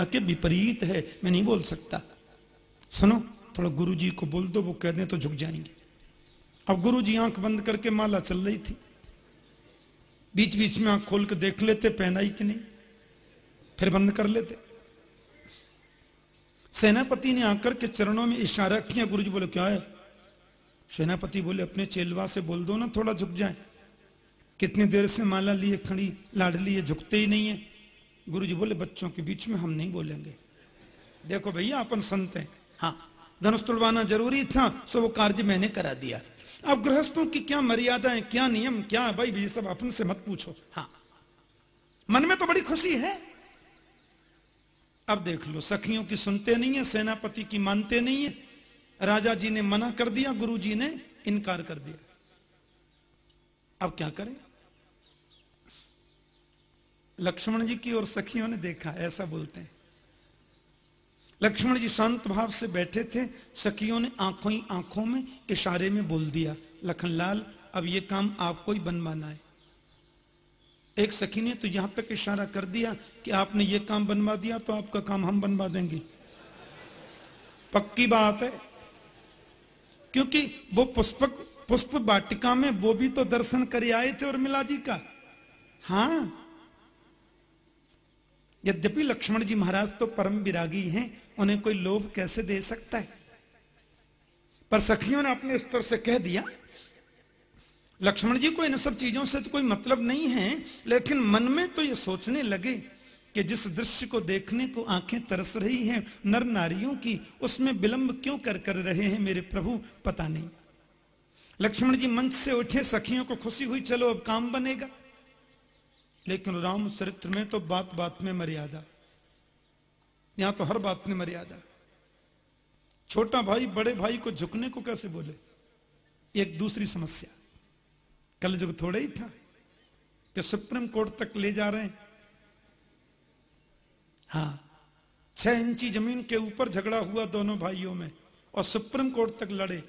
के विपरीत है, मैं नहीं बोल सकता। सुनो, थोड़ा गुरु जी को बोल दो, वो कह दें तो झुक जाएँगे। अब गुरु जी आँख बंद करके माला चल रही थी। बीच बीच में आँख खोल के देख लेते पहनाई कि नहीं? फिर बंद कर लेते। सेनापति ने आकर के चरणों में इशारा किया गुरु जी बोले, क्या है? सेनापति बोले, अपने चेलवा से बोल दो ना, थोड़ा झुक जाए। कितनी देर से माला लिए, खड़ी, लाड लिए, झुकते ही नहीं है। गुरु जी बोले, बच्चों के बीच में हम नहीं बोलेंगे। देखो भैया, अपन संत हैं। हाँ धनुष तुड़वाना ज़रूरी था, सो वो कार्य मैंने करा दिया। अब गृहस्थों की क्या मर्यादाएँ क्या नियम, क्या भाई, ये सब अपन से मत पूछो। हाँ मन में तो बड़ी खुशी है। अब देख लो, सखियों की सुनते नहीं है, सेनापति की मानते नहीं है। राजा जी ने मना कर दिया, गुरु जी ने इनकार कर दिया। अब क्या करें? लक्ष्मण जी की और सखियों ने देखा, ऐसा बोलते हैं। लक्ष्मण जी शांत भाव से बैठे थे, सखियों ने आँखों ही आँखों में इशारे में बोल दिया, लखनलाल, अब ये काम आपको ही बनवाना है। एक सखी ने तो यहाँ तक इशारा कर दिया कि आपने ये काम बनवा दिया तो आपका काम हम बनवा देंगे। पक्की बात है। क्योंकि वो पुष्पक, पुष्प वाटिका में वो भी तो दर्शन कर आए थे और मिला जी का। हाँ यद्यपि लक्ष्मण जी महाराज तो परम विरागी हैं, उन्हें कोई लोभ कैसे दे सकता है? पर सखियों ने अपने स्तर से कह दिया, लक्ष्मण जी को इन सब चीज़ों से तो कोई मतलब नहीं है, लेकिन मन में तो ये सोचने लगे कि जिस दृश्य को देखने को आँखें तरस रही हैं, नर नारियों की, उसमें विलंब क्यों कर कर रहे हैं मेरे प्रभु, पता नहीं। लक्ष्मण जी मंच से उठे, सखियों को खुशी हुई, चलो अब काम बनेगा। लेकिन राम चरित्र में तो बात बात में मर्यादा। यहाँ तो हर बात में मर्यादा। छोटा भाई बड़े भाई को झुकने को कैसे बोले? एक दूसरी समस्या। कल जो थोड़ा ही था कि सुप्रीम कोर्ट तक ले जा रहे हैं। हाँ छह इंची ज़मीन के ऊपर झगड़ा हुआ दोनों भाइयों में और सुप्रीम कोर्ट तक लड़े।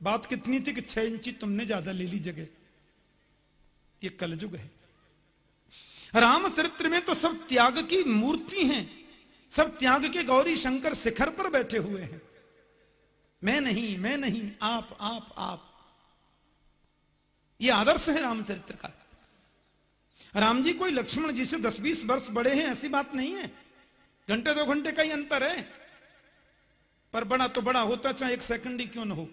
बात कितनी थी कि छह इंची तुमने ज़्यादा ले ली जगह? ये कलयुग है। राम चरित्र में तो सब त्याग की मूर्ति हैं। सब त्याग के गौरी शंकर शिखर पर बैठे हुए हैं। मैं नहीं मैं नहीं, आप आप आप। ये आदर्श है रामचरित्र का। राम जी कोई लक्ष्मण जी से दस बीस वर्ष बड़े हैं, ऐसी बात नहीं है। घंटे दो घंटे का ही अंतर है। पर बड़ा तो बड़ा होता चाहे एक सेकंड ही क्यों ना हो।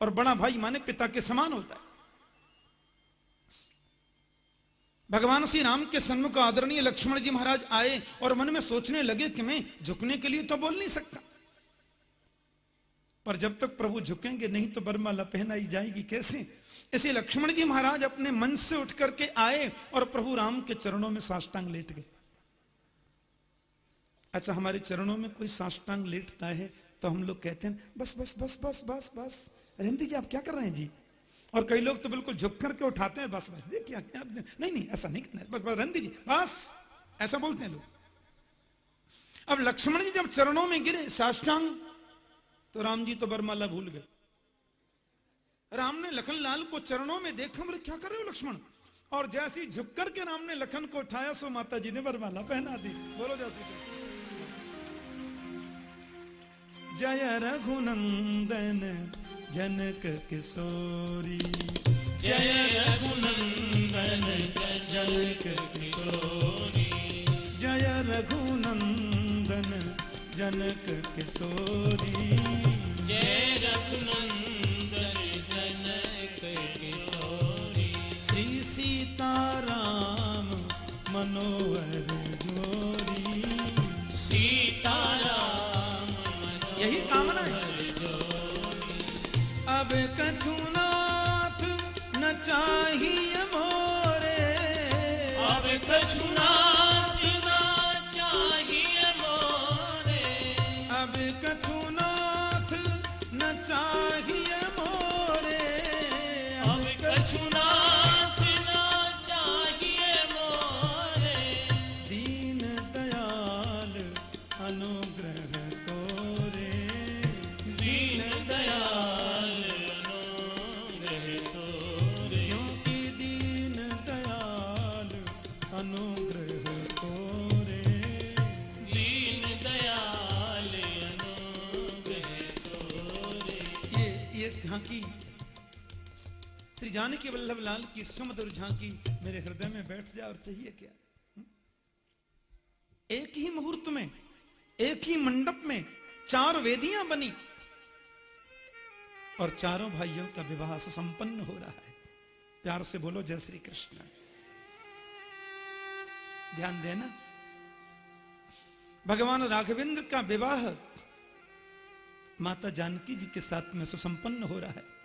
और बड़ा भाई माने पिता के समान होता है। भगवान श्री राम के सन्मुख आदरणीय लक्ष्मण जी महाराज आए और मन में सोचने लगे कि मैं झुकने के लिए तो बोल नहीं सकता। पर जब तक प्रभु झुकेंगे नहीं तो बरमाला पहनाई जाएगी कैसे? ऐसे लक्ष्मण जी महाराज अपने मन से उठ करके आए और प्रभु राम के चरणों में साष्टांग लेट गए। अच्छा हमारे चरणों में कोई साष्टांग लेटता है तो हम लोग कहते हैं, बस बस बस बस बस बस रहंदी जी, आप क्या कर रहे हैं जी? और कई लोग तो बिल्कुल झुक करके उठाते हैं, बस बस देखिए नहीं नहीं, ऐसा नहीं करना बस बस, रंदी जी, बस, ऐसा बोलते हैं लोग। अब लक्ष्मण जी जब चरणों में गिरे, साष्टांग तो राम जी तो बरमाला भूल गए। राम ने लखन लाल को चरणों में देखा मेरे क्या कर रहे हो लक्ष्मण? और जैसी झुक करके राम ने लखन को उठाया, सो माता जी ने बरमाला पहना दी। बोलो, जैसी जय रघुनंदन जनक किशोरी। जय रघुनंदन जनक किशोरी। जय रघुनंदन जनक किशोरी। जानकी वल्लभ लाल की सुमधुर झांकी मेरे हृदय में बैठ जाए और चाहिए क्या? हम्म? एक ही मुहूर्त में, एक ही मंडप में चार वेदियाँ बनी और चारों भाइयों का विवाह सुसंपन्न हो रहा है। प्यार से बोलो, जय श्री कृष्ण। ध्यान देना, भगवान राघवेंद्र का विवाह माता जानकी जी के साथ में सुसंपन्न हो रहा है।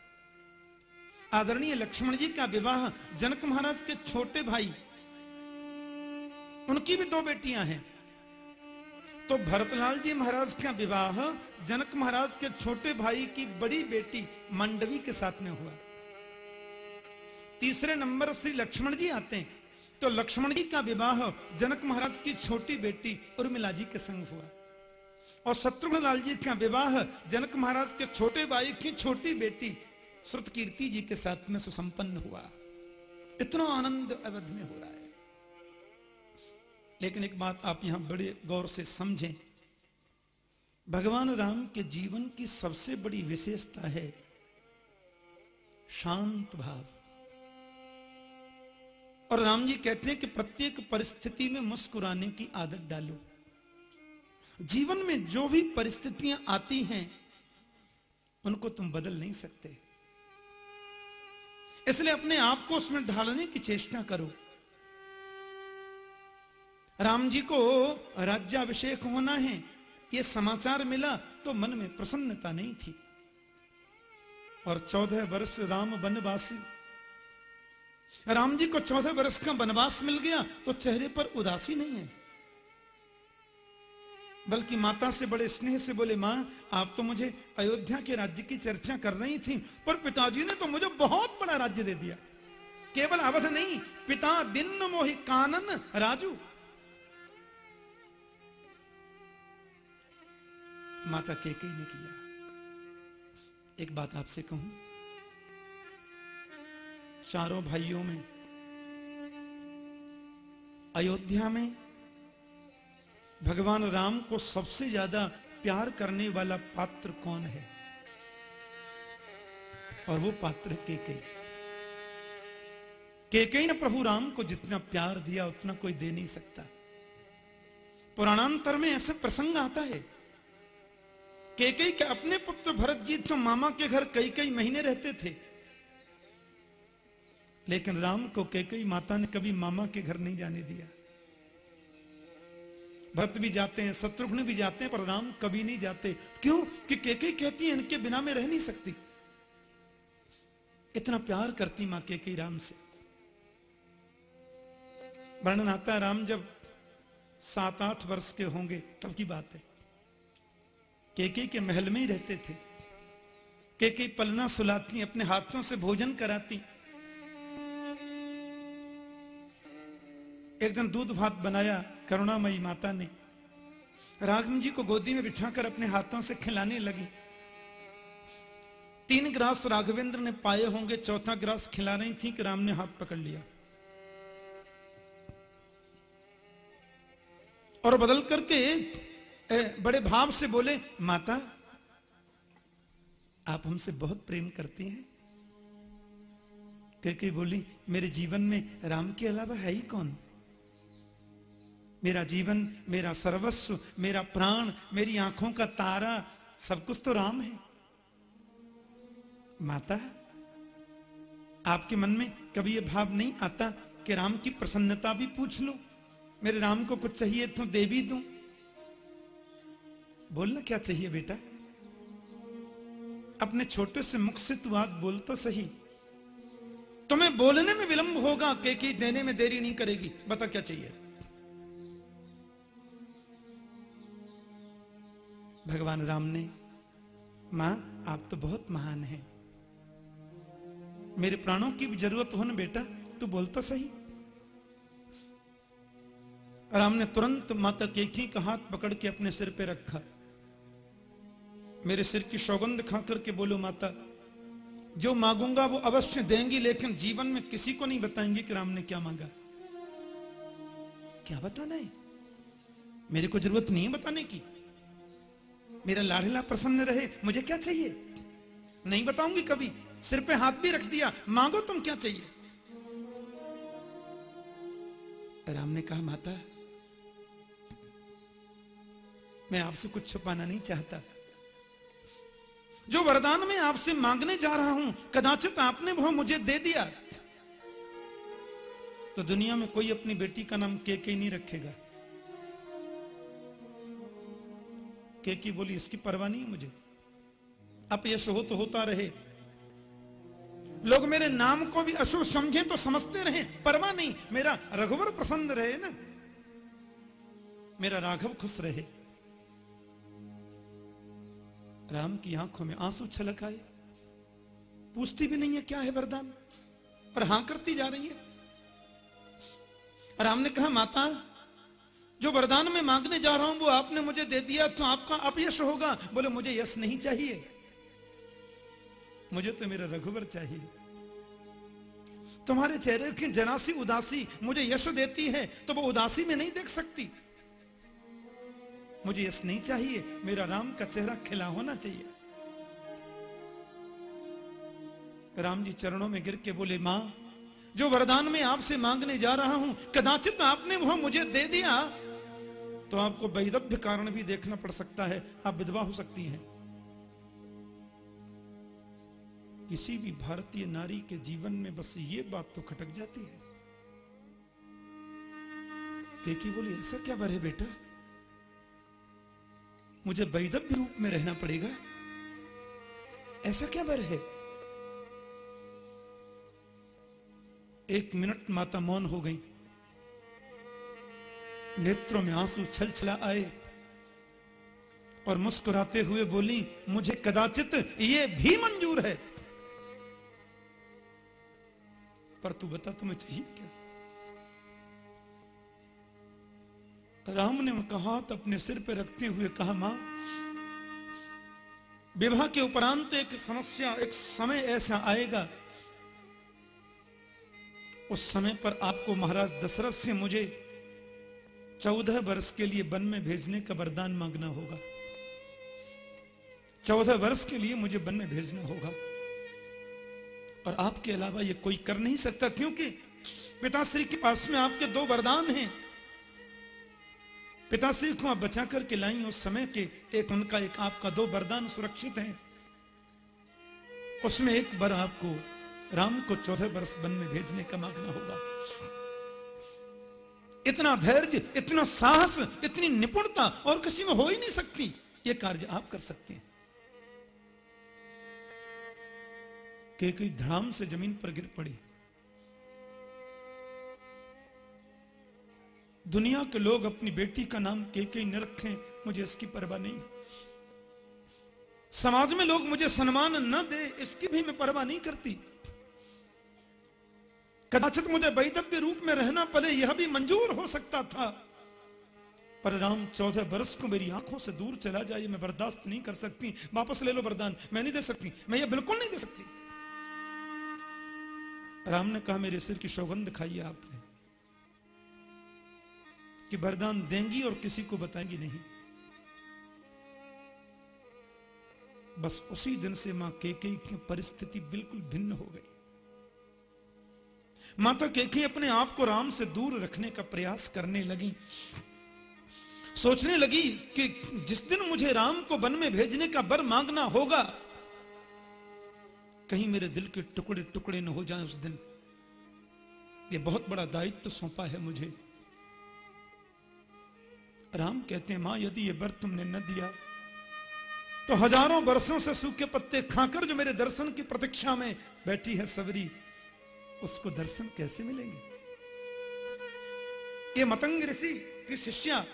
आदरणीय लक्ष्मण जी का विवाह जनक महाराज के छोटे भाई, उनकी भी दो बेटियाँ हैं। तो भरतलाल जी महाराज का विवाह जनक महाराज के छोटे भाई की बड़ी बेटी मंडवी के साथ में हुआ। तीसरे नंबर श्री लक्ष्मण जी आते हैं तो लक्ष्मण जी का विवाह जनक महाराज की छोटी बेटी उर्मिला जी के संग हुआ। और शत्रुघ्न लाल जी का विवाह जनक महाराज के छोटे भाई की छोटी बेटी श्रुत कीर्ति जी के साथ में सुसंपन्न हुआ। इतना आनंद अवध में हो रहा है। लेकिन एक बात आप यहाँ बड़े गौर से समझें। भगवान राम के जीवन की सबसे बड़ी विशेषता है शांत भाव। और राम जी कहते हैं कि प्रत्येक परिस्थिति में मुस्कुराने की आदत डालो। जीवन में जो भी परिस्थितियाँ आती हैं, उनको तुम बदल नहीं सकते। इसलिए अपने आप को उसमें ढालने की चेष्टा करो। राम जी को राज्याभिषेक होना है यह समाचार मिला तो मन में प्रसन्नता नहीं थी। और चौदह वर्ष राम वनवासी। राम जी को चौदह वर्ष का वनवास मिल गया तो चेहरे पर उदासी नहीं है। बल्कि माता से बड़े स्नेह से बोले, माँ, आप तो मुझे अयोध्या के राज्य की चर्चा कर रही थी, पर पिताजी ने तो मुझे बहुत बड़ा राज्य दे दिया। केवल अवध नहीं, पिता दिन मोहि कानन राजू। माता के केकई ने किया। एक बात आपसे कहूँ, चारों भाइयों में अयोध्या में भगवान राम को सबसे ज़्यादा प्यार करने वाला पात्र कौन है? और वो पात्र केकई केकई ने प्रभु राम को जितना प्यार दिया, उतना कोई दे नहीं सकता। पुराणांतर में ऐसा प्रसंग आता है। केकई के अपने पुत्र भरत जी तो मामा के घर कई कई महीने रहते थे। लेकिन राम को केकई माता ने कभी मामा के घर नहीं जाने दिया। भरत भी जाते हैं, शत्रुघ्न भी जाते हैं, पर राम कभी नहीं जाते। क्यों? कि केकई कहती है, इनके बिना में रह नहीं सकती। इतना प्यार करती माँ केकई राम से। वर्णन आता है, राम जब सात आठ वर्ष के होंगे, तब की बात है। केके के महल में ही रहते थे। केके पलना सुलाती, अपने हाथों से भोजन कराती। एक दिन दूध भात बनाया करुणामयी माता ने राघव जी को गोदी में बिठाकर अपने हाथों से खिलाने लगी। तीन ग्रास राघवेंद्र ने पाए होंगे, चौथा ग्रास खिला रही थी कि राम ने हाथ पकड़ लिया। और बदल करके बड़े भाव से बोले, माता, आप हमसे बहुत प्रेम करती हैं। कह के बोली, मेरे जीवन में राम के अलावा है ही कौन? मेरा जीवन, मेरा सर्वस्व, मेरा प्राण, मेरी आँखों का तारा, सब कुछ तो राम है। माता, आपके मन में कभी यह भाव नहीं आता कि राम की प्रसन्नता भी पूछ लो? मेरे राम को कुछ चाहिए तो दे भी दू? बोलना क्या चाहिए बेटा? अपने छोटे से मुख से तू आज बोल तो सही। तुम्हें बोलने में विलंब होगा के की देने में देरी नहीं करेगी। बता क्या चाहिए? भगवान राम ने, माँ, आप तो बहुत महान हैं। मेरे प्राणों की भी ज़रूरत हो ना बेटा, तू बोल तो सही। राम ने तुरंत माता केकी का हाथ पकड़ के अपने सिर पे रखा। मेरे सिर की सौगंध खा करके बोलो माता, जो मांगूँगा वो अवश्य देंगी, लेकिन जीवन में किसी को नहीं बताएँगे कि राम ने क्या मांगा। क्या बताना है? मेरे को ज़रूरत नहीं है बताने की। मेरा लाडला प्रसन्न रहे, मुझे क्या चाहिए? नहीं बताऊँगी कभी। सिर पे हाथ भी रख दिया, मांगो तुम क्या चाहिए? राम ने कहा, माता, मैं आपसे कुछ छुपाना नहीं चाहता। जो वरदान मैं आपसे मांगने जा रहा हूँ, कदाचित आपने वो मुझे दे दिया। तो दुनिया में कोई अपनी बेटी का नाम के के नहीं रखेगा। के की बोली, इसकी परवाह नहीं मुझे। अपयश हो तो होता रहे। लोग मेरे नाम को भी अशुभ समझे तो समझते रहे। परवाह नहीं, मेरा रघुवर प्रसन्न रहे ना। मेरा राघव खुश रहे। राम की आँखों में आँसू छलक आए। पूछती भी नहीं है, क्या है वरदान? पर हाँ करती जा रही है। राम ने कहा, माता जो वरदान में मांगने जा रहा हूँ, वो आपने मुझे दे दिया तो आपका अपयश होगा। बोले, मुझे यश नहीं चाहिए। मुझे तो मेरा रघुवर चाहिए। तुम्हारे चेहरे की जनासी उदासी मुझे यश देती है तो वो उदासी में नहीं देख सकती। मुझे यश नहीं चाहिए, मेरा राम का चेहरा खिला होना चाहिए। राम जी चरणों में गिर के बोले, माँ, जो वरदान में आपसे मांगने जा रहा हूँ, कदाचित आपने वह मुझे दे दिया। तो आपको वैदभ्य कारण भी देखना पड़ सकता है, आप विधवा हो सकती हैं। किसी भी भारतीय नारी के जीवन में बस ये बात तो खटक जाती है। केकी बोली, ऐसा क्या बर बेटा? मुझे वैदव्य रूप में रहना पड़ेगा? ऐसा क्या बर है? एक मिनट माता मौन हो गई। नेत्रों में आँसू छल छला आए और मुस्कुराते हुए बोली, मुझे कदाचित ये भी मंजूर है। पर तू बता, तुम्हें चाहिए क्या? राम ने कहा तो अपने सिर पर रखते हुए कहा, माँ, विवाह के उपरांत एक समस्या, एक समय ऐसा आएगा। उस समय पर आपको महाराज दशरथ से मुझे चौदह वर्ष के लिए वन में भेजने का वरदान मांगना होगा। चौदह वर्ष के लिए मुझे वन में भेजना होगा। और आपके अलावा ये कोई कर नहीं सकता क्योंकि पिताश्री के पास में आपके दो वरदान हैं। पिताश्री को आप बचा करके लाई उस समय के एक उनका एक आपका दो वरदान सुरक्षित हैं। उसमें एक बार आपको राम को चौदह वर्ष वन में भेजने का मांगना होगा। इतना धैर्य, इतना साहस, इतनी निपुणता और किसी में हो ही नहीं सकती। ये कार्य आप कर सकते हैं। के कई धड़ाम से ज़मीन पर गिर पड़ी। दुनिया के लोग अपनी बेटी का नाम के कई न रखें, मुझे इसकी परवाह नहीं। समाज में लोग मुझे सम्मान न दे, इसकी भी मैं परवाह नहीं करती। कदाचित मुझे वैदव्य रूप में रहना पड़े, यह भी मंजूर हो सकता था। पर राम चौदह बरस को मेरी आँखों से दूर चला जाए, मैं बर्दाश्त नहीं कर सकती। वापस ले लो वरदान, मैं नहीं दे सकती, मैं ये बिल्कुल नहीं दे सकती। राम ने कहा, मेरे सिर की सौगंध खाई आपने। कि वरदान देंगी और किसी को बताएँगी नहीं। बस उसी दिन से माँ केकई की परिस्थिति बिल्कुल भिन्न हो गई। माता केकई अपने आप को राम से दूर रखने का प्रयास करने लगी। सोचने लगी कि जिस दिन मुझे राम को वन में भेजने का बर मांगना होगा, कहीं मेरे दिल के टुकड़े टुकड़े न हो जाएँ उस दिन। ये बहुत बड़ा दायित्व तो सौंपा है मुझे। राम कहते हैं, माँ, यदि ये बर तुमने न दिया तो हज़ारों वर्षों से सूखे पत्ते खाकर जो मेरे दर्शन की प्रतीक्षा में बैठी है सवरी उसको दर्शन कैसे मिलेंगे? ये मतंग ऋषि की शिष्या।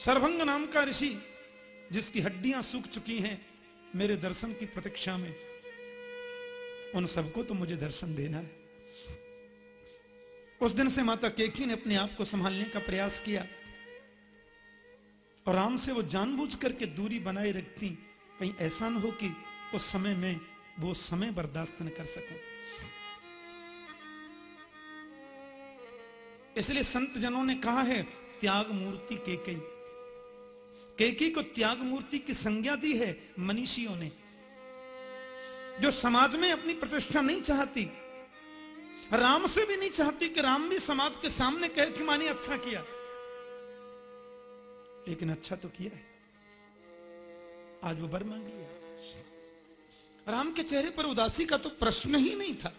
सर्वंग नाम का ऋषि, जिसकी हड्डियाँ सूख चुकी हैं, मेरे दर्शन की प्रतीक्षा में। उन सबको तो मुझे दर्शन देना है। उस दिन से माता केकी ने अपने आप को संभालने का प्रयास किया। और राम से वो जानबूझ करके दूरी बनाए रखती। कहीं ऐसा न हो कि उस समय में वो समय बर्दाश्त न कर सकूँ। इसलिए संत जनों ने कहा है, त्याग मूर्ति के कई। केकी को त्याग मूर्ति की संज्ञा दी है मनीषियों ने, जो समाज में अपनी प्रतिष्ठा नहीं चाहती, राम से भी नहीं चाहती कि राम भी समाज के सामने कहे कि मानी अच्छा किया। लेकिन अच्छा तो किया है। आज वो बर मांग लिया। राम के चेहरे पर उदासी का तो प्रश्न ही नहीं था।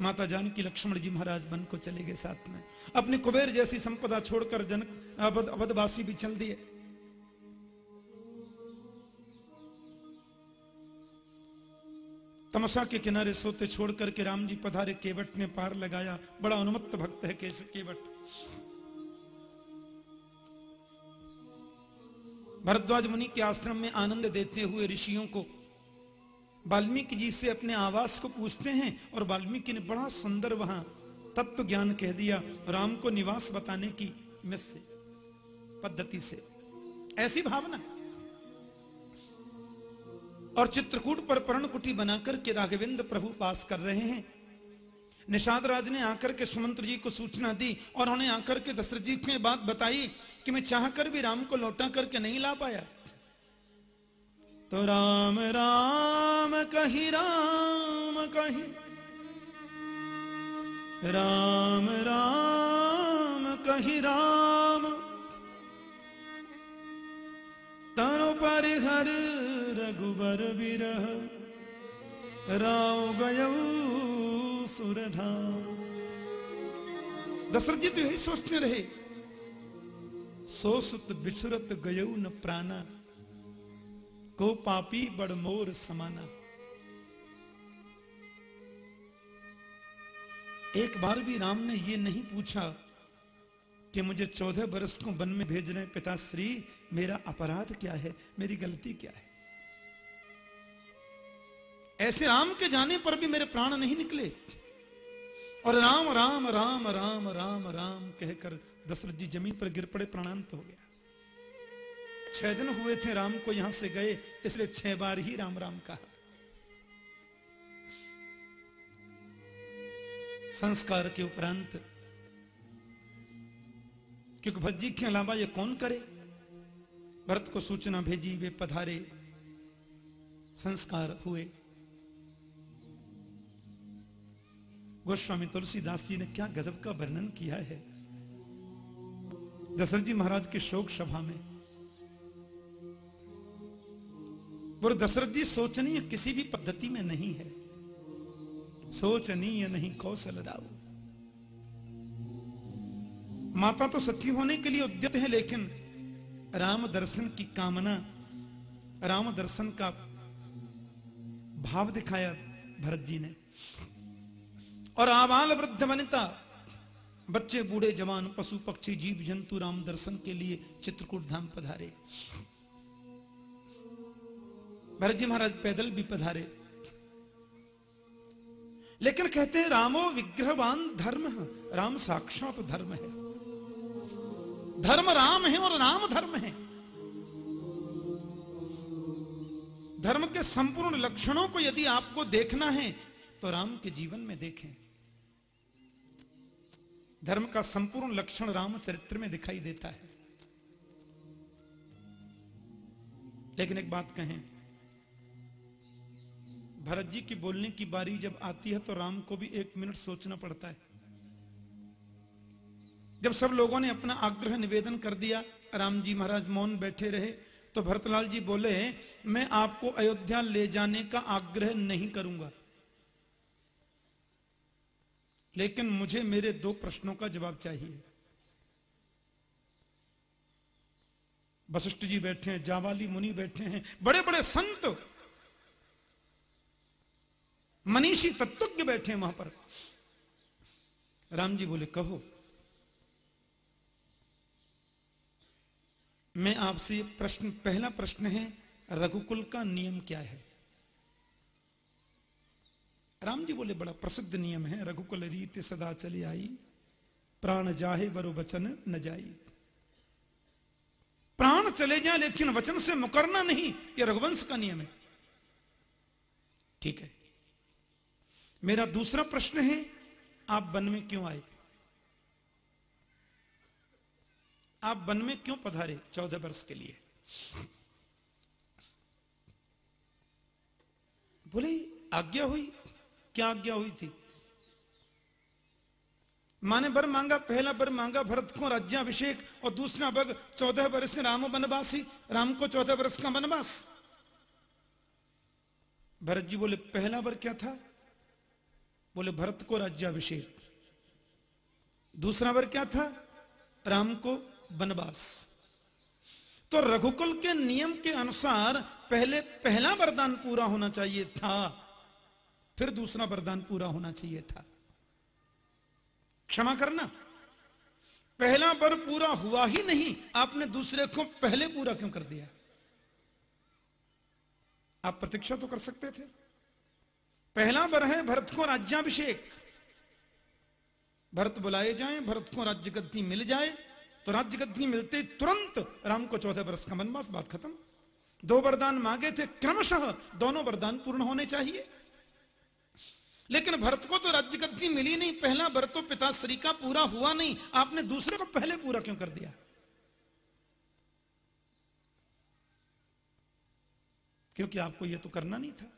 माता जानकी लक्ष्मण जी महाराज बन को चले गए साथ में। अपनी कुबेर जैसी संपदा छोड़कर जनक, अवध, अवधवासी भी चल दिए। तमसा के किनारे सोते छोड़ करके राम जी पधारे केवट ने पार लगाया। बड़ा अनुमत्त भक्त है कैसे केवट। भरद्वाज मुनि के आश्रम में आनंद देते हुए ऋषियों को, वाल्मीकि जी से अपने आवास को पूछते हैं और वाल्मीकि ने बड़ा सुंदर वहाँ तत्व ज्ञान कह दिया, राम को निवास बताने की मिस से पद्धति से। ऐसी भावना? और चित्रकूट पर पर्णकुटी बनाकर के राघवेंद्र प्रभु पास कर रहे हैं। निषाद राज ने आकर के सुमंत्र जी को सूचना दी और उन्हें आकर के दशरथ जी ने बात बताई कि मैं चाहकर भी राम को लौटा करके नहीं ला पाया। तो राम राम, कही राम कही। राम राम, कही राम। तनु परिहर रघुबर विरह राव गयऊ सुरधाम दशरथ जी तो यही सोचते रहे। सोसुत बिछुरत गय न प्राणा। को पापी बड़ मोर समाना। एक बार भी राम ने यह नहीं पूछा कि मुझे चौदह बरस को वन में भेज रहे पिताश्री मेरा अपराध क्या है? मेरी गलती क्या है? ऐसे राम के जाने पर भी मेरे प्राण नहीं निकले। और राम राम राम राम राम राम कहकर दशरथ जी ज़मीन पर गिर पड़े, प्राणांत हो गया। छह दिन हुए थे राम को यहाँ से गए, इसलिए छह बार ही राम राम कहा। संस्कार के उपरांत, क्योंकि भज्जी के अलावा ये कौन करे? भरत को सूचना भेजी, वे पधारे, संस्कार हुए। गोस्वामी तुलसीदास जी ने क्या गजब का वर्णन किया है। दशरथ जी महाराज की शोक सभा में। बोले दशरथ जी सोचनीय किसी भी पद्धति में नहीं है। सोचनीय नहीं, कौशल राव माता तो सती होने के लिए उद्यत है, लेकिन राम दर्शन की कामना, राम दर्शन का भाव दिखाया भरत जी ने। और आबाल वृद्ध वनिता, बच्चे, बूढ़े, जवान, पशु, पक्षी, जीव, जंतु, राम दर्शन के लिए चित्रकूट धाम पधारे। भरत जी महाराज पैदल भी पधारे। लेकिन कहते हैं, रामो विग्रहवान धर्म राम साक्षात धर्म है। धर्म राम है और राम धर्म है। धर्म के संपूर्ण लक्षणों को यदि आपको देखना है तो राम के जीवन में देखें। धर्म का संपूर्ण लक्षण राम चरित्र में दिखाई देता है। लेकिन एक बात कहें, भरत जी की बोलने की बारी जब आती है तो राम को भी एक मिनट सोचना पड़ता है। जब सब लोगों ने अपना आग्रह निवेदन कर दिया, राम जी महाराज मौन बैठे रहे तो भरतलाल जी बोले, मैं आपको अयोध्या ले जाने का आग्रह नहीं करूँगा। लेकिन मुझे मेरे दो प्रश्नों का जवाब चाहिए। वशिष्ठ जी बैठे हैं, जावाली मुनि बैठे हैं बड़े बड़े संत, मनीषी तत्वज्ञ बैठे हैं वहाँ पर। राम जी बोले, कहो, मैं आपसे प्रश्न, पहला प्रश्न है, रघुकुल का नियम क्या है? राम जी बोले, बड़ा प्रसिद्ध नियम है, रघुकुल रीत सदा चली आई, प्राण जाहे बरो वचन न जाई। प्राण चले जाए, लेकिन वचन से मुकरना नहीं यह रघुवंश का नियम है। ठीक है। मेरा दूसरा प्रश्न है, आप वन में क्यों आए? आप वन में क्यों पधारे चौदह वर्ष के लिए? बोले, आज्ञा हुई क्या आज्ञा हुई थी? माने बर मांगा, पहला बर मांगा भरत को राज्याभिषेक और दूसरा बग चौदह वर्ष राम वनवासी, राम को चौदह वर्ष का वनवास। भरत जी बोले, पहला बर क्या था? बोले, भरत को राज्याभिषेक। दूसरा वर क्या था? राम को वनवास। तो रघुकुल के नियम के अनुसार पहले पहला वरदान पूरा होना चाहिए था। फिर दूसरा वरदान पूरा होना चाहिए था। क्षमा करना। पहला वर पूरा हुआ ही नहीं, आपने दूसरे को पहले पूरा क्यों कर दिया? आप प्रतीक्षा तो कर सकते थे। पहला वर है, भरत को राज्याभिषेक। भरत बुलाए जाएँ, भरत को राज्य गद्दी मिल जाए तो राज्य गद्दी मिलते तुरंत राम को चौदह वर्ष का वनवास, बात खत्म। दो वरदान मांगे थे, क्रमशः दोनों वरदान पूर्ण होने चाहिए। लेकिन भरत को तो राज्य गद्दी मिली नहीं। पहला भरत तो पिताश्री का पूरा हुआ नहीं। आपने दूसरे को पहले पूरा क्यों कर दिया? क्योंकि आपको यह तो करना नहीं था।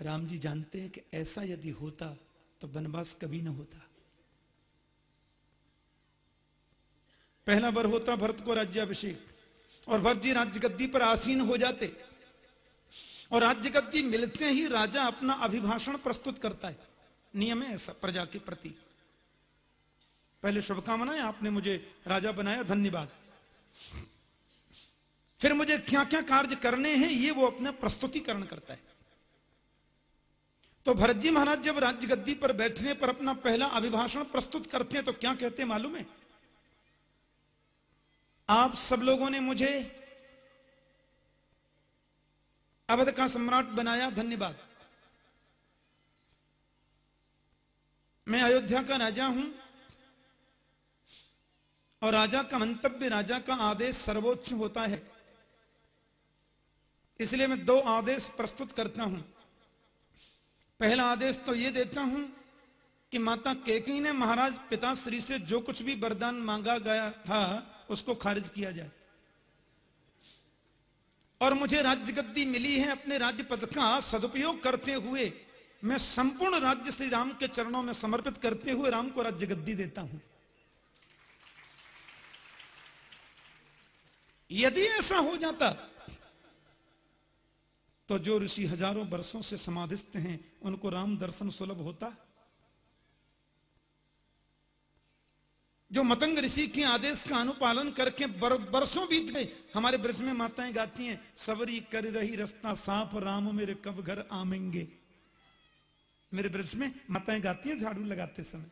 राम जी जानते हैं कि ऐसा यदि होता तो वनवास कभी ना होता। पहला बर होता, भरत को राज्याभिषेक। और भरत जी राज्य गद्दी पर आसीन हो जाते। और राज्य गद्दी मिलते ही राजा अपना अभिभाषण प्रस्तुत करता है। नियम है ऐसा, प्रजा के प्रति। पहले शुभकामनाएँ, आपने मुझे राजा बनाया, धन्यवाद। फिर मुझे क्या क्या कार्य करने हैं, ये वो अपना प्रस्तुतिकरण करता है। तो भरत जी महाराज जब राज्य गद्दी पर बैठने पर अपना पहला अभिभाषण प्रस्तुत करते हैं तो क्या कहते हैं, मालूम है? आप सब लोगों ने मुझे अवध का सम्राट बनाया? धन्यवाद। मैं अयोध्या का राजा हूँ और राजा का मंतव्य, राजा का आदेश सर्वोच्च होता है। इसलिए मैं दो आदेश प्रस्तुत करता हूँ। पहला आदेश तो यह देता हूँ कि माता केकी ने महाराज पिता श्री से जो कुछ भी वरदान मांगा गया था, उसको खारिज किया जाए। और मुझे राज्य गद्दी मिली है, अपने राज्य पद का सदुपयोग करते हुए, मैं संपूर्ण राज्य श्री राम के चरणों में समर्पित करते हुए राम को राज्य गद्दी देता हूँ। यदि ऐसा हो जाता तो जो ऋषि हज़ारों वर्षों से समाधिस्थ हैं, उनको राम दर्शन सुलभ होता? जो मतंग ऋषि के आदेश का अनुपालन करके बर, बरसों बीत गए हमारे ब्रज में माताएँ गाती हैं सबरी कर रही रास्ता साफ़ राम मेरे कब घर आमेंगे? मेरे ब्रज में माताएँ गाती हैं झाड़ू लगाते समय।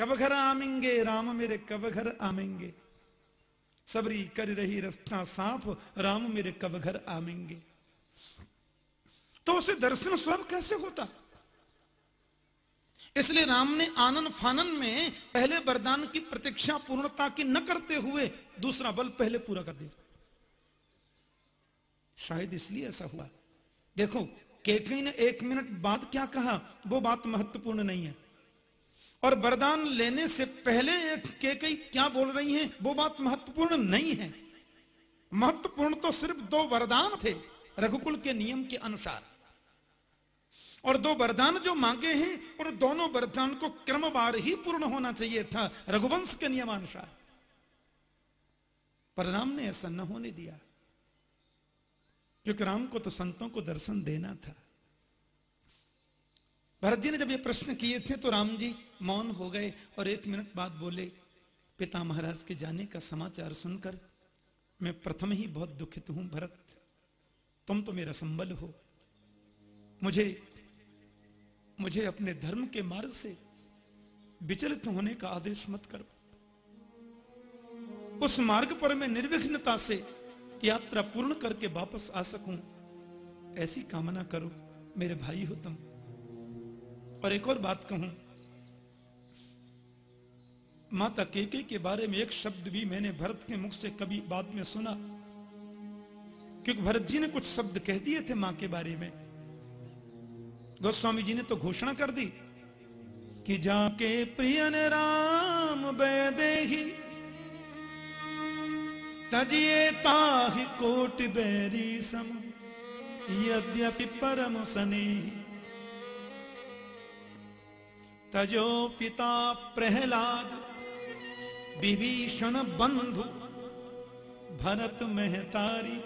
कब घर आमेंगे राम मेरे कब घर आमेंगे? सबरी कर रही रास्ता साफ़ राम मेरे कब घर आमेंगे? तो उसे दर्शन स्वयं कैसे होता? इसलिए राम ने आनंद फानन में पहले वरदान की प्रतीक्षा पूर्णता की न करते हुए दूसरा बल पहले पूरा कर दिया। शायद इसलिए ऐसा हुआ। देखो, केकई ने एक मिनट बाद क्या कहा? वो बात महत्वपूर्ण नहीं है। और वरदान लेने से पहले एक केकई क्या बोल रही हैं? वो बात महत्वपूर्ण नहीं है। महत्वपूर्ण तो सिर्फ़ दो वरदान थे, रघुकुल के नियम के अनुसार। और दो वरदान जो मांगे हैं, और दोनों वरदान को क्रमवार ही पूर्ण होना चाहिए था। रघुवंश के नियमानुसार। पर राम ने ऐसा न होने दिया, क्योंकि राम को तो संतों को दर्शन देना था। भरत जी ने जब ये प्रश्न किए थे तो राम जी मौन हो गए और एक मिनट बाद बोले, पिता महाराज के जाने का समाचार सुनकर मैं प्रथम ही बहुत दुखित हूँ, भरत। तुम तो मेरा संबल हो। मुझे मुझे अपने धर्म के मार्ग से विचलित होने का आदेश मत करो। उस मार्ग पर मैं निर्विघ्नता से यात्रा पूर्ण करके वापस आ सकूँ, ऐसी कामना करो, मेरे भाई हो तुम। और एक और बात कहूँ, माता केके के बारे में एक शब्द भी मैंने भरत के मुख से कभी बाद में सुना, क्योंकि भरत जी ने कुछ शब्द कह दिए थे माँ के बारे में। गोस्वामी जी ने तो घोषणा कर दी कि जाके प्रियन राम बैदेही तजिए ताहि कोट बैरी सम, यद्यपि परम सने तजो पिता प्रहलाद, विभीषण बंधु, भरत महतारी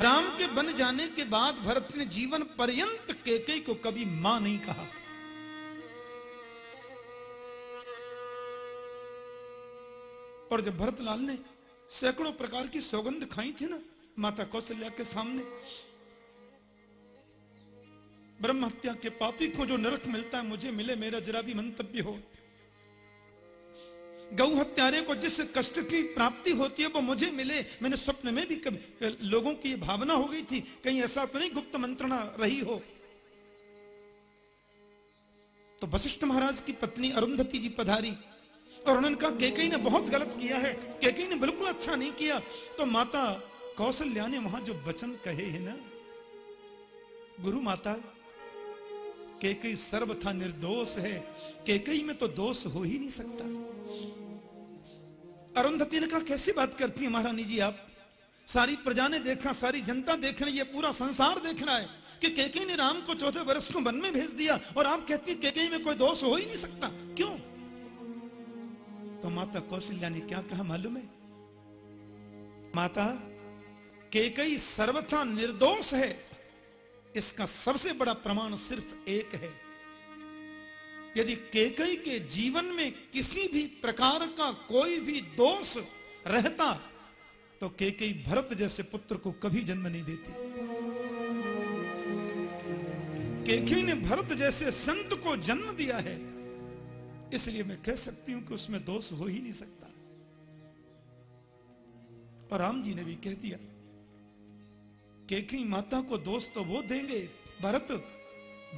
राम के बन जाने के बाद भरत ने जीवन पर्यंत केकई को कभी माँ नहीं कहा। और जब भरतलाल ने सैकड़ों प्रकार की सौगंध खाई थी ना, माता कौशल्या के सामने ब्रह्म हत्या के पापी को जो नरक मिलता है, मुझे मिले, मेरा जरा भी मंतव्य हो। गौ हत्यारे को जिस कष्ट की प्राप्ति होती है, वो मुझे मिले। मैंने स्वप्न में भी कभी लोगों की भावना हो गई थी, कहीं ऐसा तो नहीं गुप्त मंत्रणा रही हो। तो वशिष्ठ महाराज की पत्नी अरुंधति जी पधारी, और उन्होंने कहा केकई ने बहुत गलत किया है केकई ने बिल्कुल अच्छा नहीं किया। तो माता कौशल्या ने वहाँ जो वचन कहे है ना, गुरु माता केकई सर्वथा निर्दोष है केकई में तो दोष हो ही नहीं सकता। अरुंधति ने कहा, कैसी बात करती है महारानी जी आप? सारी प्रजा ने देखा, सारी जनता देख रही है, पूरा संसार देख रहा है कि केकई ने राम को चौथे वर्ष को वन में भेज दिया और आप कहती है केकई में कोई दोष हो ही नहीं सकता। क्यों? तो माता कौशल्या ने क्या कहा मालूम है? माता केकई सर्वथा निर्दोष है। इसका सबसे बड़ा प्रमाण सिर्फ़ एक है। यदि केकई के जीवन में किसी भी प्रकार का कोई भी दोष रहता तो केकई भरत जैसे पुत्र को कभी जन्म नहीं देती। केकई ने भरत जैसे संत को जन्म दिया है, इसलिए मैं कह सकती हूँ कि उसमें दोष हो ही नहीं सकता। और राम जी ने भी कह दिया, केकई माता को दोष तो वो देंगे, भरत,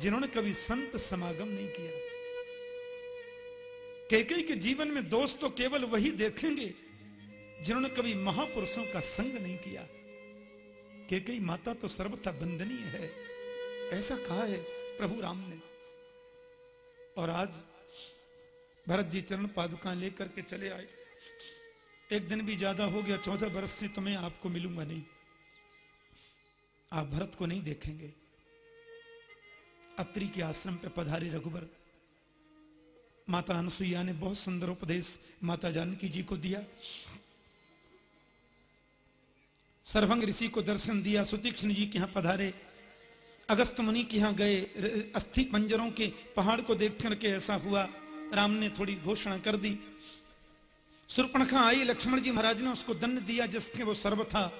जिन्होंने कभी संत समागम नहीं किया। केकई के जीवन में दोष तो केवल वही देखेंगे जिन्होंने कभी महापुरुषों का संग नहीं किया। केकई माता तो सर्वथा बंदनीय है। ऐसा कहा है प्रभु राम ने। और आज भरत जी चरण पादुका लेकर के चले आए। एक दिन भी ज़्यादा हो गया, चौदह बरस से तो मैं आपको मिलूँगा नहीं। आप भरत को नहीं देखेंगे। अत्री के आश्रम पे पधारे रघुबर माता अनसुईया ने बहुत सुंदर उपदेश माता जानकी जी को दिया। सर्वंग ऋषि को दर्शन दिया, सुतीक्ष्ण जी के यहाँ पधारे, अगस्त मुनि के यहाँ गए, अस्थि पंजरों के पहाड़ को देख करके ऐसा हुआ, राम ने थोड़ी घोषणा कर दी। सुरपणखा आई, लक्ष्मण जी महाराज ने उसको दंड दिया जिसके वो सर्वथा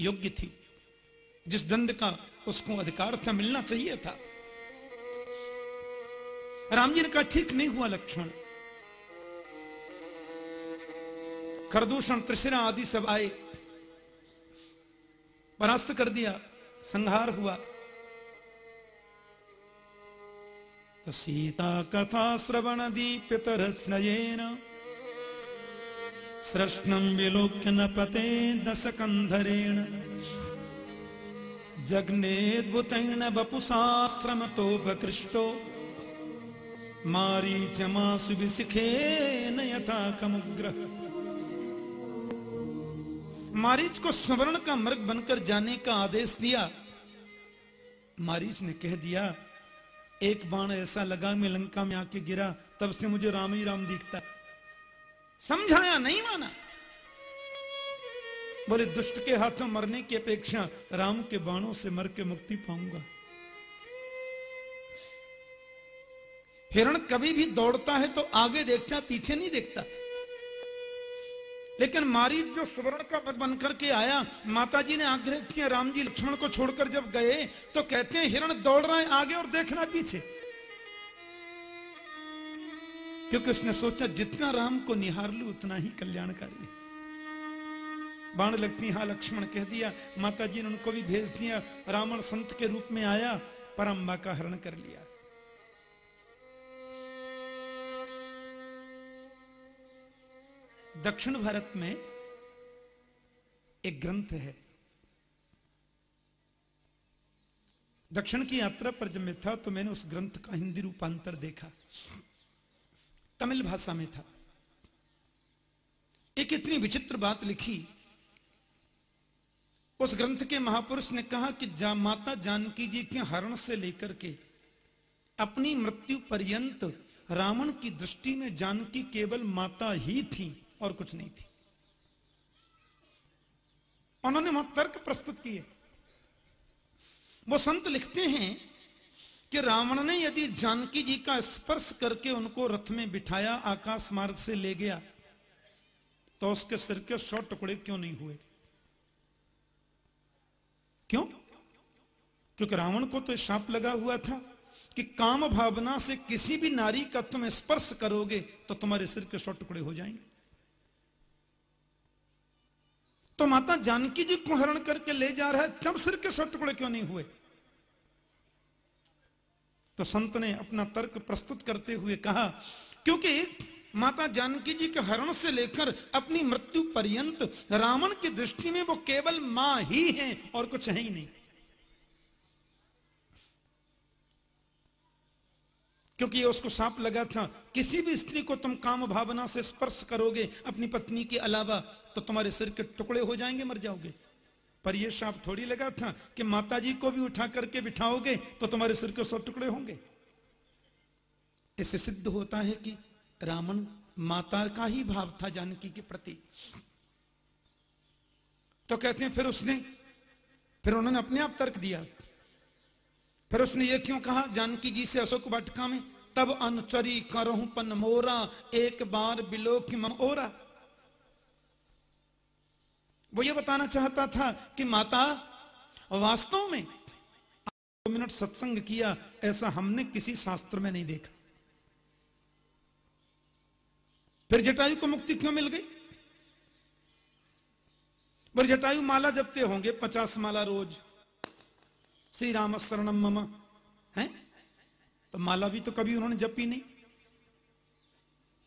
योग्य थी। जिस दंड का उसको अधिकार था, मिलना चाहिए था। राम जी ने कहा, ठीक नहीं हुआ लक्ष्मण खरदूषण त्रिशिरा आदि सब आए, परास्त कर दिया, संहार हुआ। तो सीता कथा श्रवण दीप्यतर स्नयेन सृष्णम विलोक्य न पते दशकंधरेण। जग्नेद्भुतेन बपुशास्त्रम तो बकृष्टो मारीचमासु विशिखे न यथा कमुग्र मारीच को स्वर्ण का मृग बनकर जाने का आदेश दिया। मारीच ने कह दिया, एक बाण ऐसा लगा मैं लंका में आके गिरा, तब से मुझे राम ही राम दिखता समझाया नहीं माना। बोले, दुष्ट के हाथों मरने की अपेक्षा राम के बाणों से मर के मुक्ति पाऊँगा। हिरण कभी भी दौड़ता है तो आगे देखता, पीछे नहीं देखता। लेकिन मारी जो सुवर्ण का पद बनकर के आया माता जी ने आग्रह किया, राम जी लक्ष्मण को छोड़कर जब गए तो कहते हैं, हिरण दौड़ रहा है आगे और देखना पीछे। क्योंकि उसने सोचा, जितना राम को निहार लू, उतना ही कल्याणकारी बाण लगती हा लक्ष्मण कह दिया माता जी ने उनको भी भेज दिया, रावण संत के रूप में आया परम्बा का हरण कर लिया। दक्षिण भारत में एक ग्रंथ है। दक्षिण की यात्रा पर जब मैं था तो मैंने उस ग्रंथ का हिंदी रूपांतर देखा। तमिल भाषा में था। एक इतनी विचित्र बात लिखी। उस ग्रंथ के महापुरुष ने कहा कि जा, माता जानकी जी के हरण से लेकर के अपनी मृत्यु पर्यंत रावण की दृष्टि में जानकी केवल माता ही थी। और कुछ नहीं थी। उन्होंने वहाँ तर्क प्रस्तुत किए। वो संत लिखते हैं कि रावण ने यदि जानकी जी का स्पर्श करके उनको रथ में बिठाया, आकाश मार्ग से ले गया तो उसके सिर के सौ टुकड़े क्यों नहीं हुए? क्यों? क्योंकि रावण को तो शाप लगा हुआ था कि काम भावना से किसी भी नारी का तुम स्पर्श करोगे तो तुम्हारे सिर के सौ टुकड़े हो जाएँगे। तो माता जानकी जी को हरण करके ले जा रहा है, तब सिर के सौ टुकड़े क्यों नहीं हुए? तो संत ने अपना तर्क प्रस्तुत करते हुए कहा, क्योंकि माता जानकी जी के हरण से लेकर अपनी मृत्यु पर्यंत रावण की दृष्टि में वो केवल माँ ही हैं और कुछ है ही नहीं। क्योंकि ये उसको सांप लगा था। किसी भी स्त्री को तुम काम भावना से स्पर्श करोगे, अपनी पत्नी के अलावा तो तुम्हारे सिर के टुकड़े हो जाएँगे, मर जाओगे। पर यह सांप थोड़ी लगा था कि माता जी को भी उठा करके बिठाओगे तो तुम्हारे सिर के सौ टुकड़े होंगे। इससे सिद्ध होता है कि रावण माता का ही भाव था जानकी के प्रति। तो कहते हैं, फिर उसने, फिर उन्होंने अपने आप तर्क दिया। फिर उसने ये क्यों कहा? जानकी जी से अशोक वाटिका में, तब अनुचरी करहू पन मोरा, एक बार बिलो की मोरा वो ये बताना चाहता था कि माता, वास्तव में दो मिनट सत्संग किया, ऐसा हमने किसी शास्त्र में नहीं देखा। फिर जटायु को मुक्ति क्यों मिल गई? पर जटायु माला जपते होंगे, पचास माला रोज। श्री राम शरणम मम। है? तो माला भी तो कभी उन्होंने जपी नहीं।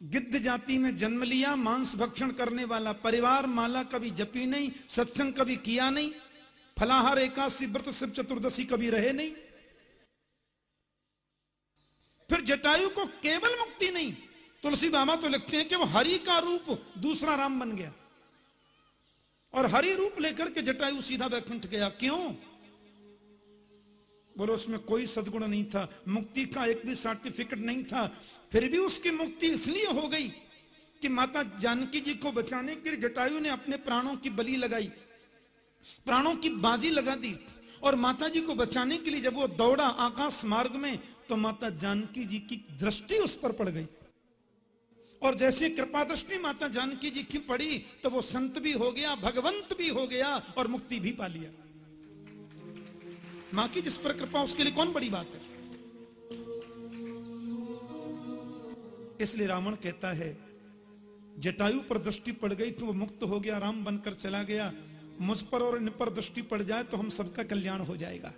गिद्ध जाति में जन्म लिया, मांस भक्षण करने वाला परिवार माला कभी जपी नहीं, सत्संग कभी किया नहीं, फलाहार एकादशी, व्रत शिव चतुर्दशी कभी रहे नहीं। फिर जटायु को केवल मुक्ति नहीं। तुलसी बाबा तो लिखते हैं कि वो हरि का रूप दूसरा राम बन गया। और हरि रूप लेकर के जटायु सीधा वैकुंठ गया। क्यों? बोलो उसमें कोई सदगुण नहीं था। मुक्ति का एक भी सर्टिफिकेट नहीं था। फिर भी उसकी मुक्ति इसलिए हो गई कि माता जानकी जी को बचाने के लिए जटायु ने अपने प्राणों की बलि लगाई, प्राणों की बाजी लगा दी और माता जी को बचाने के लिए जब वो दौड़ा आकाश मार्ग में तो माता जानकी जी की दृष्टि उस पर पड़ गई। और जैसे कृपा दृष्टि माता जानकी जी की पड़ी तो वो संत भी हो गया, भगवंत भी हो गया और मुक्ति भी पा लिया। माँ की, जिस पर कृपा, उसके लिए कौन बड़ी बात है? इसलिए रावण कहता है, जटायु पर दृष्टि पड़ गई तो वो मुक्त हो गया, राम बनकर चला गया। मुझ पर और इन पर दृष्टि पड़ जाए तो हम सबका कल्याण हो जाएगा।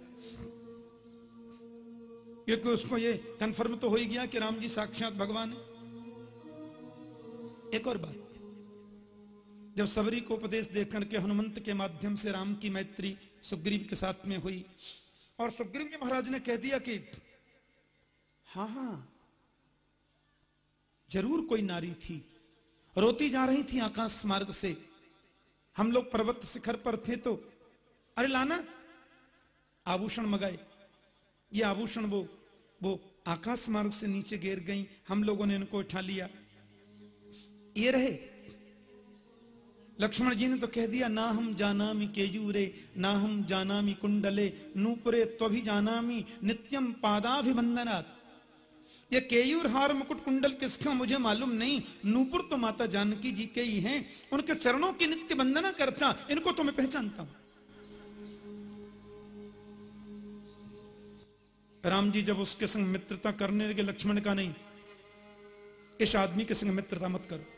क्योंकि उसको ये कंफर्म तो हो ही गया कि राम जी साक्षात भगवान है। एक और बात, जब सबरी को उपदेश देकर के हनुमंत के माध्यम से राम की मैत्री सुग्रीव के साथ में हुई और सुग्रीव जी महाराज ने कह दिया कि हाँ हाँ ज़रूर कोई नारी थी। रोती जा रही थी आकाश मार्ग से। हम लोग पर्वत शिखर पर थे तो अरे लाना, आभूषण मगाए। ये आभूषण वो वो आकाश मार्ग से नीचे गिर गई। हम लोगों ने उनको उठा लिया। ये रहे लक्ष्मण जी ने तो कह दिया, ना हम जानामी केजूरे ना हम जानामी कुंडले, नूपुरे तो भी जानामी नित्यम पादाभिवंदनात् ये केयूर हार मुकुट कुंडल किसका मुझे मालूम नहीं, नूपुर तो माता जानकी जी के ही हैं, उनके चरणों की नित्य वंदना करता, इनको तो मैं पहचानता हूँ। राम जी जब उसके संग मित्रता करने लगे, लक्ष्मण का नहीं, इस आदमी के संग मित्रता मत करो।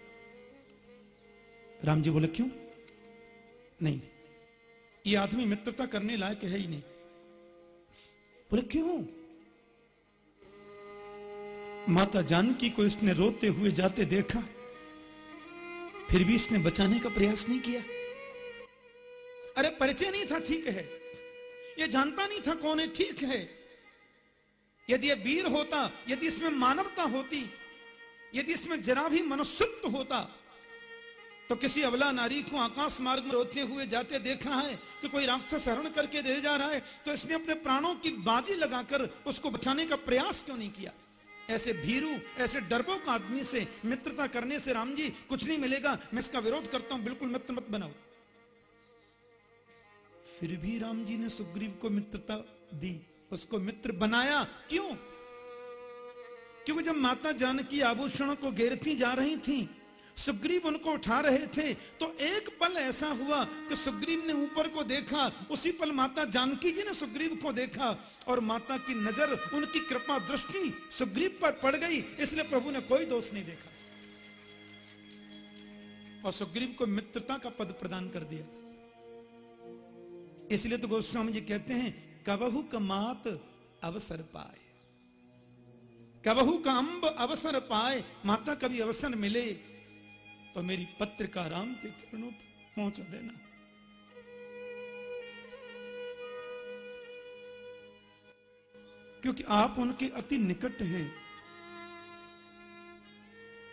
राम जी बोले, क्यों? नहीं, ये आदमी मित्रता करने लायक है ही नहीं। बोले, क्यों? माता जानकी को इसने रोते हुए जाते देखा, फिर भी इसने बचाने का प्रयास नहीं किया। अरे, परिचय नहीं था, ठीक है। ये जानता नहीं था कौन है, ठीक है। यदि ये वीर होता, यदि इसमें मानवता होती, यदि इसमें जरा भी मनुष्यत्व होता तो किसी अबला नारी को आकाश मार्ग में रोते हुए जाते देख रहा है कि कोई राक्षस हरण करके रह जा रहा है तो इसने अपने प्राणों की बाजी लगाकर उसको बचाने का प्रयास क्यों नहीं किया? ऐसे भीरू, ऐसे डरपोक आदमी से, मित्रता करने से राम जी, कुछ नहीं मिलेगा। मैं इसका विरोध करता हूँ, बिल्कुल मित्र मत बनाओ। फिर भी राम जी ने सुग्रीव को मित्रता दी। उसको मित्र बनाया। क्यों? क्योंकि जब माता जानकी आभूषणों को घेरती जा रही थी सुग्रीव उनको उठा रहे थे। तो एक पल ऐसा हुआ कि सुग्रीव ने ऊपर को देखा, उसी पल माता जानकी जी ने सुग्रीव को देखा और माता की नज़र, उनकी कृपा दृष्टि सुग्रीव पर पड़ गई, इसलिए प्रभु ने कोई दोष नहीं देखा। और सुग्रीव को मित्रता का पद प्रदान कर दिया। इसलिए तो गोस्वामी जी कहते हैं, कबहू कमात अवसर पाए। कबहू का अंब अवसर पाए। माता कभी अवसर मिले तो मेरी पत्रिका राम के चरणों पर पहुँचा देना। क्योंकि आप उनके अति निकट हैं।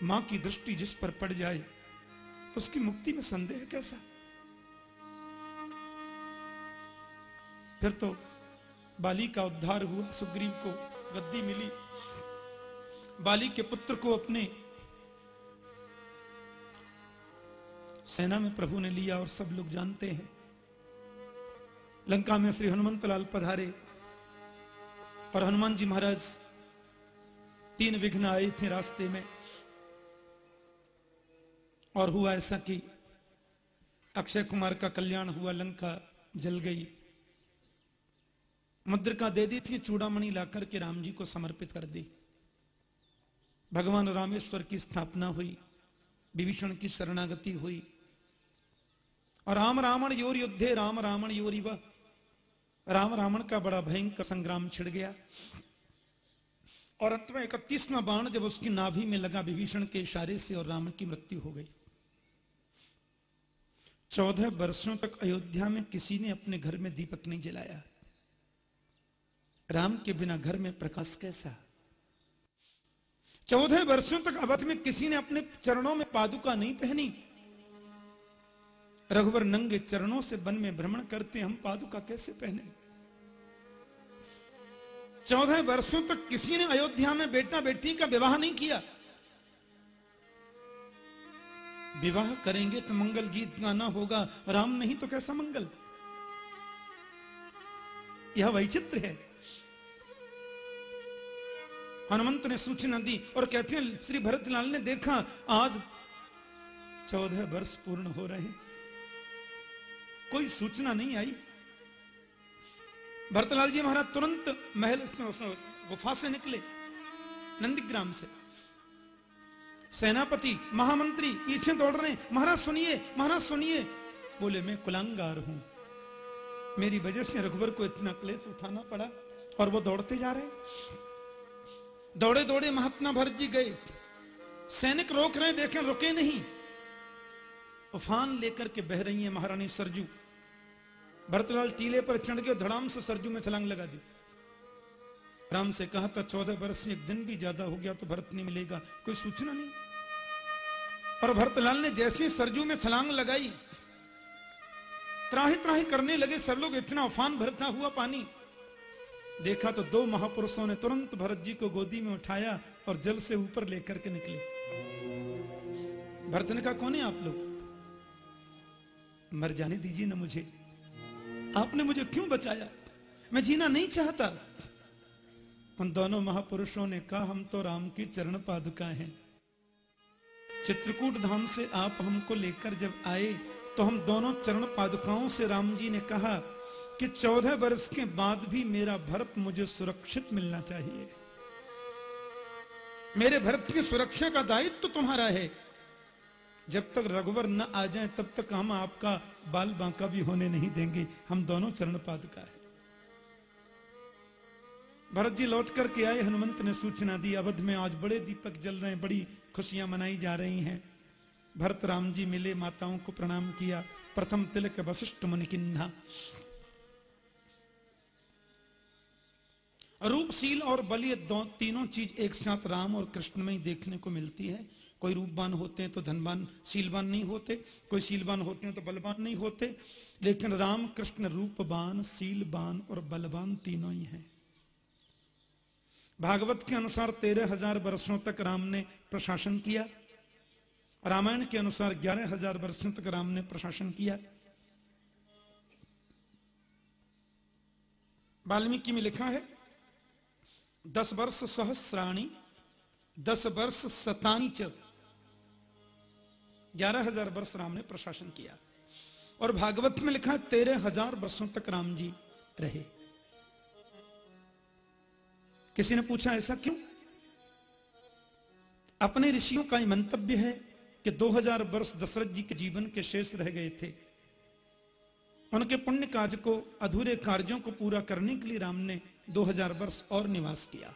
माँ की दृष्टि जिस पर पड़ जाए, उसकी मुक्ति में संदेह कैसा? फिर तो बाली का उद्धार हुआ, सुग्रीव को गद्दी मिली। बाली के पुत्र को अपने सेना में प्रभु ने लिया और सब लोग जानते हैं। लंका में श्री हनुमंत लाल पधारे और हनुमान जी महाराज तीन विघ्न आए थे रास्ते में और हुआ ऐसा कि अक्षय कुमार का कल्याण हुआ, लंका जल गई। मुद्रिका दे दी थी चूड़ामणि लाकर के राम जी को समर्पित कर दी। भगवान रामेश्वर की स्थापना हुई, विभीषण की शरणागति हुई। राम रावण योर युद्धे, राम रावण योरी व। राम रावण का बड़ा भयंकर संग्राम छिड़ गया। और अंत में इकतीसवा बाण जब उसकी नाभि में लगा विभीषण के इशारे से और राम की मृत्यु हो गई। चौदह वर्षों तक अयोध्या में किसी ने अपने घर में दीपक नहीं जलाया। राम के बिना घर में प्रकाश कैसा? चौदह वर्षों तक अवध में किसी ने अपने चरणों में पादुका नहीं पहनी। रघुवर नंगे चरणों से वन में भ्रमण करते हम पादुका कैसे पहने? चौदह वर्षों तक किसी ने अयोध्या में बेटा बेटी का विवाह नहीं किया। विवाह करेंगे तो मंगल गीत गाना होगा, राम नहीं तो कैसा मंगल? यह वैचित्र है। हनुमंत ने सूचना दी और कहते हैं, श्री भरतलाल ने देखा, आज चौदह वर्ष पूर्ण हो रहे कोई सूचना नहीं आई। भरतलाल जी महाराज तुरंत महल गुफा से निकले, नंदीग्राम से। सेनापति, महामंत्री पीछे दौड़ रहे, महाराज सुनिए महाराज सुनिए। बोले, मैं कुलंगार हूँ। मेरी वजह से रघुबर को इतना क्लेश उठाना पड़ा और वो दौड़ते जा रहे। दौड़े दौड़े महात्मा भरत जी गए। सैनिक रोक रहे, देखें, रुके नहीं। उफान लेकर के बह रही है महारानी सरजू। भरतलाल टीले पर चढ़ गए धड़ाम से सरजू में छलांग लगा दी। राम से कहा था चौदह वर्ष से एक दिन भी ज़्यादा हो गया तो भरत नहीं मिलेगा। कोई सूचना नहीं? और भरतलाल ने जैसे सरजू में छलांग लगाई त्राही त्राही करने लगे सब लोग इतना उफान भरता हुआ पानी। देखा तो दो महापुरुषों ने तुरंत भरत जी को गोदी में उठाया और जल से ऊपर लेकर के निकले। भरत ने कहा, कौन है आप लोग? मर जाने दीजिए ना मुझे। आपने मुझे क्यों बचाया? मैं जीना नहीं चाहता। उन दोनों महापुरुषों ने कहा, हम तो राम की चरण पादुका हैं। चित्रकूट धाम से आप हमको लेकर जब आए तो हम दोनों चरण पादुकाओं से राम जी ने कहा कि चौदह वर्ष के बाद भी मेरा भरत मुझे सुरक्षित मिलना चाहिए। मेरे भरत की सुरक्षा का दायित्व तो तुम्हारा है। जब तक रघुवर न आ जाए, तब तक हम आपका बाल बांका भी होने नहीं देंगे। हम दोनों चरण पाद का है। भरत जी लौट करके आए, हनुमंत ने सूचना दी, अवध में आज बड़े दीपक जल रहे हैं, बड़ी खुशियाँ मनाई जा रही हैं। भरत राम जी मिले, माताओं को प्रणाम किया। प्रथम तिलक वशिष्ठ मुनि किन्हा। रूपशील और बल ये दो तीनों चीज़ एक साथ राम और कृष्ण में ही देखने को मिलती है। कोई रूपवान होते हैं तो धनवान, शीलवान नहीं होते, कोई शीलवान होते हैं तो बलवान नहीं होते, लेकिन राम कृष्ण रूपवान, शीलवान और बलवान तीनों ही हैं। भागवत के अनुसार तेरह हज़ार वर्षों तक राम ने प्रशासन किया, रामायण के अनुसार ग्यारह हज़ार वर्षों तक राम ने प्रशासन किया। वाल्मीकि में लिखा है, दस वर्ष सहस्राणी, दस वर्ष सतानी च ग्यारह हज़ार वर्ष राम ने प्रशासन किया। और भागवत में लिखा, तेरह हज़ार वर्षों तक राम जी रहे। किसी ने पूछा, ऐसा क्यों? अपने ऋषियों का मंतव्य है कि 2000 वर्ष दशरथ जी के जीवन के शेष रह गए थे। उनके पुण्य कार्य को, अधूरे कार्यों को पूरा करने के लिए राम ने 2000 वर्ष और निवास किया।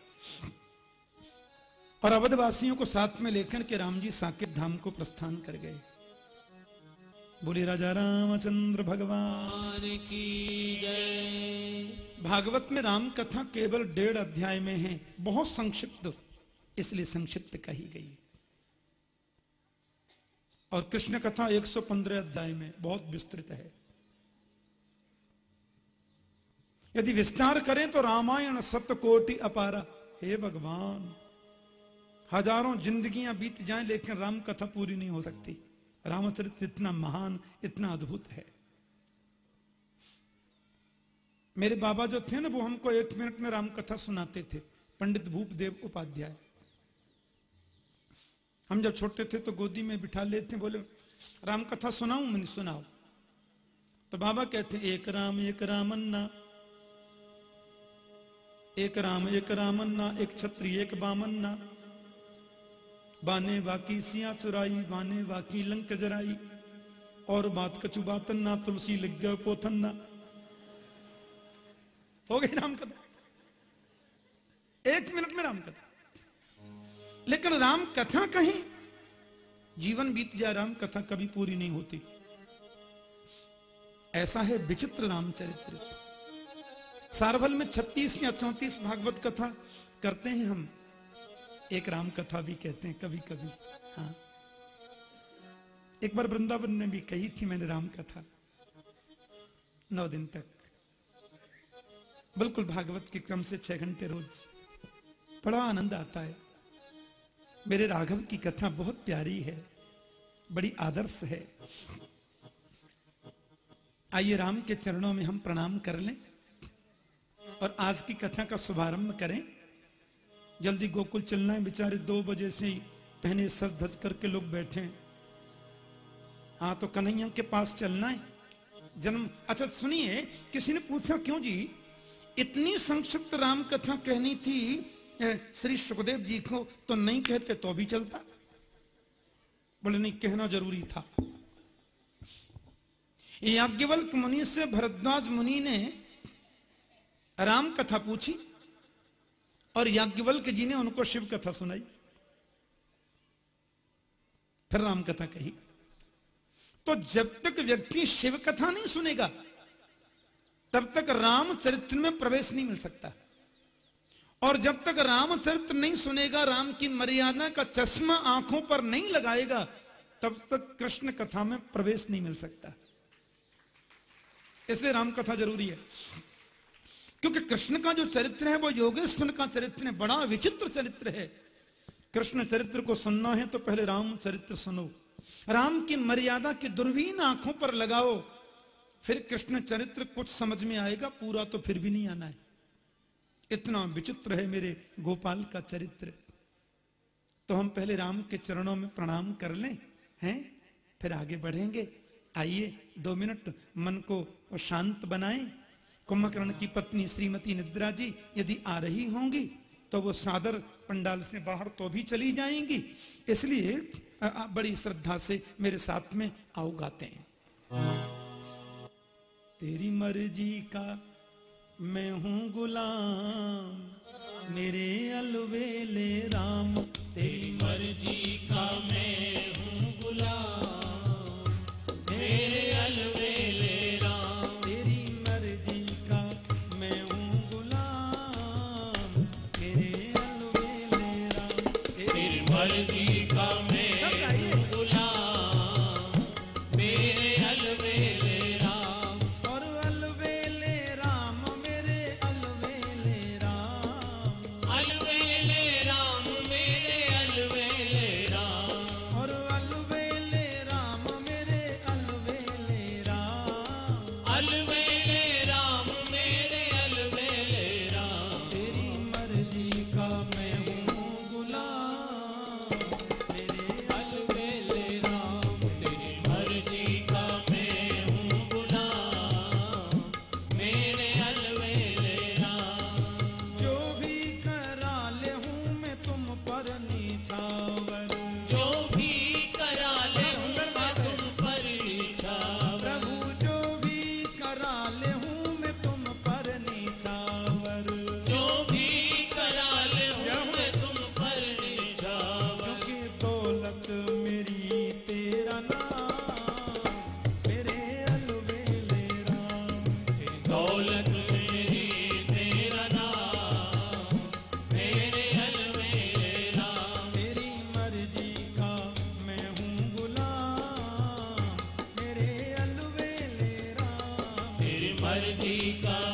और अवधवासियों को साथ में लेकर के राम जी साकेत धाम को प्रस्थान कर गए। बोले, राजा रामचंद्र भगवान की जय। भागवत में राम कथा केवल डेढ़ अध्याय में है, बहुत संक्षिप्त, इसलिए संक्षिप्त कही गई। और कृष्ण कथा 115 अध्याय में बहुत विस्तृत है। यदि विस्तार करें तो रामायण सप्त कोटि अपारा। हे भगवान! हज़ारों जिंदगियाँ बीत जाएँ, लेकिन राम कथा पूरी नहीं हो सकती। रामचरित्र इतना महान, इतना अद्भुत है। मेरे बाबा जो थे ना, वो हमको एक मिनट में राम कथा सुनाते थे। पंडित भूपदेव उपाध्याय। हम जब छोटे थे तो गोदी में बिठा लेते बोले, राम कथा सुनाऊं, मैंने सुनाओ? तो बाबा कहते एक राम, एक रामन्ना, एक राम, एक रामन्ना, एक छत्री, एक बामन्ना बाने वाकी सिया चुराई, बाने वाकी लंक जराई। और बात कछु बातन्ना तुलसी लिख गए पोथन्ना हो गई राम कथा एक मिनट में राम कथा लेकिन राम कथा कहीं, जीवन बीत जाए राम कथा कभी पूरी नहीं होती। ऐसा है विचित्र रामचरित्र। सारभल में 36 या 34 भागवत कथा करते हैं हम। एक राम कथा भी कहते हैं कभी कभी हाँ। एक बार वृंदावन में भी कही थी मैंने राम कथा नौ दिन तक। बिल्कुल भागवत के क्रम से छह घंटे रोज। बड़ा आनंद आता है। मेरे राघव की कथा बहुत प्यारी है, बड़ी आदर्श है। आइए राम के चरणों में हम प्रणाम कर लें और आज की कथा का शुभारंभ करें। जल्दी गोकुल चलना है, बेचारे दो बजे से ही पहने सज धज करके लोग बैठे हैं। हाँ तो कन्हैया के पास चलना है। जन्म अच्छा सुनिए, किसी ने पूछा क्यों जी? इतनी संक्षिप्त राम कथा कहनी थी श्री सुखदेव जी को तो नहीं कहते तो भी चलता। बोले, नहीं, कहना ज़रूरी था। याज्ञवल्क मुनि से भरद्वाज मुनि ने राम कथा पूछी। और याज्ञवल्क जी ने उनको शिव कथा सुनाई। फिर राम कथा कही। तो जब तक व्यक्ति शिव कथा नहीं सुनेगा, तब तक रामचरित्र में प्रवेश नहीं मिल सकता। और जब तक रामचरित्र नहीं सुनेगा, राम की मर्यादा का चश्मा आँखों पर नहीं लगाएगा, तब तक कृष्ण कथा में प्रवेश नहीं मिल सकता। इसलिए राम कथा ज़रूरी है। क्योंकि कृष्ण का जो चरित्र है, वो योगेश्वर का चरित्र है, बड़ा विचित्र चरित्र है। कृष्ण चरित्र को सुनना है तो पहले राम चरित्र सुनो। राम की मर्यादा की दुर्वीन आँखों पर लगाओ, फिर कृष्ण चरित्र कुछ समझ में आएगा, पूरा तो फिर भी नहीं आना है। इतना विचित्र है मेरे गोपाल का चरित्र। तो हम पहले राम के चरणों में प्रणाम कर लें, हैं? फिर आगे बढ़ेंगे। आइए, दो मिनट, मन को शांत बनाएँ। कुंभकर्ण की पत्नी श्रीमती निद्रा जी यदि आ रही होंगी तो वो सादर पंडाल से बाहर तो भी चली जाएँगी। इसलिए आप बड़ी श्रद्धा से मेरे साथ में आओ गाते हैं। तेरी मर्ज़ी का मैं हूँ गुलाम, मेरे अलवेले राम। तेरी मर्ज़ी का मैं का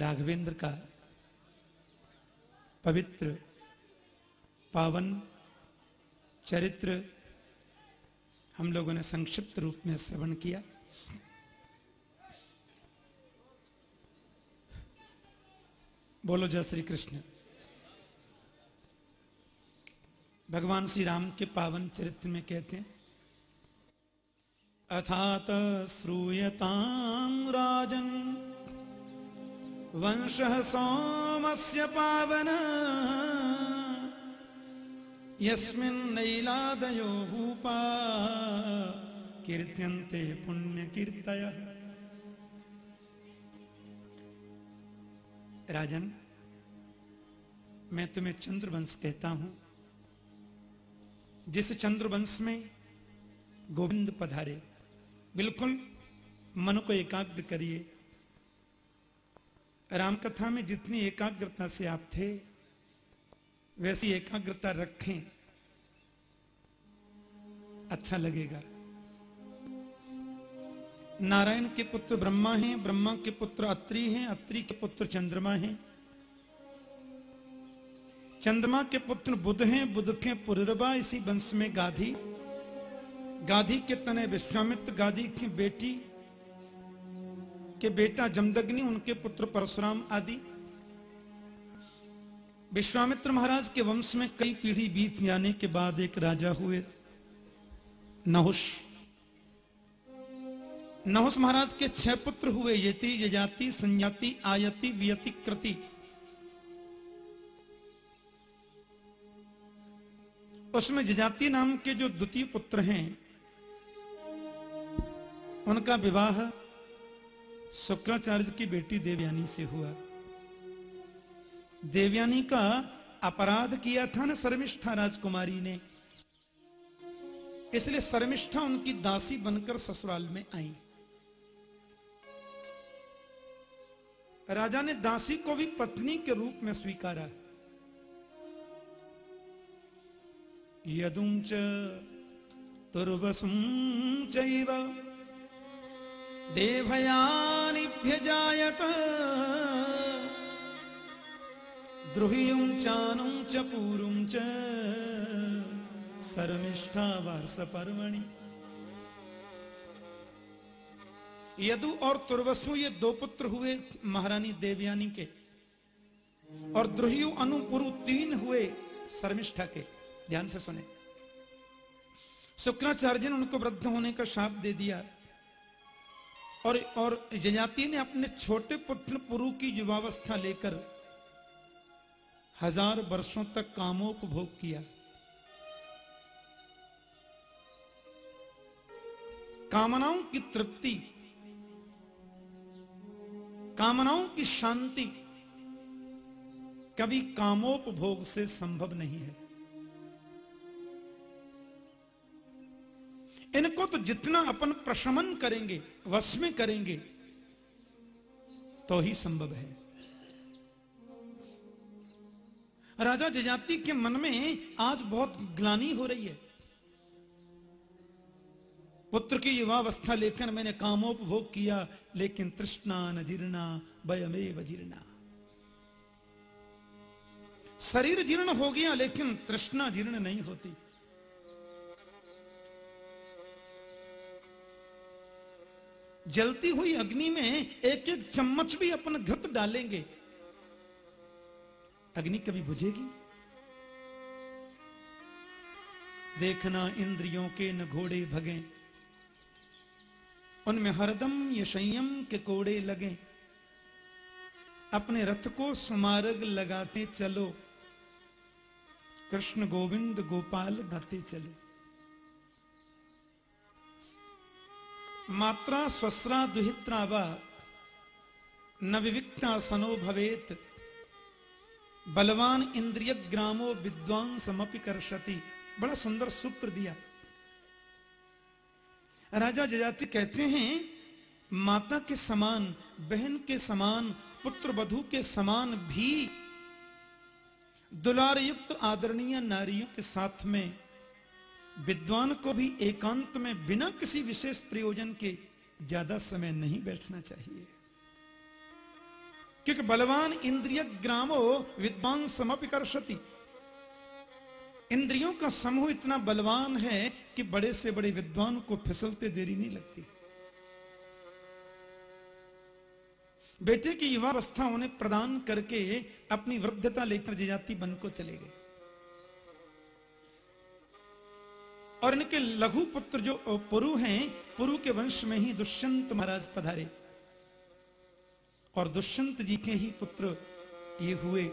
राघवेंद्र का पवित्र पावन चरित्र हम लोगों ने संक्षिप्त रूप में श्रवण किया। बोलो जय श्री कृष्ण। भगवान श्री राम के पावन चरित्र में कहते हैं, अथात श्रूयताम राजन वंश सोमस्य पावन। यस्मिन्नैलादयो भूपा, कीर्त्यन्ते पुण्य कीर्तय राजन, मैं तुम्हें चंद्रवंश कहता हूँ। जिस चंद्रवंश में गोविंद पधारे, बिल्कुल मन को एकाग्र करिए। रामकथा में जितनी एकाग्रता से आप थे, वैसी एकाग्रता रखें। अच्छा लगेगा। नारायण के पुत्र ब्रह्मा हैं, ब्रह्मा के पुत्र अत्रि हैं, अत्रि के पुत्र चंद्रमा हैं। चंद्रमा के पुत्र बुध हैं, बुध के पुररबा इसी वंश में गाधी। गाधी के तने विश्वामित्र, गाधी की बेटी के बेटा जमदग्नि, उनके पुत्र परशुराम आदि। विश्वामित्र महाराज के वंश में कई पीढ़ी बीत जाने के बाद एक राजा हुए। नहुष नहुस महाराज के छह पुत्र हुए, यति, यजाति संजाति आयति, वियति, कृति। उसमें जजाति नाम के जो द्वितीय पुत्र हैं, उनका विवाह शुक्राचार्य की बेटी देवयानी से हुआ। देवयानी का अपराध किया था ना शर्मिष्ठा राजकुमारी ने। इसलिए शर्मिष्ठा उनकी दासी बनकर ससुराल में आई। राजा ने दासी को भी पत्नी के रूप में स्वीकारा। यदुं च तुर्वसुं चैव देवयानिभ्यजायत द्रुहियुं चानुं च पूरुं च। शर्मिष्ठा वार्षपर्वणि यदु और तुर्वसु ये दो पुत्र हुए महारानी देवयानी के, और द्रुहियु अनुपुरु तीन हुए शर्मिष्ठा के। ध्यान से सुने। शुक्राचार्य ने उनको वृद्ध होने का शाप दे दिया। और और जजाति ने अपने छोटे पुत्र पुरु की युवावस्था लेकर हज़ार वर्षों तक कामोपभोग किया। कामनाओं की तृप्ति, कामनाओं की शांति कभी कामोपभोग से संभव नहीं है। इनको तो जितना अपन प्रशमन करेंगे वश में करेंगे तो ही संभव है। राजा जजाति के मन में आज बहुत ग्लानी हो रही है। पुत्र की युवावस्था लेकर मैंने कामोपभोग किया, लेकिन तृष्णा न जीर्णा वयमेव जीर्णा। शरीर जीर्ण हो गया, लेकिन तृष्णा जीर्ण नहीं होती। जलती हुई अग्नि में एक एक चम्मच भी अपन घृत डालेंगे। अग्नि कभी बुझेगी? देखना इंद्रियों के न घोड़े भगे। उनमें हरदम ये संयम के कोड़े लगे। अपने रथ को सुमार्ग लगाते चलो। कृष्ण गोविंद गोपाल गाते चलो। मात्रा स्वस्रा दुहित्रा व न विविक्ता सनो भवेत। बलवान इंद्रिय ग्रामो विद्वान समपि बड़ा सुंदर सूत्र दिया। राजा जजाति कहते हैं, माता के समान, बहन के समान, पुत्र वधु के समान भी दुलार युक्त आदरणीय नारियों के साथ में विद्वान को भी एकांत में बिना किसी विशेष प्रयोजन के ज़्यादा समय नहीं बैठना चाहिए। क्योंकि बलवान इंद्रिय ग्रामो विद्वान समपिकर्षति इंद्रियों का समूह इतना बलवान है कि बड़े से बड़े विद्वान को फिसलते देरी नहीं लगती। बेटे की युवावस्था उन्हें प्रदान करके अपनी वृद्धता लेकर जजाति बन को चले गए। और इनके लघु पुत्र जो पुरु हैं, पुरु के वंश में ही दुष्यंत महाराज पधारे। और दुष्यंत जी के ही पुत्र ये हुए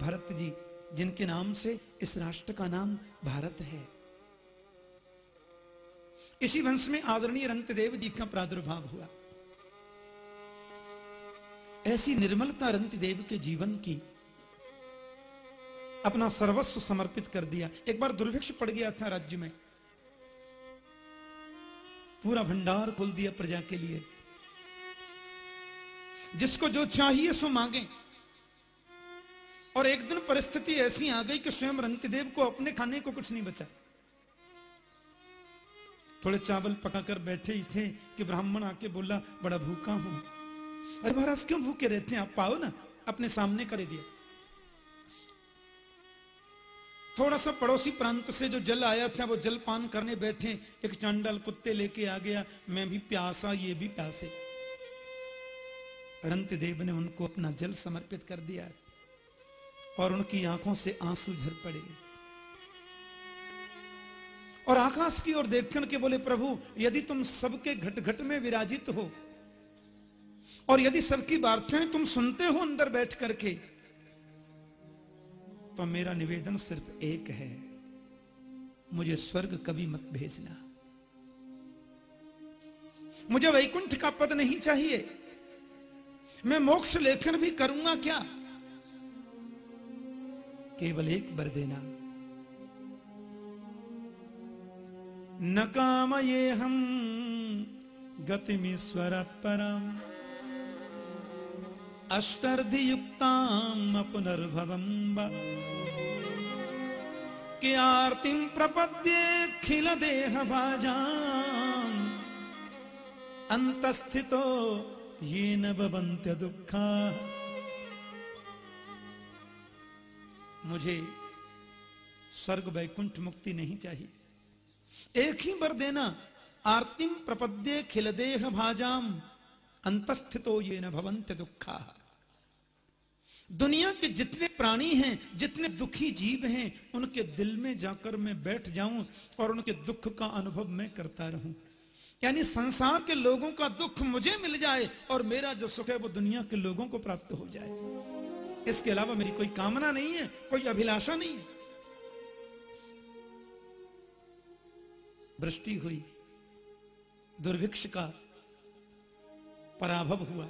भरत जी, जिनके नाम से इस राष्ट्र का नाम भारत है। इसी वंश में आदरणीय रंतदेव जी का प्रादुर्भाव हुआ। ऐसी निर्मलता रंतदेव के जीवन की अपना सर्वस्व समर्पित कर दिया। एक बार दुर्भिक्ष पड़ गया था राज्य में। पूरा भंडार खोल दिया प्रजा के लिए। जिसको जो चाहिए सो मांगे। और एक दिन परिस्थिति ऐसी आ गई कि स्वयं रंतिदेव को अपने खाने को कुछ नहीं बचा। थोड़े चावल पकाकर बैठे ही थे कि ब्राह्मण आके बोला, बड़ा भूखा हूँ। अरे महाराज, क्यों भूखे रहते हैं? आप पाओ ना, अपने सामने कर दिया थोड़ा सा पड़ोसी प्रांत से जो जल आया था, वो जल पान करने बैठे, एक चांडल कुत्ते लेके आ गया, मैं भी प्यासा, ये भी प्यासे। रंत देव ने उनको अपना जल समर्पित कर दिया और उनकी आँखों से आँसू झर पड़े। और आकाश की ओर देखकर के बोले, प्रभु, यदि तुम सबके घट घट में विराजित हो और यदि सबकी वार्ताएँ तुम सुनते हो अंदर बैठ करके तो मेरा निवेदन सिर्फ़ एक है। मुझे स्वर्ग कभी मत भेजना। मुझे वैकुंठ का पद नहीं चाहिए। मैं मोक्ष लेखन भी करूँगा क्या? केवल एक बर देना। न काम ये हम, गति में गतिमीश्वर परम। अष्टर्धि युक्ताम पुनर्भवम के आरतिम प्रपद्ये खिल देह भाजाम अंतस्थितो ये न बंत्य दुखा। मुझे स्वर्ग वैकुंठ मुक्ति नहीं चाहिए। एक ही बर देना आरतिम प्रपद्ये खिल देह भाजाम अंतस्थितो ये न भवंत दुखा। दुनिया के जितने प्राणी हैं, जितने दुखी जीव हैं, उनके दिल में जाकर मैं बैठ जाऊँ और उनके दुख का अनुभव मैं करता रहूँ। यानी संसार के लोगों का दुख मुझे मिल जाए और मेरा जो सुख है वो दुनिया के लोगों को प्राप्त हो जाए। इसके अलावा मेरी कोई कामना नहीं है, कोई अभिलाषा नहीं है। वृष्टि हुई, दुर्भिक्ष का पराभव हुआ।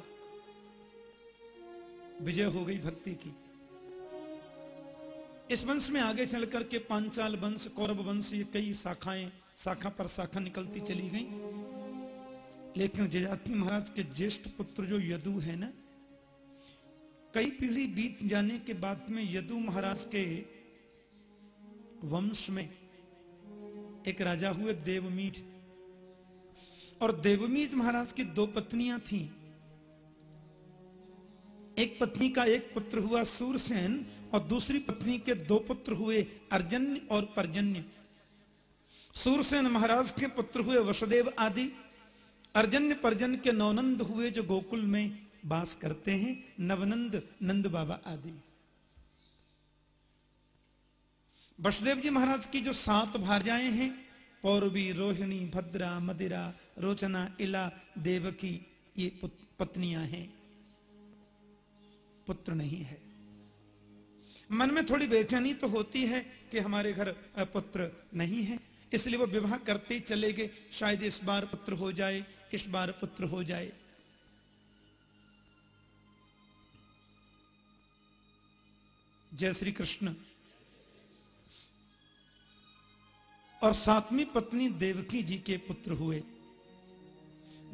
विजय हो गई भक्ति की। इस वंश में आगे चलकर के पांचाल वंश, कौरव वंश, ये कई शाखाएँ, शाखा पर शाखा निकलती चली गई। लेकिन जजाति महाराज के ज्येष्ठ पुत्र जो यदु है ना, कई पीढ़ी बीत जाने के बाद में यदु महाराज के वंश में एक राजा हुए, देवमीठ और देवमीठ महाराज की दो पत्नियाँ थीं। एक पत्नी का एक पुत्र हुआ सूरसेन और दूसरी पत्नी के दो पुत्र हुए अर्जन्य और परजन्य। सूरसेन महाराज के पुत्र हुए वसुदेव आदि। अर्जन्य परजन के नवनंद हुए जो गोकुल में बास करते हैं, नवनंद, नंद बाबा आदि। वसुदेव जी महाराज की जो सात भार्याएँ हैं, पौरवी, रोहिणी, भद्रा, मदिरा रोचना इला देवकी ये पत्नियाँ हैं। पुत्र नहीं है। मन में थोड़ी बेचैनी तो होती है कि हमारे घर पुत्र नहीं है। इसलिए वो विवाह करते ही चले गए। शायद इस बार पुत्र हो जाए, इस बार पुत्र हो जाए। जय श्री कृष्ण। और सातवीं पत्नी देवकी जी के पुत्र हुए।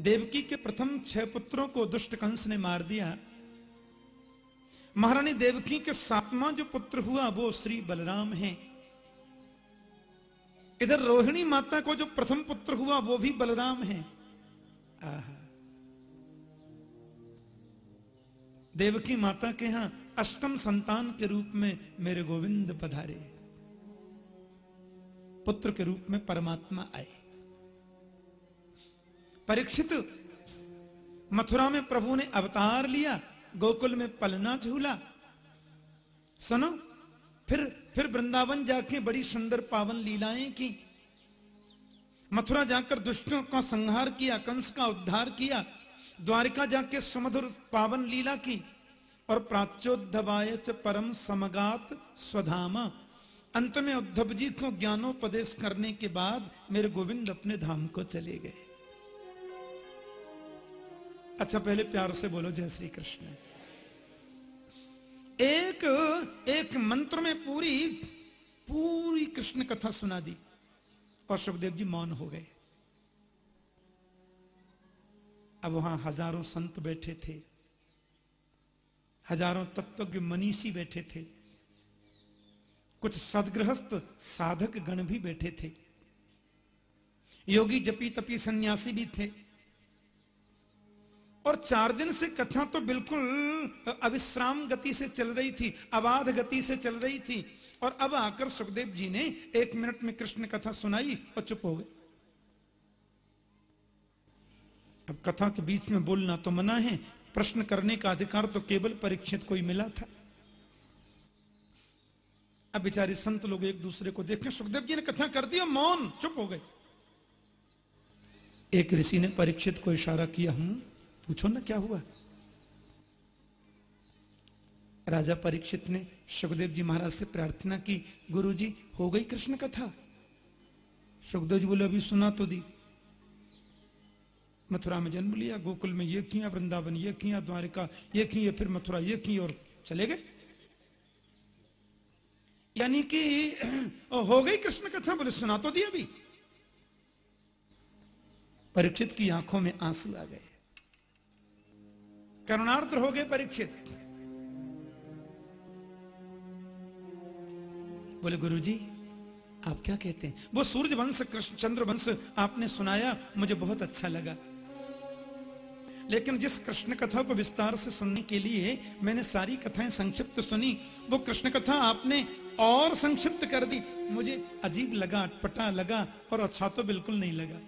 देवकी के प्रथम छह पुत्रों को दुष्ट कंस ने मार दिया। महारानी देवकी के सातवां जो पुत्र हुआ, वो श्री बलराम हैं। इधर रोहिणी माता को जो प्रथम पुत्र हुआ, वो भी बलराम है। देवकी माता के यहाँ अष्टम संतान के रूप में मेरे गोविंद पधारे। पुत्र के रूप में परमात्मा आए। परीक्षित। मथुरा में प्रभु ने अवतार लिया, गोकुल में पलना झूला। सुनो, फिर फिर वृंदावन जाके बड़ी सुंदर पावन लीलाएँ की। मथुरा जाकर दुष्टों का संहार किया, कंस का उद्धार किया, द्वारिका जाके सुमधुर पावन लीला की, और प्राच्योद्धवाय च परम समगात स्वधामा। अंत में उद्धव जी को ज्ञानोपदेश करने के बाद मेरे गोविंद अपने धाम को चले गए। अच्छा पहले प्यार से बोलो, जय श्री कृष्ण। एक एक मंत्र में पूरी पूरी कृष्ण कथा सुना दी और सुखदेव जी मौन हो गए। अब वहाँ हज़ारों संत बैठे थे, हज़ारों तत्वज्ञ मनीषी बैठे थे, कुछ सदगृहस्थ साधक गण भी बैठे थे, योगी जपी तपी सन्यासी भी थे। और चार दिन से कथा तो बिल्कुल अविश्राम गति से चल रही थी, अबाध गति से चल रही थी। और अब आकर सुखदेव जी ने एक मिनट में कृष्ण कथा सुनाई और चुप हो गए। अब कथा के बीच में बोलना तो मना है, प्रश्न करने का अधिकार तो केवल परीक्षित को ही मिला था। अब बेचारे संत लोग एक दूसरे को देखें सुखदेव जी ने कथा कर दी मौन, चुप हो गए। एक ऋषि ने परीक्षित को इशारा किया हम पूछो ना क्या हुआ? राजा परीक्षित ने सुखदेव जी महाराज से प्रार्थना की गुरु जी हो गई कृष्ण कथा? सुखदेव जी बोले, अभी सुना तो दी। मथुरा में जन्म लिया, गोकुल में ये किया, वृंदावन ये किया, द्वारिका ये किए फिर मथुरा ये की और चले गए। यानी कि हो गई कृष्ण कथा, बोले, सुना तो दी अभी। परीक्षित की आँखों में आँसू आ गए। करुणार्थ हो गए परीक्षित। बोले, गुरुजी, आप क्या कहते हैं? वो सूर्य वंश, कृष्ण, चंद्र वंश आपने सुनाया, मुझे बहुत अच्छा लगा। लेकिन जिस कृष्ण कथा को विस्तार से सुनने के लिए मैंने सारी कथाएँ संक्षिप्त सुनी, वो कृष्ण कथा आपने और संक्षिप्त कर दी। मुझे अजीब लगा, अटपटा लगा और अच्छा तो बिल्कुल नहीं लगा।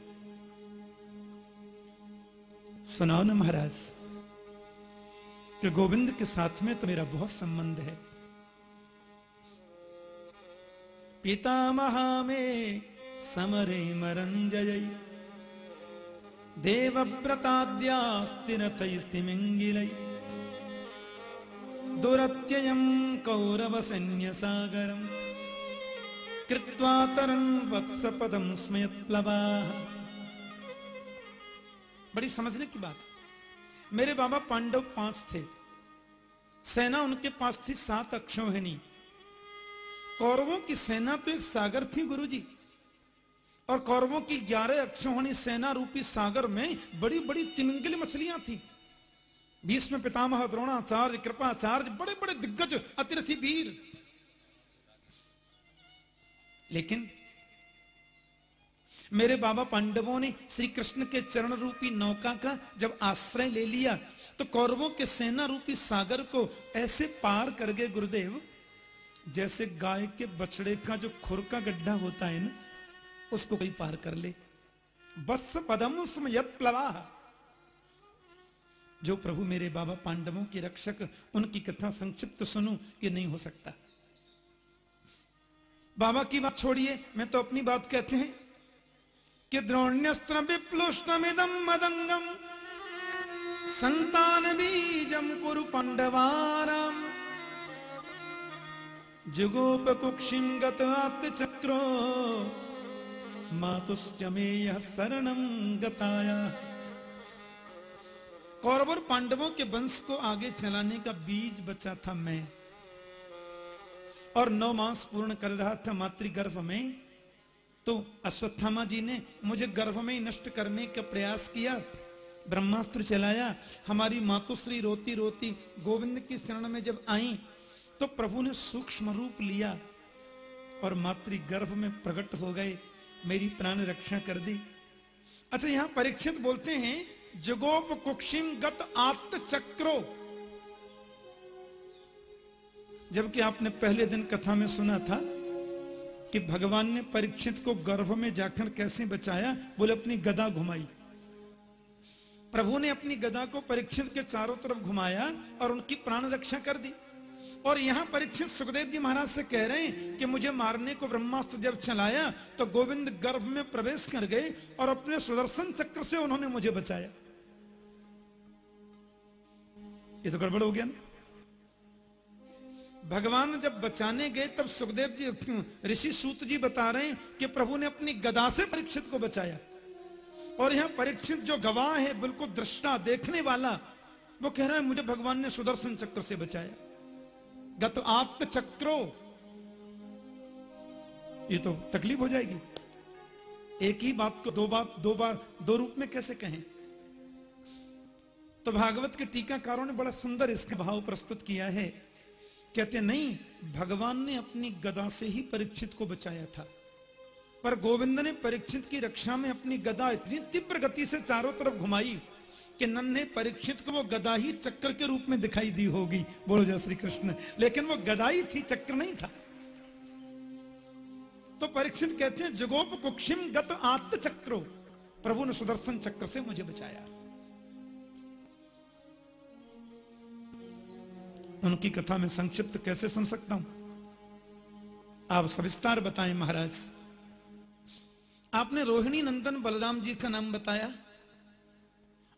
सुनाओ ना महाराज। कि गोविंद के साथ में तो मेरा बहुत संबंध है। पितामहा में समरे मरंजय। देवव्रताद्यास्तिरथैस्तिमिङ्गिलै। दुरत्ययम् कौरवसैन्यसागरम् कृत्वा तरन् वत्सपदं स्मयत्प्लवाः बड़ी समझने की बात मेरे बाबा पांडव पाँच थे। सेना उनके पास थी सात अक्षोहिणी कौरवों की सेना तो एक सागर थी, गुरुजी। और कौरवों की ग्यारह अक्षोहिणी सेना रूपी सागर में बड़ी बड़ी तिमिंगली मछलियाँ थी। भीष्म पितामह, द्रोणाचार्य, कृपाचार्य बड़े बड़े दिग्गज अतिरथी वीर। लेकिन मेरे बाबा पांडवों ने श्री कृष्ण के चरण रूपी नौका का जब आश्रय ले लिया तो कौरवों के सेना रूपी सागर को ऐसे पार कर गए गुरुदेव। जैसे गाय के बछड़े का जो खुर का गड्ढा होता है ना, उसको कोई पार कर ले। बस पदम स्मयत प्लवा। जो प्रभु मेरे बाबा पांडवों के रक्षक, उनकी कथा संक्षिप्त सुनूं, ये नहीं हो सकता। बाबा की बात छोड़िए, मैं तो अपनी बात कहते हैं। कि द्रोण्यस्त्र विप्लुष्टमिदम मदंगम संतान बीजम कुरु पांडवाराम जुगोप कुक्षिम गत चक्रो मातुश्चमेय शरणम गताया। कौरव पांडवों के वंश को आगे चलाने का बीज बचा था मैं। और नौ मास पूर्ण कर रहा था मातृगर्भ में। तो अश्वत्थामा जी ने मुझे गर्भ में ही नष्ट करने का प्रयास किया, ब्रह्मास्त्र चलाया, हमारी मातुश्री रोती रोती गोविंद की शरण में जब आई तो प्रभु ने सूक्ष्म रूप लिया और मातृ गर्भ में प्रकट हो गए, मेरी प्राण रक्षा कर दी। अच्छा यहाँ परीक्षित बोलते हैं, जगोप कुक्षिम गत आत्म चक्रो। जबकि आपने पहले दिन कथा में सुना था कि भगवान ने परीक्षित को गर्भ में जाकर कैसे बचाया? बोले, अपनी गदा घुमाई। प्रभु ने अपनी गदा को परीक्षित के चारों तरफ़ घुमाया और उनकी प्राण रक्षा कर दी। और यहाँ परीक्षित सुखदेव जी महाराज से कह रहे हैं कि मुझे मारने को ब्रह्मास्त्र जब चलाया तो गोविंद गर्भ में प्रवेश कर गए और अपने सुदर्शन चक्र से उन्होंने मुझे बचाया। ये तो गड़बड़ हो गया ना? भगवान जब बचाने गए, तब सुखदेव जी, ऋषि सूत जी बता रहे हैं कि प्रभु ने अपनी गदा से परीक्षित को बचाया। और यहाँ परीक्षित जो गवाह है, बिल्कुल दृष्टा देखने वाला, वो कह रहा है, मुझे भगवान ने सुदर्शन चक्र से बचाया। गत आत्म चक्रो। ये तो तकलीफ़ हो जाएगी। एक ही बात को दो बात, दो बार, दो रूप में कैसे कहें? तो भागवत के टीकाकारों ने बड़ा सुंदर इसका भाव प्रस्तुत किया है। कहते, नहीं, भगवान ने अपनी गदा से ही परीक्षित को बचाया था। पर गोविंद ने परीक्षित की रक्षा में अपनी गदा इतनी तीव्र गति से चारों तरफ़ घुमाई कि नन्हे परीक्षित को वो गदा ही चक्र के रूप में दिखाई दी होगी, बोलो जय श्री कृष्ण। लेकिन वो गदा ही थी, चक्र नहीं था। तो परीक्षित कहते हैं, जगोप कुक्षिम गत आत्म चक्रो, प्रभु ने सुदर्शन चक्र से मुझे बचाया। उनकी कथा में संक्षिप्त कैसे सुन सकता हूँ? आप सविस्तार बताएँ महाराज। आपने रोहिणी नंदन बलराम जी का नाम बताया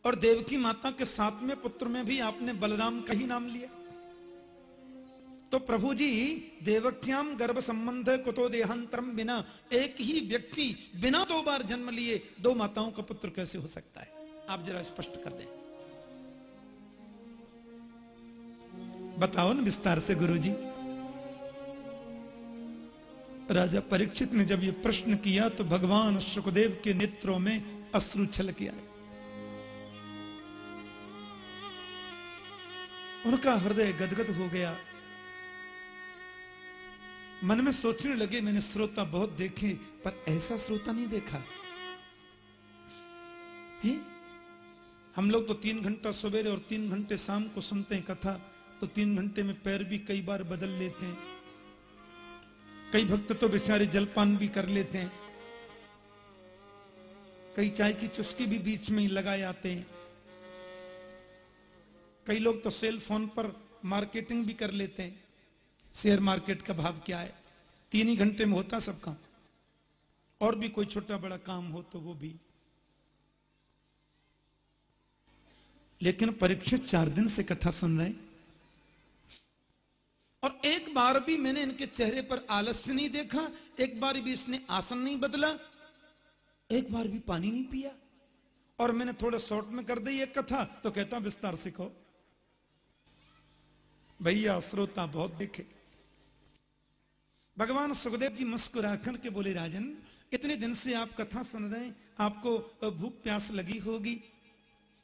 और देवकी माता के सातवें पुत्र में भी आपने बलराम का ही नाम लिया। तो प्रभु जी, देवक्याम गर्भ संबंध कुतो देहांतरम बिना एक ही व्यक्ति बिना दो बार जन्म लिए दो माताओं का पुत्र कैसे हो सकता है? आप जरा स्पष्ट कर दें। बताओ न विस्तार से गुरुजी। राजा परीक्षित ने जब ये प्रश्न किया तो भगवान सुखदेव के नेत्रों में अश्रु छलक आए। उनका हृदय गदगद हो गया। मन में सोचने लगे, मैंने श्रोता बहुत देखे, पर ऐसा श्रोता नहीं देखा। है? हम लोग तो तीन घंटा सवेरे और तीन घंटे शाम को सुनते हैं कथा। तो तीन घंटे में पैर भी कई बार बदल लेते हैं। कई भक्त तो बेचारे जलपान भी कर लेते हैं। कई चाय की चुस्की भी बीच में ही लगाए आते हैं। कई लोग तो सेल फ़ोन पर मार्केटिंग भी कर लेते हैं। शेयर मार्केट का भाव क्या है? तीन ही घंटे में होता सब काम। और भी कोई छोटा बड़ा काम हो तो वो भी। लेकिन परीक्षित चार दिन से कथा सुन रहे और एक बार भी मैंने इनके चेहरे पर आलस्य नहीं देखा, एक बार भी इसने आसन नहीं बदला, एक बार भी पानी नहीं पिया। और मैंने थोड़ा शॉर्ट में कर दी एक कथा तो कहता विस्तार सिखो भैया, श्रोता बहुत देखे। भगवान सुखदेव जी मुस्कुरा के बोले, राजन, इतने दिन से आप कथा सुन रहे हैं, आपको भूख प्यास लगी होगी।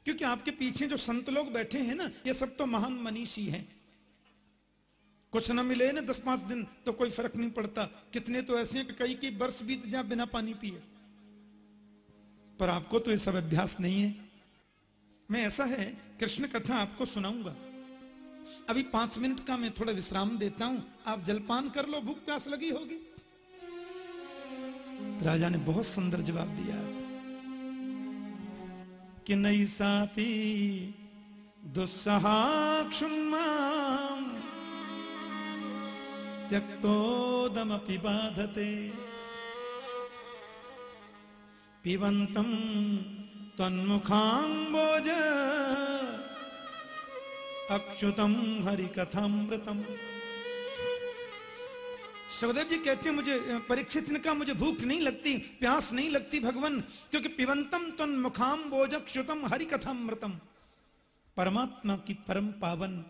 क्योंकि आपके पीछे जो संत लोग बैठे हैं ना, ये सब तो महान मनीषी हैं। कुछ ना मिले ना दस पाँच दिन तो कोई फ़र्क नहीं पड़ता। कितने तो ऐसे हैं कि कई कई वर्ष बीत जा बिना पानी पिए। पर आपको तो ये सब अभ्यास नहीं है। मैं ऐसा है, कृष्ण कथा आपको सुनाऊँगा। अभी पाँच मिनट का मैं थोड़ा विश्राम देता हूँ। आप जलपान कर लो, भूख प्यास लगी होगी। राजा ने बहुत सुंदर जवाब दिया। कि नई साथी दुस्सहा त्यक्तोदमपि बाधते। पिबन्तं त्वन्मुखाम्बोज। अक्षुतम हरिकथामृतम। सुखदेव जी कहते हैं, मुझे परीक्षित कहा मुझे भूख नहीं लगती, प्यास नहीं लगती भगवान, क्योंकि पिबंतम तन मुखाम बोजक्षुतम हरि कथामृतम परमात्मा की परम पावन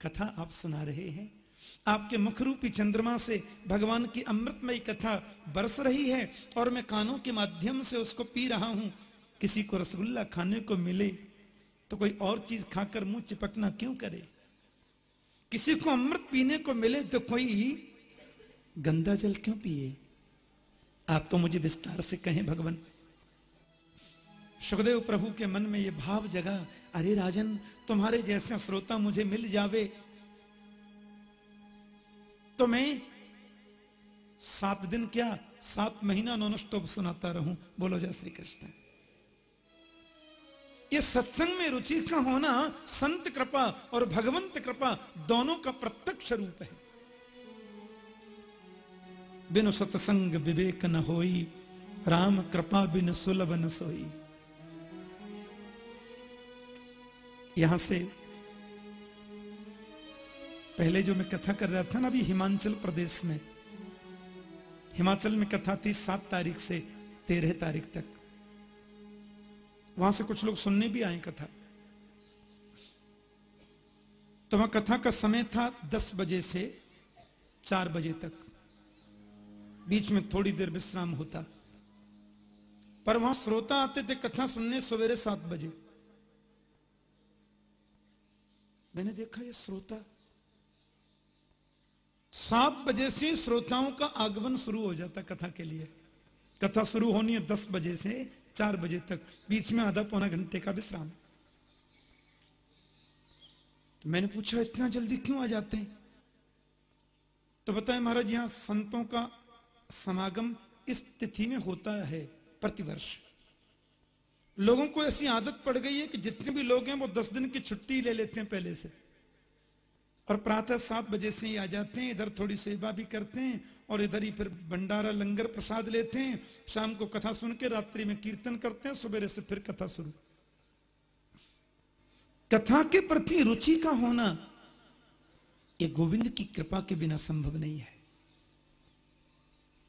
कथा आप सुना रहे हैं। आपके मुख रूपी चंद्रमा से भगवान की अमृतमयी कथा बरस रही है और मैं कानों के माध्यम से उसको पी रहा हूँ। किसी को रसगुल्ला खाने को मिले तो कोई और चीज़ खाकर मुँह चिपकना क्यों करे? किसी को अमृत पीने को मिले तो कोई गंदा जल क्यों पिए? आप तो मुझे विस्तार से कहें भगवान। सुखदेव प्रभु के मन में यह भाव जगा, अरे राजन, तुम्हारे जैसा श्रोता मुझे मिल जावे तो मैं सात दिन क्या, सात महीना नॉन स्टॉप सुनाता रहूँ? बोलो, जय श्री कृष्ण। ये सत्संग में रुचि का होना संत कृपा और भगवंत कृपा दोनों का प्रत्यक्ष रूप है। बिनु सत्संग विवेक न होई, राम कृपा बिन सुलभ न सोई। यहाँ से पहले जो मैं कथा कर रहा था ना अभी हिमाचल प्रदेश में। हिमाचल में कथा थी सात तारीख से तेरह तारीख तक। वहाँ से कुछ लोग सुनने भी आए कथा। तो वहाँ कथा का समय था दस बजे से चार बजे तक। बीच में थोड़ी देर विश्राम होता। पर वहाँ श्रोता आते थे कथा सुनने सवेरे सात बजे। मैंने देखा ये श्रोता सात बजे से श्रोताओं का आगमन शुरू हो जाता कथा के लिए। कथा शुरू होनी है दस बजे से चार बजे तक। बीच में आधा पौना घंटे का विश्राम। तो मैंने पूछा, इतना जल्दी क्यों आ जाते हैं? तो बताए, महाराज, यहाँ संतों का समागम इस तिथि में होता है प्रतिवर्ष। लोगों को ऐसी आदत पड़ गई है कि जितने भी लोग हैं, वो दस दिन की छुट्टी ले लेते हैं पहले से। और प्रातः सात बजे से ही आ जाते हैं, इधर थोड़ी सेवा भी करते हैं और इधर ही फिर भंडारा लंगर प्रसाद लेते हैं। शाम को कथा सुन के रात्रि में कीर्तन करते हैं सुबह से फिर कथा शुरू। कथा के प्रति रुचि का होना, ये गोविंद की कृपा के बिना संभव नहीं है।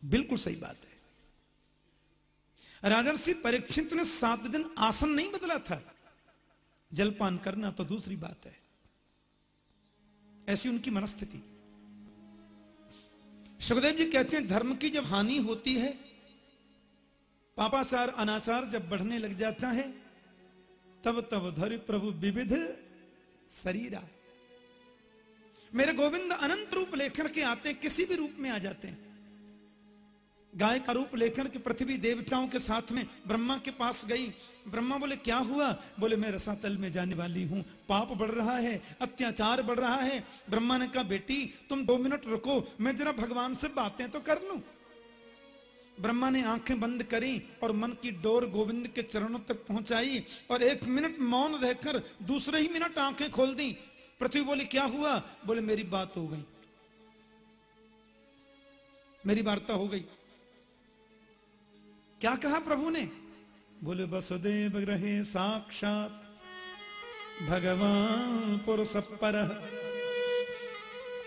बिल्कुल सही बात है। राजर्षि परीक्षित ने सात दिन आसन नहीं बदला था। जलपान करना तो दूसरी बात है। ऐसी उनकी मनस्थिति। सुखदेव जी कहते हैं, धर्म की जब हानि होती है, पापाचार, अनाचार जब बढ़ने लग जाता है, तब तब धर प्रभु विविध शरीरा मेरे गोविंद अनंत रूप लेकर के आते हैं, किसी भी रूप में आ जाते हैं। गाय का रूप लेकर के पृथ्वी देवताओं के साथ में ब्रह्मा के पास गई। ब्रह्मा बोले, क्या हुआ? बोले, मैं रसातल में जाने वाली हूँ। पाप बढ़ रहा है, अत्याचार बढ़ रहा है। ब्रह्मा ने कहा, बेटी, तुम दो मिनट रुको, मैं जरा भगवान से बातें तो कर लू। ब्रह्मा ने आँखें बंद करी और मन की डोर गोविंद के चरणों तक पहुंचाई और एक मिनट मौन रहकर दूसरे ही मिनट आँखें खोल दी। पृथ्वी बोली, क्या हुआ? बोले, मेरी बात हो गई। मेरी वार्ता हो गई। क्या कहा प्रभु ने? बोले वसुदेव ग्रहे साक्षात भगवान पुरुष पर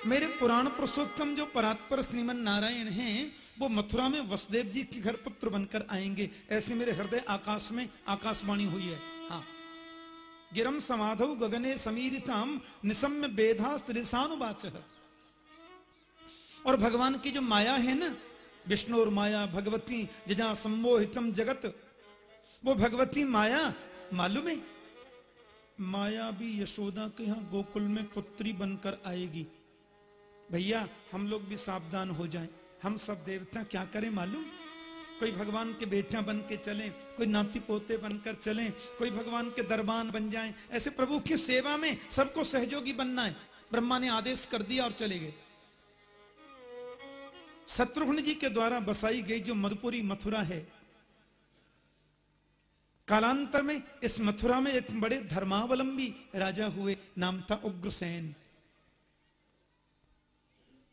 मेरे पुराण पुरुषोत्तम जो परात्पर श्रीमन नारायण हैं वो मथुरा में वसुदेव जी के घर पुत्र बनकर आएँगे। ऐसे मेरे हृदय आकाश में आकाशवाणी हुई है। हाँ। गिरम समाधव गगने समीरिताम निसम्य बेधा स्त्रिशानुवाच और भगवान की जो माया है ना विष्णु और माया भगवती, जजा सम्मोहितम जगत। वो भगवती माया मालूम है? माया भी यशोदा के यहाँ गोकुल में पुत्री बनकर आएगी। भैया, हम लोग भी सावधान हो जाएँ। हम सब देवता क्या करें मालूम? कोई भगवान के बेटा बन के चले, कोई नाती पोते बनकर चले, कोई भगवान के दरबान बन जाएँ। ऐसे प्रभु की सेवा में सबको सहयोगी बनना है। ब्रह्मा ने आदेश कर दिया और चले गए। शत्रुघ्न जी के द्वारा बसाई गई जो मधुपुरी मथुरा है, कालांतर में इस मथुरा में एक बड़े धर्मावलंबी राजा हुए, नाम था उग्रसेन।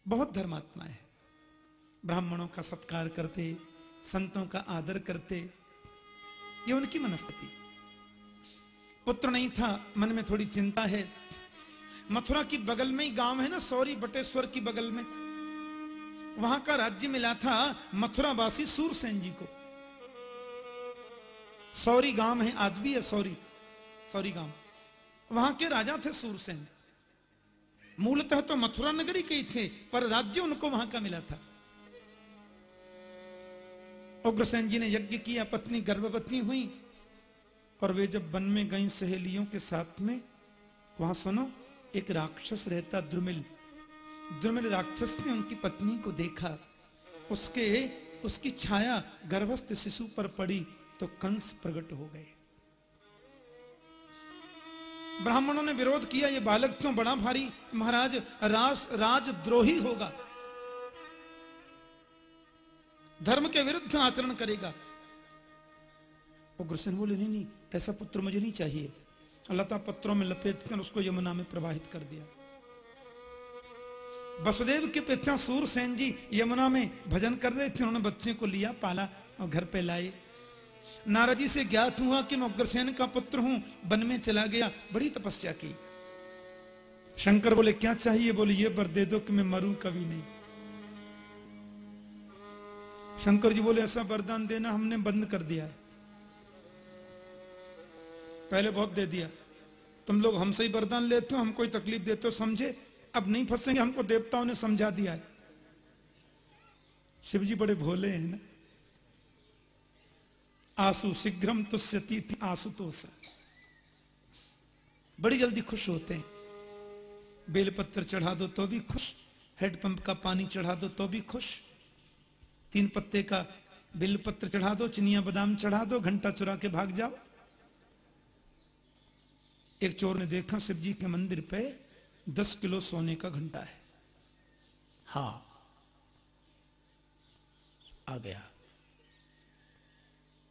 बहुत धर्मात्मा है। ब्राह्मणों का सत्कार करते, संतों का आदर करते, ये उनकी मनस्थिति। पुत्र नहीं था, मन में थोड़ी चिंता है। मथुरा की बगल में ही गाँव है ना, सौरी बटेश्वर की बगल में। वहाँ का राज्य मिला था मथुरावासी सूरसेन जी को। सौरी गाँव है, आज भी है सौरी सौरी गाँव। वहाँ के राजा थे सूरसेन मूलतः तो मथुरा नगरी के ही थे, पर राज्य उनको वहाँ का मिला था। उग्रसेन जी ने यज्ञ किया, पत्नी गर्भवती हुई, और वे जब वन में गई सहेलियों के साथ में, वहाँ सुनो, एक राक्षस रहता द्रुमिल। द्रुमिल राक्षस ने उनकी पत्नी को देखा। उसके, उसकी छाया गर्भस्थ शिशु पर पड़ी तो कंस प्रकट हो गए। ब्राह्मणों ने विरोध किया, ये बालक तो बड़ा भारी? महाराज राज राजद्रोही होगा। धर्म के विरुद्ध आचरण करेगा। उग्रसेन बोले, नहीं नहीं, ऐसा पुत्र मुझे नहीं चाहिए। लता पत्रों में लपेट कर उसको यमुना में प्रवाहित कर दिया। वसुदेव के पिता सूरसेन जी यमुना में भजन कर रहे थे, उन्होंने बच्चे को लिया, पाला और घर पे लाए। नारद जी से ज्ञात हुआ कि मैं उग्रसेन का पुत्र हूँ, वन में चला गया, बड़ी तपस्या की। शंकर बोले, क्या चाहिए? बोले, ये बर दे दो कि मैं मरूं कभी नहीं। शंकर जी बोले, ऐसा वरदान देना हमने बंद कर दिया है। पहले बहुत दे दिया। तुम लोग हमसे ही वरदान लेते हो हम कोई तकलीफ़ देते हो, समझे? अब नहीं फंसेंगे, हमको देवताओं ने समझा दिया है। शिव जी बड़े भोले हैं ना? आँसू शीघ्रम तुष्यती थी आसुतोष। बड़ी जल्दी खुश होते हैं। बेलपत्र चढ़ा दो तो भी खुश हेडपंप का पानी चढ़ा दो तो भी खुश। तीन पत्ते का बेलपत्र चढ़ा दो, चिनिया बादाम चढ़ा दो, घंटा चुरा के भाग जाओ। एक चोर ने देखा शिव जी के मंदिर पे दस किलो सोने का घंटा है। हा। आ गया।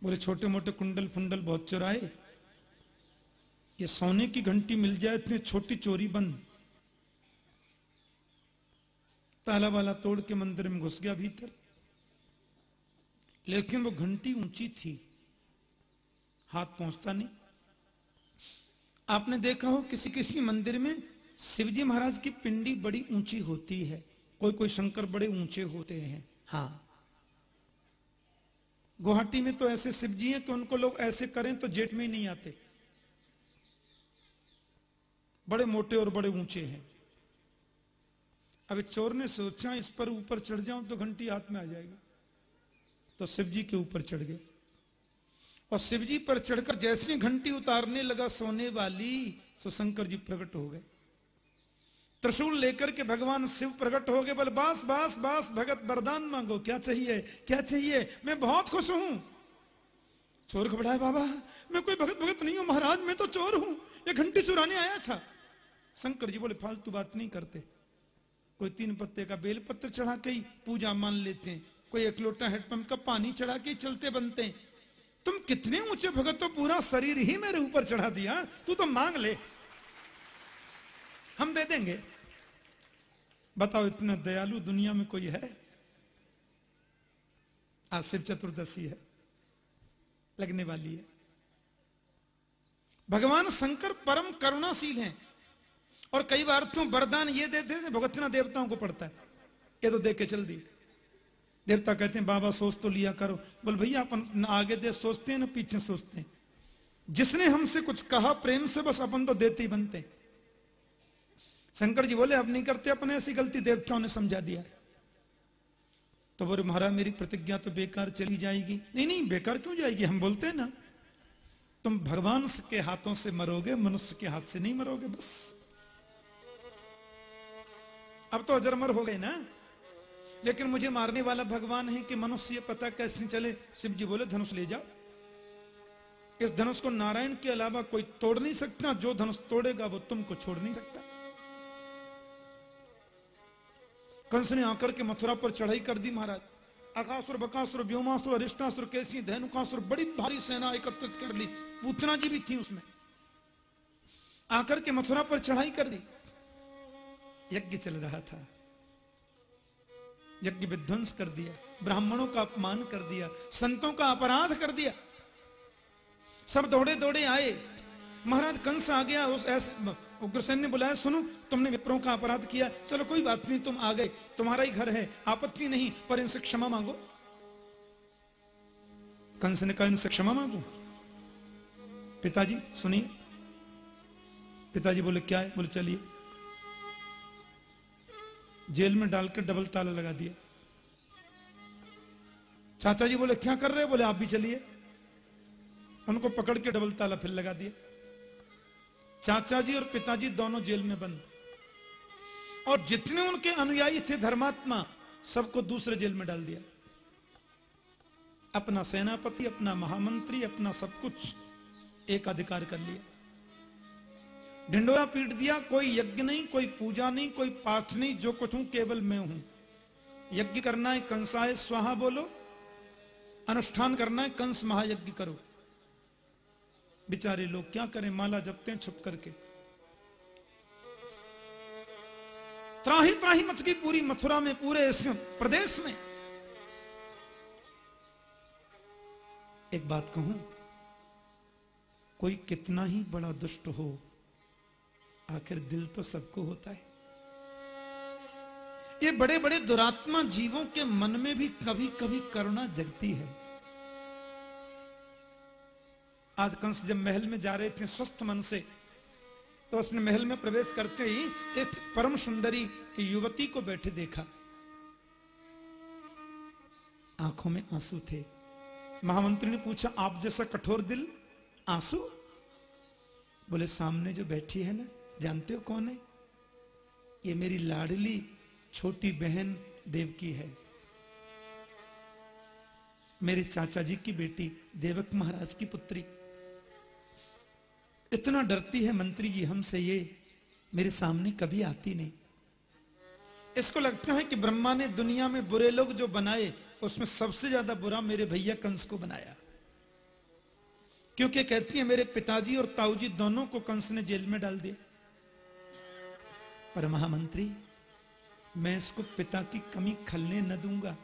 बोले छोटे मोटे कुंडल फुंडल बहुत चुराए। ये सोने की घंटी मिल जाए इतनी छोटी चोरी बंद। ताला वाला तोड़ के मंदिर में घुस गया भीतर। लेकिन वो घंटी ऊँची थी। हाथ पहुँचता नहीं। आपने देखा हो किसी किसी मंदिर में शिवजी महाराज की पिंडी बड़ी ऊँची होती है। कोई कोई शंकर बड़े ऊँचे होते हैं। हाँ। गुवाहाटी में तो ऐसे शिवजी हैं कि उनको लोग ऐसे करें तो जेठ में ही नहीं आते। बड़े मोटे और बड़े ऊँचे हैं। अब चोर ने सोचा इस पर ऊपर चढ़ जाऊँ तो घंटी हाथ में आ जाएगी। तो शिवजी के ऊपर चढ़ गए। और शिवजी पर चढ़कर जैसी घंटी उतारने लगा सोने वाली तो शंकर जी प्रकट हो गए। त्रिशूल लेकर के भगवान शिव प्रकट हो गए, बोले, बास बास बास, भगत, वरदान मांगो। क्या चाहिए? क्या चाहिए? मैं बहुत खुश हूँ। चोर घबराए, बाबा, मैं कोई भगत भगत नहीं हूँ, महाराज, मैं तो चोर हूँ। ये घंटी चुराने आया था। शंकर जी बोले, फालतू बात नहीं करते। कोई तीन पत्ते का बेल पत्र चढ़ा के पूजा मान लेते हैं। कोई एक लोटा हेडपंप का पानी चढ़ा के चलते बनते हैं। तुम कितने ऊँचे भगत तो पूरा शरीर ही मेरे ऊपर चढ़ा दिया। तू तो मांग ले। हम दे देंगे। बताओ, इतना दयालु दुनिया में कोई है? आज शिव चतुर्दशी है, लगने वाली है। भगवान शंकर परम करुणाशील हैं और कई बार तो वरदान ये देते थे भुगतना देवताओं को पड़ता है। ये तो देख के चल दी देवता कहते हैं, बाबा सोच तो लिया करो। बोल, भैया, अपन ना आगे दे, सोचते हैं ना, पीछे सोचते हैं। जिसने हमसे कुछ कहा, प्रेम से बस अपन तो देते ही बनते शंकर जी बोले, अब नहीं करते अपने ऐसी गलती, देवताओं ने समझा दिया तो बोले, महाराज, मेरी प्रतिज्ञा तो बेकार चली जाएगी। नहीं नहीं, बेकार क्यों जाएगी? हम बोलते हैं ना। तुम भगवान के हाथों से मरोगे, मनुष्य के हाथ से नहीं मरोगे, बस। अब तो अजरमर हो गए ना। लेकिन मुझे मारने वाला भगवान है कि मनुष्य, पता कैसे चले? शिव जी बोले, धनुष ले जाओ इस धनुष को नारायण के अलावा कोई तोड़ नहीं सकता। जो धनुष तोड़ेगा, वो तुमको छोड़ नहीं सकता। कंस ने आकर के मथुरा पर चढ़ाई कर दी महाराज। अकासुर बकासुर, व्योमासुर, अरिष्टासुर, कैसी, धैनुकासुर, बड़ी भारी सेना एकत्रित कर ली। पूतना जी भी थी उसमें। आकर के मथुरा पर चढ़ाई कर दी। यज्ञ चल रहा था। यज्ञ विध्वंस कर दिया। ब्राह्मणों का अपमान कर दिया। संतों का अपराध कर दिया। सब दौड़े दौड़े आए। महाराज कंस आ गया, उस ऐसे उग्रसेन ने बुलाया, सुनो, तुमने विप्रों का अपराध किया। चलो, कोई बात नहीं, तुम आ गए। तुम्हारा ही घर है, आपत्ति नहीं, पर इनसे क्षमा मांगो। कंस ने कहा, इनसे क्षमा मांगो? पिताजी, सुनिए। पिताजी बोले, क्या है? बोले, चलिए। जेल में डालकर डबल ताला लगा दिया। चाचा जी बोले, क्या कर रहे हो? बोले, आप भी चलिए। उनको पकड़ के डबल ताला फिर लगा दिया। चाचा जी और पिताजी दोनों जेल में बंद। और जितने उनके अनुयायी थे धर्मात्मा, सबको दूसरे जेल में डाल दिया। अपना सेनापति, अपना महामंत्री, अपना सब कुछ एक अधिकार कर लिया। ढिंडोरा पीट दिया, कोई यज्ञ नहीं, कोई पूजा नहीं, कोई पाठ नहीं, जो कुछ हूँ, केवल मैं हूँ। यज्ञ करना है कंसाए स्वाहा बोलो। अनुष्ठान करना है, कंस महायज्ञ करो। बेचारे लोग क्या करें? माला जपते हैं छुप करके। त्राही त्राही मच गई पूरी मथुरा में, पूरे इस प्रदेश में। एक बात कहूँ, कोई कितना ही बड़ा दुष्ट हो, आखिर दिल तो सबको होता है। ये बड़े बड़े दुरात्मा जीवों के मन में भी कभी कभी करुणा जगती है। आज कंस जब महल में जा रहे थे स्वस्थ मन से तो उसने महल में प्रवेश करते ही एक परम सुंदरी युवती को बैठे देखा। आँखों में आँसू थे। महामंत्री ने पूछा, आप जैसा कठोर दिल, आँसू? बोले, सामने जो बैठी है ना, जानते हो कौन है? ये मेरी लाडली छोटी बहन देवकी है। मेरे चाचा जी की बेटी देवक महाराज की पुत्री। इतना डरती है मंत्री जी हमसे ये, मेरे सामने कभी आती नहीं। इसको लगता है कि ब्रह्मा ने दुनिया में बुरे लोग जो बनाए, उसमें सबसे ज़्यादा बुरा मेरे भैया कंस को बनाया। क्योंकि कहती है, मेरे पिताजी और ताऊजी दोनों को कंस ने जेल में डाल दिया। पर महामंत्री, मैं इसको पिता की कमी खलने न दूँगा।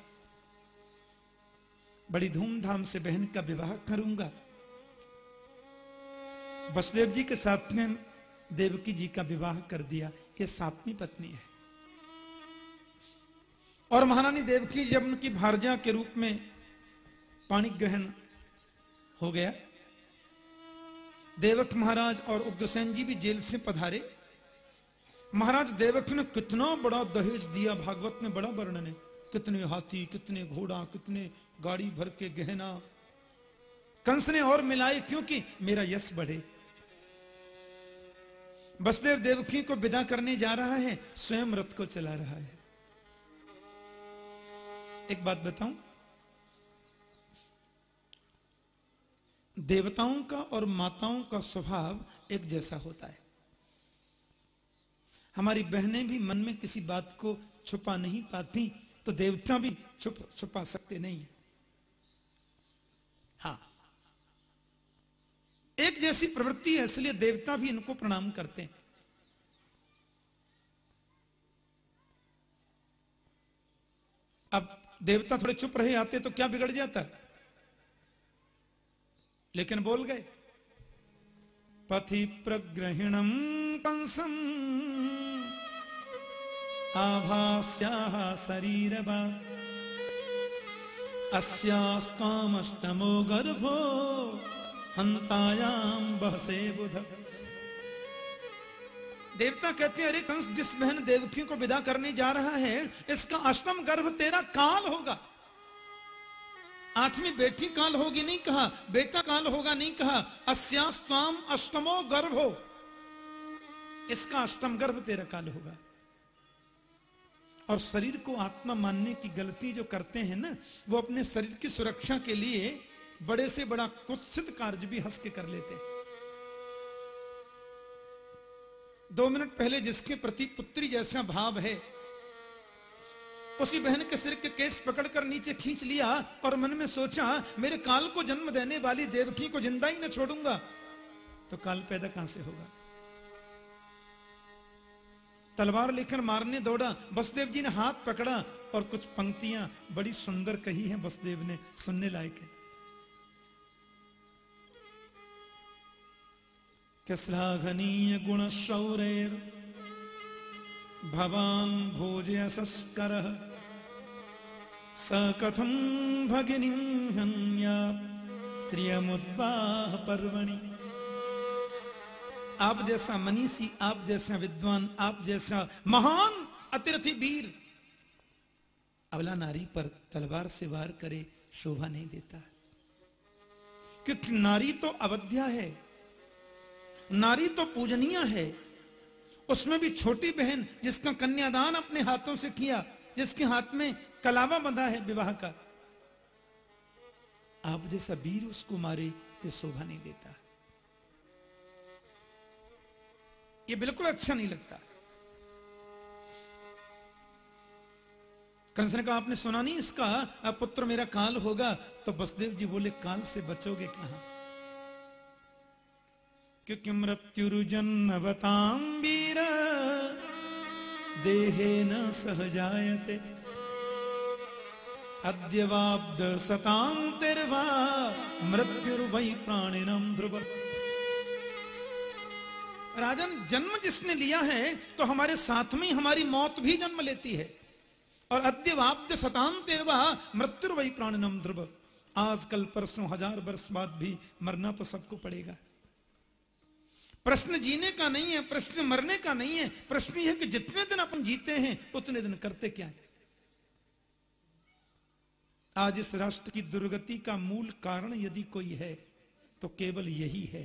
बड़ी धूमधाम से बहन का विवाह करूँगा। वसुदेव जी के साथ में देवकी जी का विवाह कर दिया। ये सातवीं पत्नी है। और महारानी देवकी जब उनकी भारजा के रूप में पाणी ग्रहण हो गया, देवक महाराज और उग्रसेन जी भी जेल से पधारे। महाराज देवक ने कितना बड़ा दहेज दिया, भागवत में बड़ा वर्णन है। कितने हाथी, कितने घोड़ा, कितने गाड़ी भर के गहना। कंस ने और मिलाए क्योंकि मेरा यश बढ़े। बसदेव देवकी को विदा करने जा रहा है, स्वयं रथ को चला रहा है। एक बात बताऊँ? देवताओं का और माताओं का स्वभाव एक जैसा होता है। हमारी बहनें भी मन में किसी बात को छुपा नहीं पाती तो देवता भी छुप, छुपा सकते नहीं। हाँ एक जैसी प्रवृत्ति है, इसलिए देवता भी इनको प्रणाम करते हैं। अब देवता थोड़े चुप रहे, आते तो क्या बिगड़ जाता? लेकिन बोल गए पथि प्रग्रहिणम कंसम आभास्या शरीर अस्यास्तामष्टमो गर्भो हंतायाम बहसे बुध। देवता कहते हैं, अरे कंस, जिस बहन देवकी को विदा करने जा रहा है, इसका अष्टम गर्भ तेरा काल होगा। आठवीं बेटी काल होगी नहीं कहा, बेटा काल होगा नहीं कहा अस्यास्ताम अष्टमो गर्भ हो। इसका अष्टम गर्भ तेरा काल होगा। और शरीर को आत्मा मानने की गलती जो करते हैं ना, वो अपने शरीर की सुरक्षा के लिए बड़े से बड़ा कुत्सित कार्य भी हंस के कर लेते हैं। दो मिनट पहले जिसके प्रति पुत्री जैसा भाव है, उसी बहन के सिर के केस पकड़कर नीचे खींच लिया और मन में सोचा, मेरे काल को जन्म देने वाली देवकी को ज़िंदा ही न छोड़ूँगा तो काल पैदा कहाँ से होगा? तलवार लेकर मारने दौड़ा, बसदेव जी ने हाथ पकड़ा और कुछ पंक्तियाँ बड़ी सुंदर कही हैं बसदेव ने सुनने लायक है। श्लाघनीय गुण शौरेर भवान भोजय संस्कर स भगिनी स्त्रियमुद्वाह पर्वणि। आप जैसा मनीषी, आप जैसा विद्वान, आप जैसा महान अतिरथी वीर, अबला नारी पर तलवार से वार करे शोभा नहीं देता। क्योंकि नारी तो अवध्या है। नारी तो पूजनीय है। उसमें भी छोटी बहन जिसका कन्यादान अपने हाथों से किया, जिसके हाथ में कलावा बंधा है विवाह का, आप जैसा वीर उसको मारे ये शोभा नहीं देता। ये बिल्कुल अच्छा नहीं लगता। कंस ने कहा, आपने सुना नहीं इसका पुत्र मेरा काल होगा। तो बसदेव जी बोले, काल से बचोगे कहा? क्योंकि मृत्युरुजन्नवताम वीर, देहे न सहजायते। अद्यवाब्द सताम तिर्वा, मृत्युर्वै प्राणिनम ध्रुव। राजन, जन्म जिसने लिया है तो हमारे साथ में हमारी मौत भी जन्म लेती है। और अद्यवाब्द सताम तेरवा मृत्यु वही प्राणनम ध्रुव। आज कल परसों हज़ार वर्ष बाद भी मरना तो सबको पड़ेगा। प्रश्न जीने का नहीं है, प्रश्न मरने का नहीं है। प्रश्न यह कि जितने दिन अपन जीते हैं, उतने दिन करते क्या है? आज इस राष्ट्र की दुर्गति का मूल कारण यदि कोई है तो केवल यही है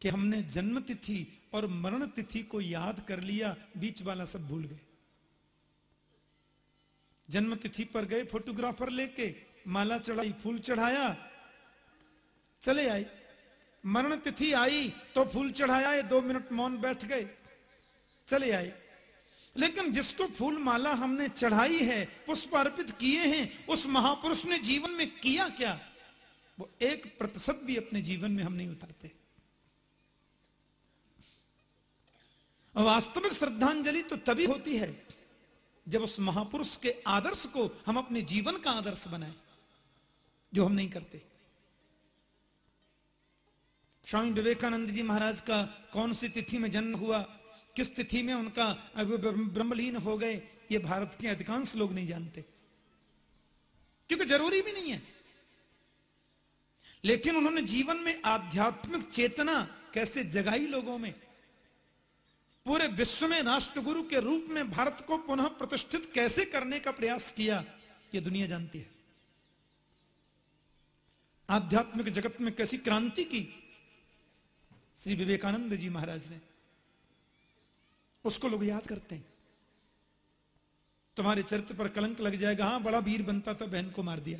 कि हमने जन्म तिथि और मरण तिथि को याद कर लिया, बीच वाला सब भूल गए। जन्म तिथि पर गए, फोटोग्राफर लेके, माला चढ़ाई, फूल चढ़ाया, चले आए। मरण तिथि आई तो फूल चढ़ाया दो मिनट मौन बैठ गए, चले आए। लेकिन जिसको फूल माला हमने चढ़ाई है, पुष्प अर्पित किए हैं, उस महापुरुष ने जीवन में किया क्या? वो एक प्रतिशत भी अपने जीवन में हम नहीं उतारते। वास्तविक श्रद्धांजलि तो तभी होती है, जब उस महापुरुष के आदर्श को हम अपने जीवन का आदर्श बनाए, जो हम नहीं करते। स्वामी विवेकानंद जी महाराज का कौन सी तिथि में जन्म हुआ? किस तिथि में उनका ब्रह्मलीन हो गए? ये भारत के अधिकांश लोग नहीं जानते। क्योंकि ज़रूरी भी नहीं है। लेकिन उन्होंने जीवन में आध्यात्मिक चेतना कैसे जगाई लोगों में? पूरे विश्व में राष्ट्रगुरु के रूप में भारत को पुनः प्रतिष्ठित कैसे करने का प्रयास किया यह दुनिया जानती है। आध्यात्मिक जगत में कैसी क्रांति की श्री विवेकानंद जी महाराज ने। उसको लोग याद करते हैं। तुम्हारे चरित्र पर कलंक लग जाएगा, हाँ, बड़ा वीर बनता था, बहन को मार दिया।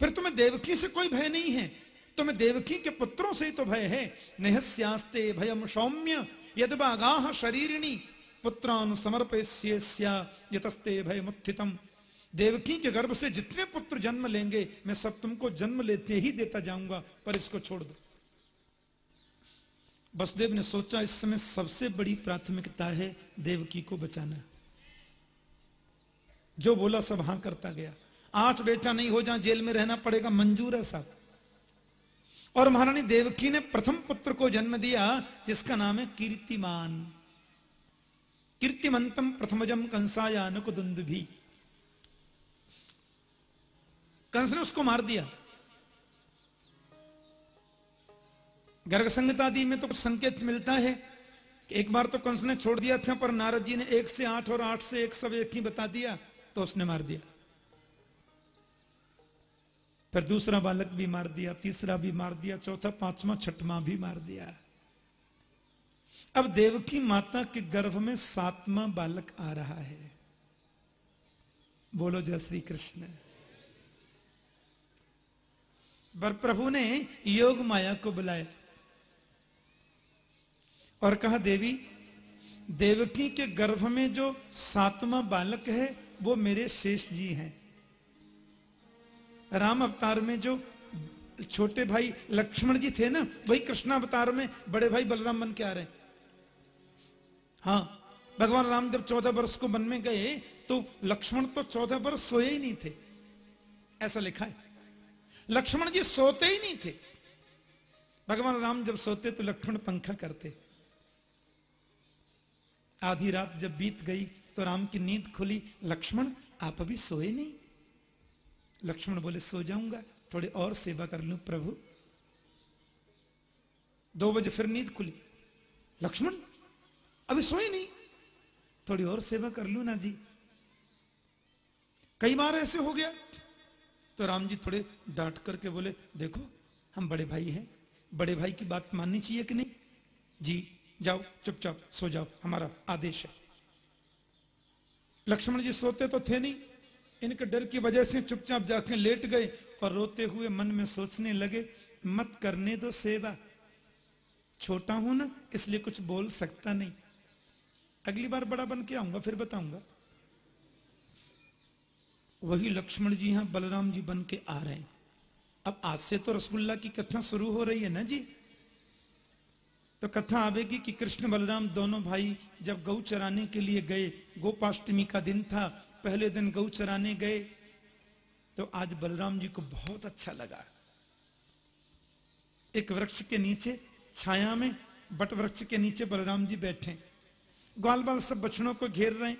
फिर तुम्हें देवकी से कोई भय नहीं है। तुम्हें देवकी के पुत्रों से ही तो भय है। नेहस्यास्ते भयम सौम्य यदबागाह शरीरिणी। पुत्रान समर्पयस्या यतस्ते भय मुत्थितम देवकी के गर्भ से जितने पुत्र जन्म लेंगे, मैं सब तुमको जन्म लेते ही देता जाऊँगा, पर इसको छोड़ दो। बसदेव ने सोचा, इस समय सबसे बड़ी प्राथमिकता है देवकी को बचाना। जो बोला, सब हाँ करता गया। आठ बेटा नहीं हो जाए, जेल में रहना पड़ेगा, मंजूर है सब। और महारानी देवकी ने प्रथम पुत्र को जन्म दिया, जिसका नाम है कीर्तिमान। कीर्तिमंतम प्रथमजम कंसाया नुकुदुंद भी कंस ने उसको मार दिया। गर्ग संगतादि में तो कुछ संकेत मिलता है कि एक बार तो कंस ने छोड़ दिया था, पर नारद जी ने एक से आठ और आठ से एक सब एक ही बता दिया तो उसने मार दिया। फिर दूसरा बालक भी मार दिया, तीसरा भी मार दिया, चौथा, पांचवा, छठवा भी मार दिया। अब देवकी माता के गर्भ में सातवां बालक आ रहा है। बोलो, जय श्री कृष्ण। बर प्रभु ने योग माया को बुलाया। और कहा, देवी, देवकी के गर्भ में जो सातवां बालक है, वो मेरे शेष जी हैं। राम अवतार में जो छोटे भाई लक्ष्मण जी थे ना, वही कृष्ण अवतार में बड़े भाई बलराम बन के आ रहे हैं। हाँ भगवान राम जब चौदह वर्ष को वन में गए तो लक्ष्मण तो चौदह वर्ष सोए ही नहीं थे। ऐसा लिखा है। लक्ष्मण जी सोते ही नहीं थे। भगवान राम जब सोते तो लक्ष्मण पंखा करते। आधी रात जब बीत गई तो राम की नींद खुली। लक्ष्मण, आप अभी सोए नहीं? लक्ष्मण बोले, सो जाऊँगा, थोड़ी और सेवा कर लू प्रभु। दो बजे फिर नींद खुली। लक्ष्मण, अभी सोए नहीं? थोड़ी और सेवा कर लू ना जी। कई बार ऐसे हो गया। तो राम जी थोड़े डांट करके बोले, देखो, हम बड़े भाई हैं। बड़े भाई की बात माननी चाहिए कि नहीं? जी। जाओ, चुपचाप सो जाओ, हमारा आदेश है। लक्ष्मण जी सोते तो थे नहीं, इनके डर की वजह से चुपचाप जाके लेट गए और रोते हुए मन में सोचने लगे, मत करने दो सेवा। छोटा हूँ ना, इसलिए कुछ बोल सकता नहीं। अगली बार बड़ा बन के आऊँगा, फिर बताऊँगा। वही लक्ष्मण जी यहाँ बलराम जी बन के आ रहे हैं। अब आज से तो रसगुल्ला की कथा शुरू हो रही है ना जी? तो कथा आवेगी कि कृष्ण बलराम दोनों भाई जब गौ चराने के लिए गए, गोपाष्टमी का दिन था, पहले दिन गौ चराने गए तो आज बलराम जी को बहुत अच्छा लगा। एक वृक्ष के नीचे, छाया में, बट वृक्ष के नीचे बलराम जी बैठे। ग्वाल बाल सब बछड़ों को घेर रहे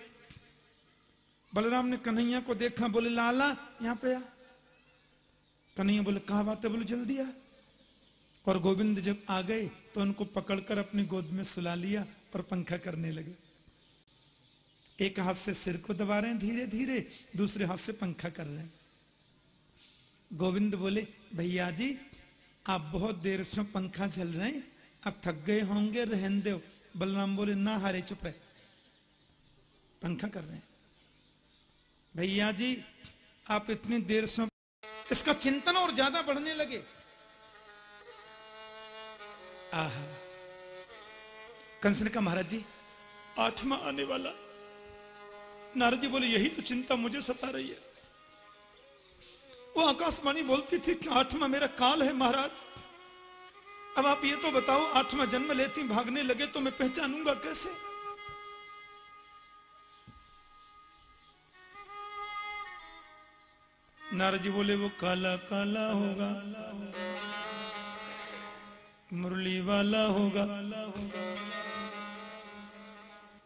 बलराम ने कन्हैया को देखा, बोले, लाला, यहाँ पे आ। कन्हैया बोले, कहा बात है? बोले, जल्दी आ। और गोविंद जब आ गए तो उनको पकड़कर अपनी गोद में सुला लिया और पंखा करने लगे। एक हाथ से सिर को दबा रहे हैं, धीरे धीरे दूसरे हाथ से पंखा कर रहे हैं। गोविंद बोले, भैया जी, आप बहुत देर से पंखा चल रहे हैं, आप थक गए होंगे, रहन दो। बलराम बोले, ना हारे, चुप रहे। पंखा कर रहे हैं। भैया जी, आप इतनी देर से इसका चिंतन और ज़्यादा बढ़ने लगे। आहा। कंस ने कहा महाराज जी, आठवा आने वाला। नारद जी बोले, यही तो चिंता मुझे सता रही है। वो आकाशवाणी बोलती थी कि आठवां मेरा काल है महाराज। अब आप ये तो बताओ, आठवा जन्म लेती, भागने लगे तो मैं पहचानूँगा कैसे? नारद जी बोले, वो काला काला होगा। मुरली वाला होगा।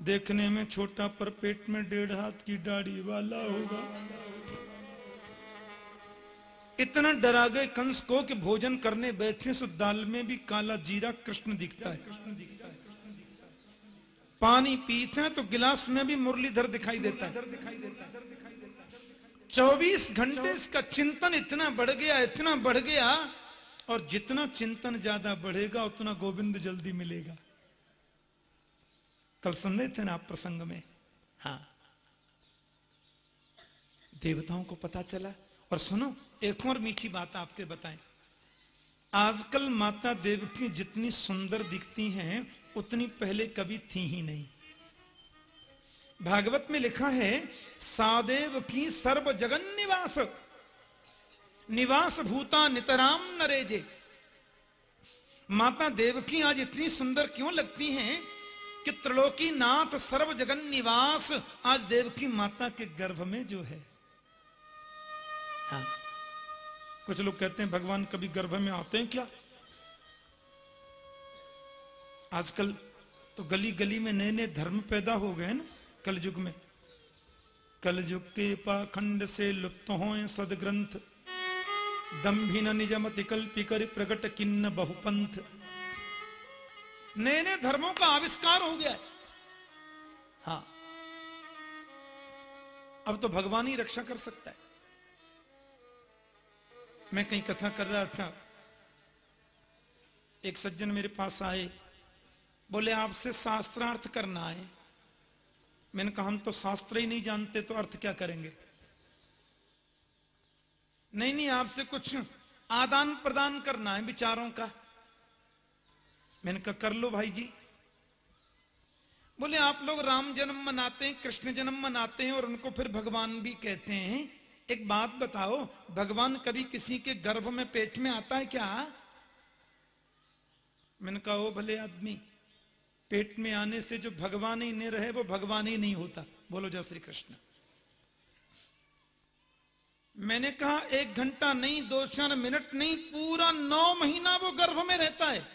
देखने में छोटा पर पेट में डेढ़ हाथ की दाढ़ी वाला होगा। इतना डरा गए कंस को कि भोजन करने बैठे सो दाल में भी काला जीरा कृष्ण दिखता है। पानी पीते हैं तो गिलास में भी मुरलीधर दिखाई देता है। चौबीस घंटे इसका चिंतन इतना बढ़ गया, इतना बढ़ गया और जितना चिंतन ज़्यादा बढ़ेगा, उतना गोविंद जल्दी मिलेगा। कल सुन रहे थे ना आप प्रसंग में? हाँ। देवताओं को पता चला। और सुनो, एक और मीठी बात आपके बताएँ। आजकल माता देव की जितनी सुंदर दिखती हैं, उतनी पहले कभी थी ही नहीं। भागवत में लिखा है, सादेव की सर्व जगन निवास निवास भूता नितराम नरेजे। माता देवकी आज इतनी सुंदर क्यों लगती हैं कि त्रिलोकी नाथ सर्व जगन निवास आज देवकी माता के गर्भ में जो है। हाँ। कुछ लोग कहते हैं भगवान कभी गर्भ में आते हैं क्या? आजकल तो गली गली में नए नए धर्म पैदा हो गए ना कलयुग में। कलयुग के पाखंड से लुप्त हो सदग्रंथ। दम्भिन निजमति कल्पी कर प्रकट किन्न बहुपंथ नए नए धर्मों का आविष्कार हो गया है। हाँ। अब तो भगवान ही रक्षा कर सकता है। मैं कहीं कथा कर रहा था। एक सज्जन मेरे पास आए। बोले, आपसे शास्त्रार्थ करना है। मैंने कहा, हम तो शास्त्र ही नहीं जानते तो अर्थ क्या करेंगे? नहीं नहीं, आपसे कुछ आदान प्रदान करना है विचारों का। मैंने कहा, कर लो भाई जी बोले, आप लोग राम जन्म मनाते हैं, कृष्ण जन्म मनाते हैं और उनको फिर भगवान भी कहते हैं। एक बात बताओ, भगवान कभी किसी के गर्भ में पेट में आता है क्या? मैंने कहा, ओ भले आदमी, पेट में आने से जो भगवान ही नहीं रहे, वो भगवान ही नहीं होता। बोलो, जय श्री कृष्ण। मैंने कहा, एक घंटा नहीं, दो चार मिनट नहीं, पूरा नौ महीना वो गर्भ में रहता है।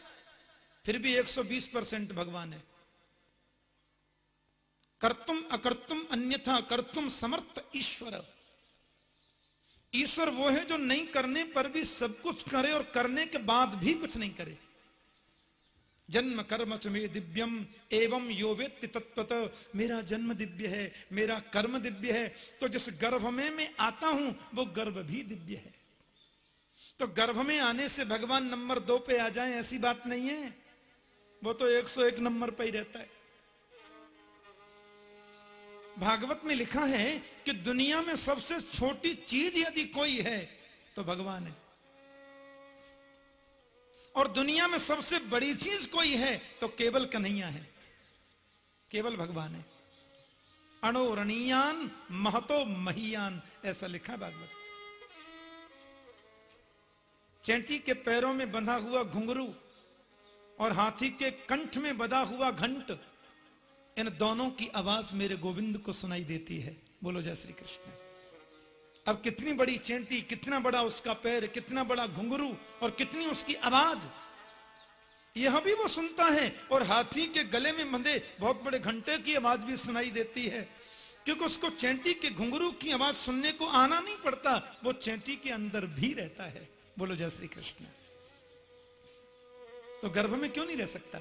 फिर भी 120 परसेंट भगवान है। कर्तुम अकर्तुम, अन्यथा कर्तुम समर्थ ईश्वर। ईश्वर वो है जो नहीं करने पर भी सब कुछ करे और करने के बाद भी कुछ नहीं करे। जन्म कर्म च में दिव्यम एवं यो वेत्ति तत्वत मेरा जन्म दिव्य है, मेरा कर्म दिव्य है। तो जिस गर्भ में मैं आता हूँ, वो गर्भ भी दिव्य है। तो गर्भ में आने से भगवान नंबर दो पे आ जाए, ऐसी बात नहीं है। वो तो 101 नंबर पे ही रहता है। भागवत में लिखा है कि दुनिया में सबसे छोटी चीज़ यदि कोई है तो भगवान है। और दुनिया में सबसे बड़ी चीज़ कोई है तो केवल कन्हैया है। केवल भगवान है। अणोरणीयान महतो महियान, ऐसा लिखा भागवत। चैंटी के पैरों में बंधा हुआ घुंघरू और हाथी के कंठ में बधा हुआ घंट, इन दोनों की आवाज़ मेरे गोविंद को सुनाई देती है। बोलो, जय श्री कृष्ण। अब कितनी बड़ी चेंटी, कितना बड़ा उसका पैर, कितना बड़ा घुंघरू और कितनी उसकी आवाज़। यह भी वो सुनता है और हाथी के गले में बंधे बहुत बड़े घंटे की आवाज़ भी सुनाई देती है। क्योंकि उसको चेंटी के घुंघरू की आवाज़ सुनने को आना नहीं पड़ता, वो चेंटी के अंदर भी रहता है। बोलो, जय श्री कृष्ण। तो गर्भ में क्यों नहीं रह सकता?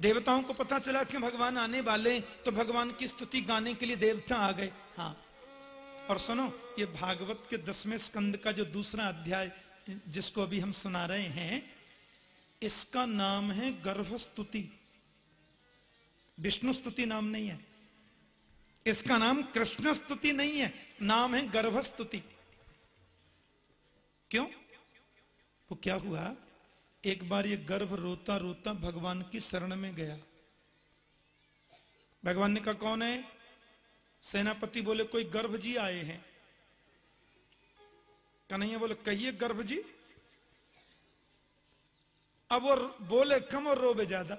देवताओं को पता चला कि भगवान आने वाले तो भगवान की स्तुति गाने के लिए देवता आ गए। हाँ और सुनो, ये भागवत के दसवें स्कंद का जो दूसरा अध्याय, जिसको अभी हम सुना रहे हैं, इसका नाम है गर्भस्तुति। विष्णु स्तुति नाम नहीं है। इसका नाम कृष्ण स्तुति नहीं है, नाम है गर्भस्तुति। क्यों? वो क्या हुआ? एक बार ये गर्भ रोता रोता भगवान की शरण में गया। भगवान ने कहा, कौन है? सेनापति बोले, कोई गर्भ जी आए हैं? कन्हैया बोले, कहिए गर्भ जी अब वो बोले, कम और रोबे ज़्यादा।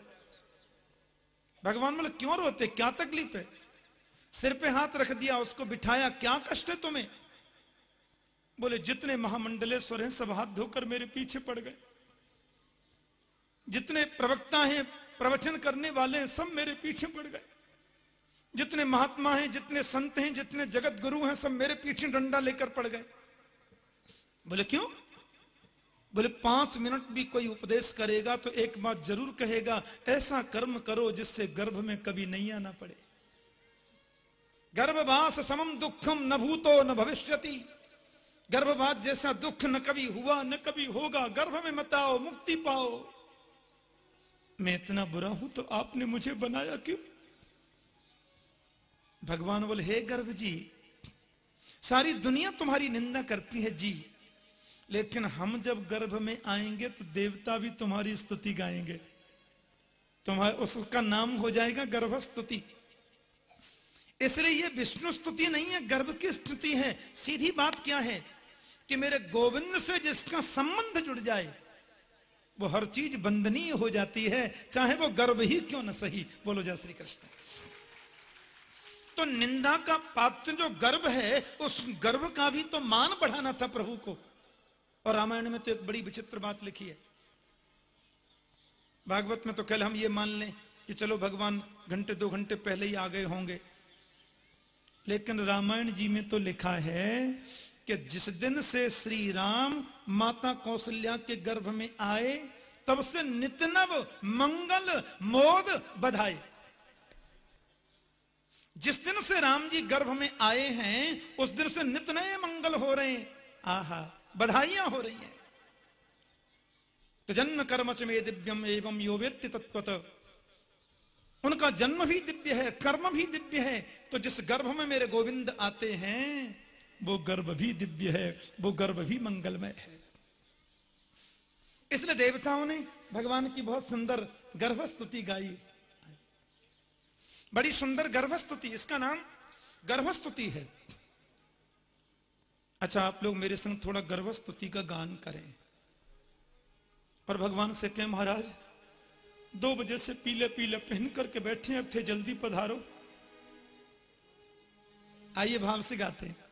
भगवान बोले, क्यों रोते? क्या तकलीफ़ है? सिर पे हाथ रख दिया, उसको बिठाया, क्या कष्ट है तुम्हें? बोले, जितने महामंडलेश्वर हैं, सब हाथ धोकर मेरे पीछे पड़ गए। जितने प्रवक्ता हैं, प्रवचन करने वाले हैं, सब मेरे पीछे पड़ गए। जितने महात्मा हैं, जितने संत हैं, जितने जगत गुरु हैं, सब मेरे पीछे डंडा लेकर पड़ गए। बोले, क्यों? बोले, पाँच मिनट भी कोई उपदेश करेगा तो एक बात ज़रूर कहेगा, ऐसा कर्म करो जिससे गर्भ में कभी नहीं आना पड़े। गर्भवास समम दुखम न भूतो न भविष्यति। गर्भवास जैसा दुख न कभी हुआ, न कभी होगा, गर्भ में मत आओ, मुक्ति पाओ। मैं इतना बुरा हूँ तो आपने मुझे बनाया क्यों? भगवान बोले, हे गर्भ जी, सारी दुनिया तुम्हारी निंदा करती है जी, लेकिन हम जब गर्भ में आएँगे तो देवता भी तुम्हारी स्तुति गाएँगे। तुम्हारे, उसका नाम हो जाएगा गर्भ स्तुति इसलिए ये विष्णु स्तुति नहीं है, गर्भ की स्तुति है। सीधी बात क्या है कि मेरे गोविंद से जिसका संबंध जुड़ जाए, वो हर चीज़ बंदनीय हो जाती है, चाहे वो गर्भ ही क्यों न सही। बोलो जय श्री कृष्ण। तो निंदा का पात्र जो गर्भ है, उस गर्भ का भी तो मान बढ़ाना था प्रभु को। और रामायण में तो एक बड़ी विचित्र बात लिखी है। भागवत में तो कल हम ये मान लें कि चलो भगवान घंटे, दो घंटे पहले ही आ गए होंगे। लेकिन रामायण जी में तो लिखा है कि जिस दिन से श्री राम माता कौशल्या के गर्भ में आए, तब से नितनव मंगल मोद बधाई जिस दिन से राम जी गर्भ में आए हैं, उस दिन से नित नए मंगल हो रहे हैं। आहा, बधाइयाँ हो रही हैं। तो जन्म कर्मच में दिव्यम एवं यो व्यक्ति तत्वत उनका जन्म भी दिव्य है, कर्म भी दिव्य है। तो जिस गर्भ में मेरे गोविंद आते हैं, वो गर्भ भी दिव्य है, वो गर्भ भी मंगलमय है। इसलिए देवताओं ने भगवान की बहुत सुंदर गर्भ स्तुति गाई। बड़ी सुंदर गर्भस्तुति, इसका नाम गर्भस्तुति है। अच्छा आप लोग मेरे संग थोड़ा गर्भस्तुति का गान करें। और भगवान से कहें, महाराज, दो बजे से पीले पीले पहन करके बैठे अब थे जल्दी पधारो। आइए भाव से गाते हैं।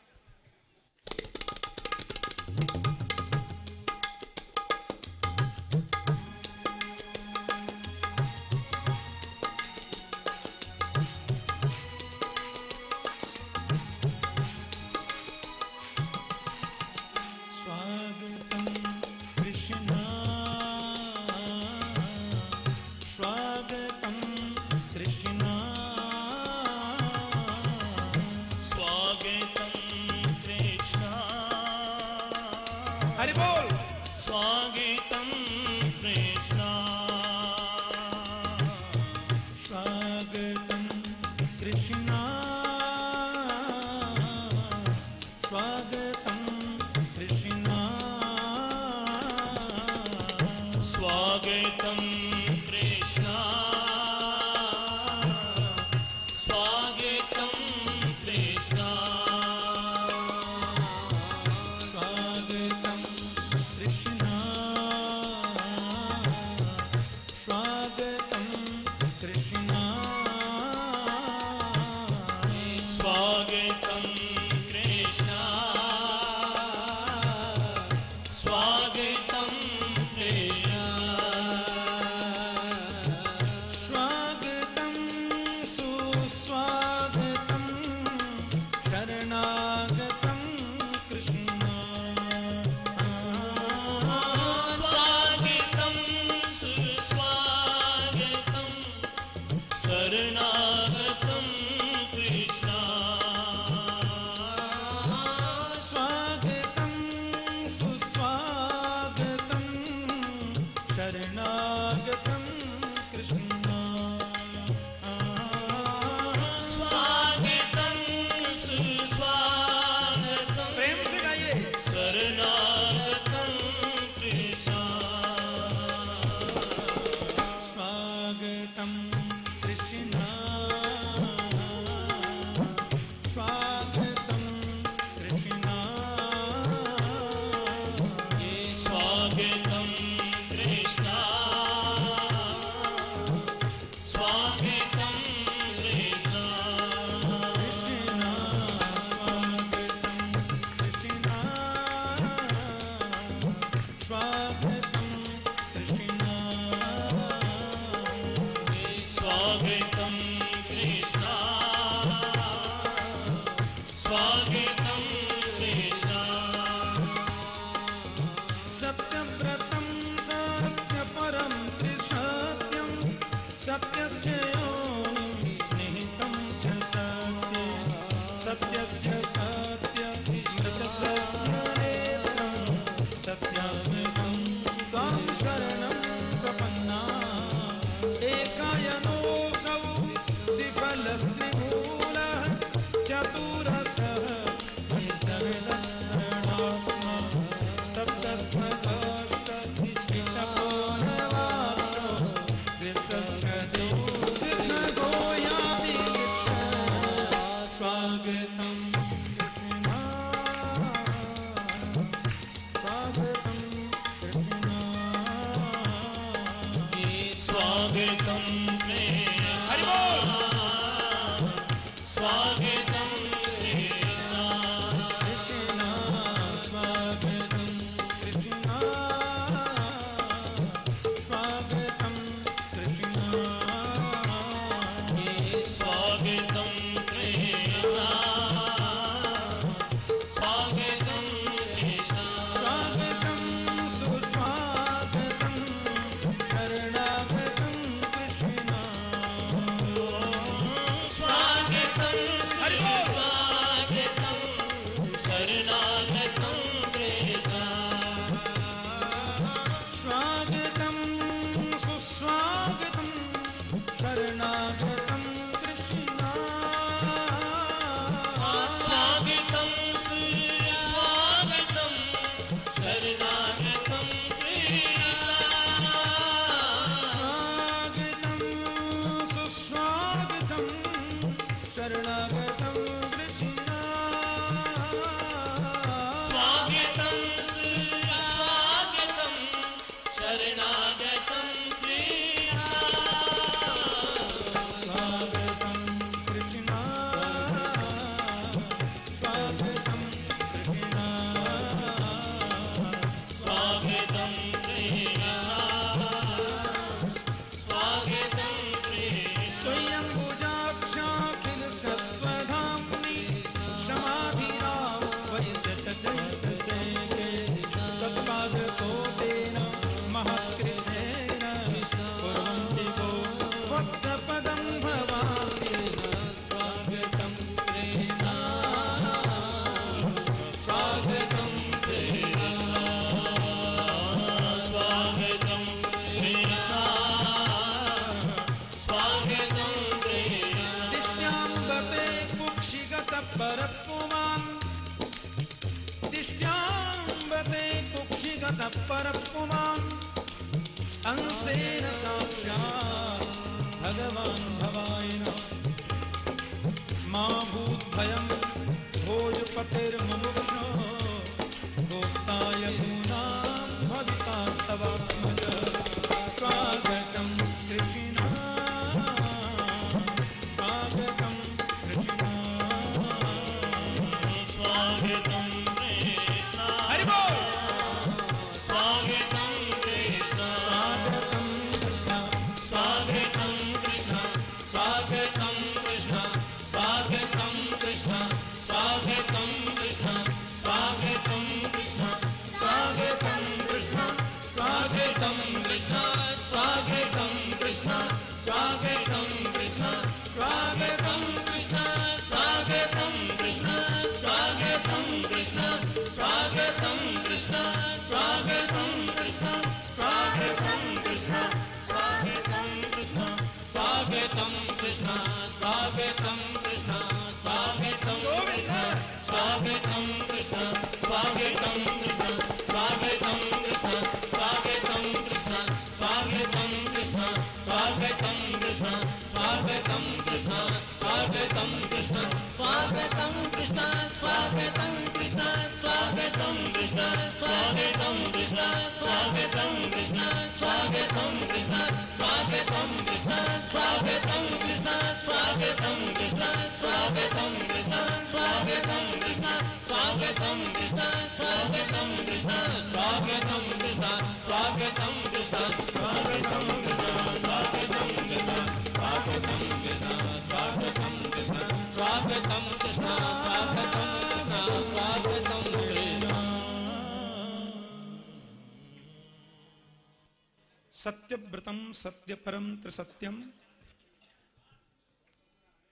सत्यव्रतम सत्यपरम त्रिसत्यम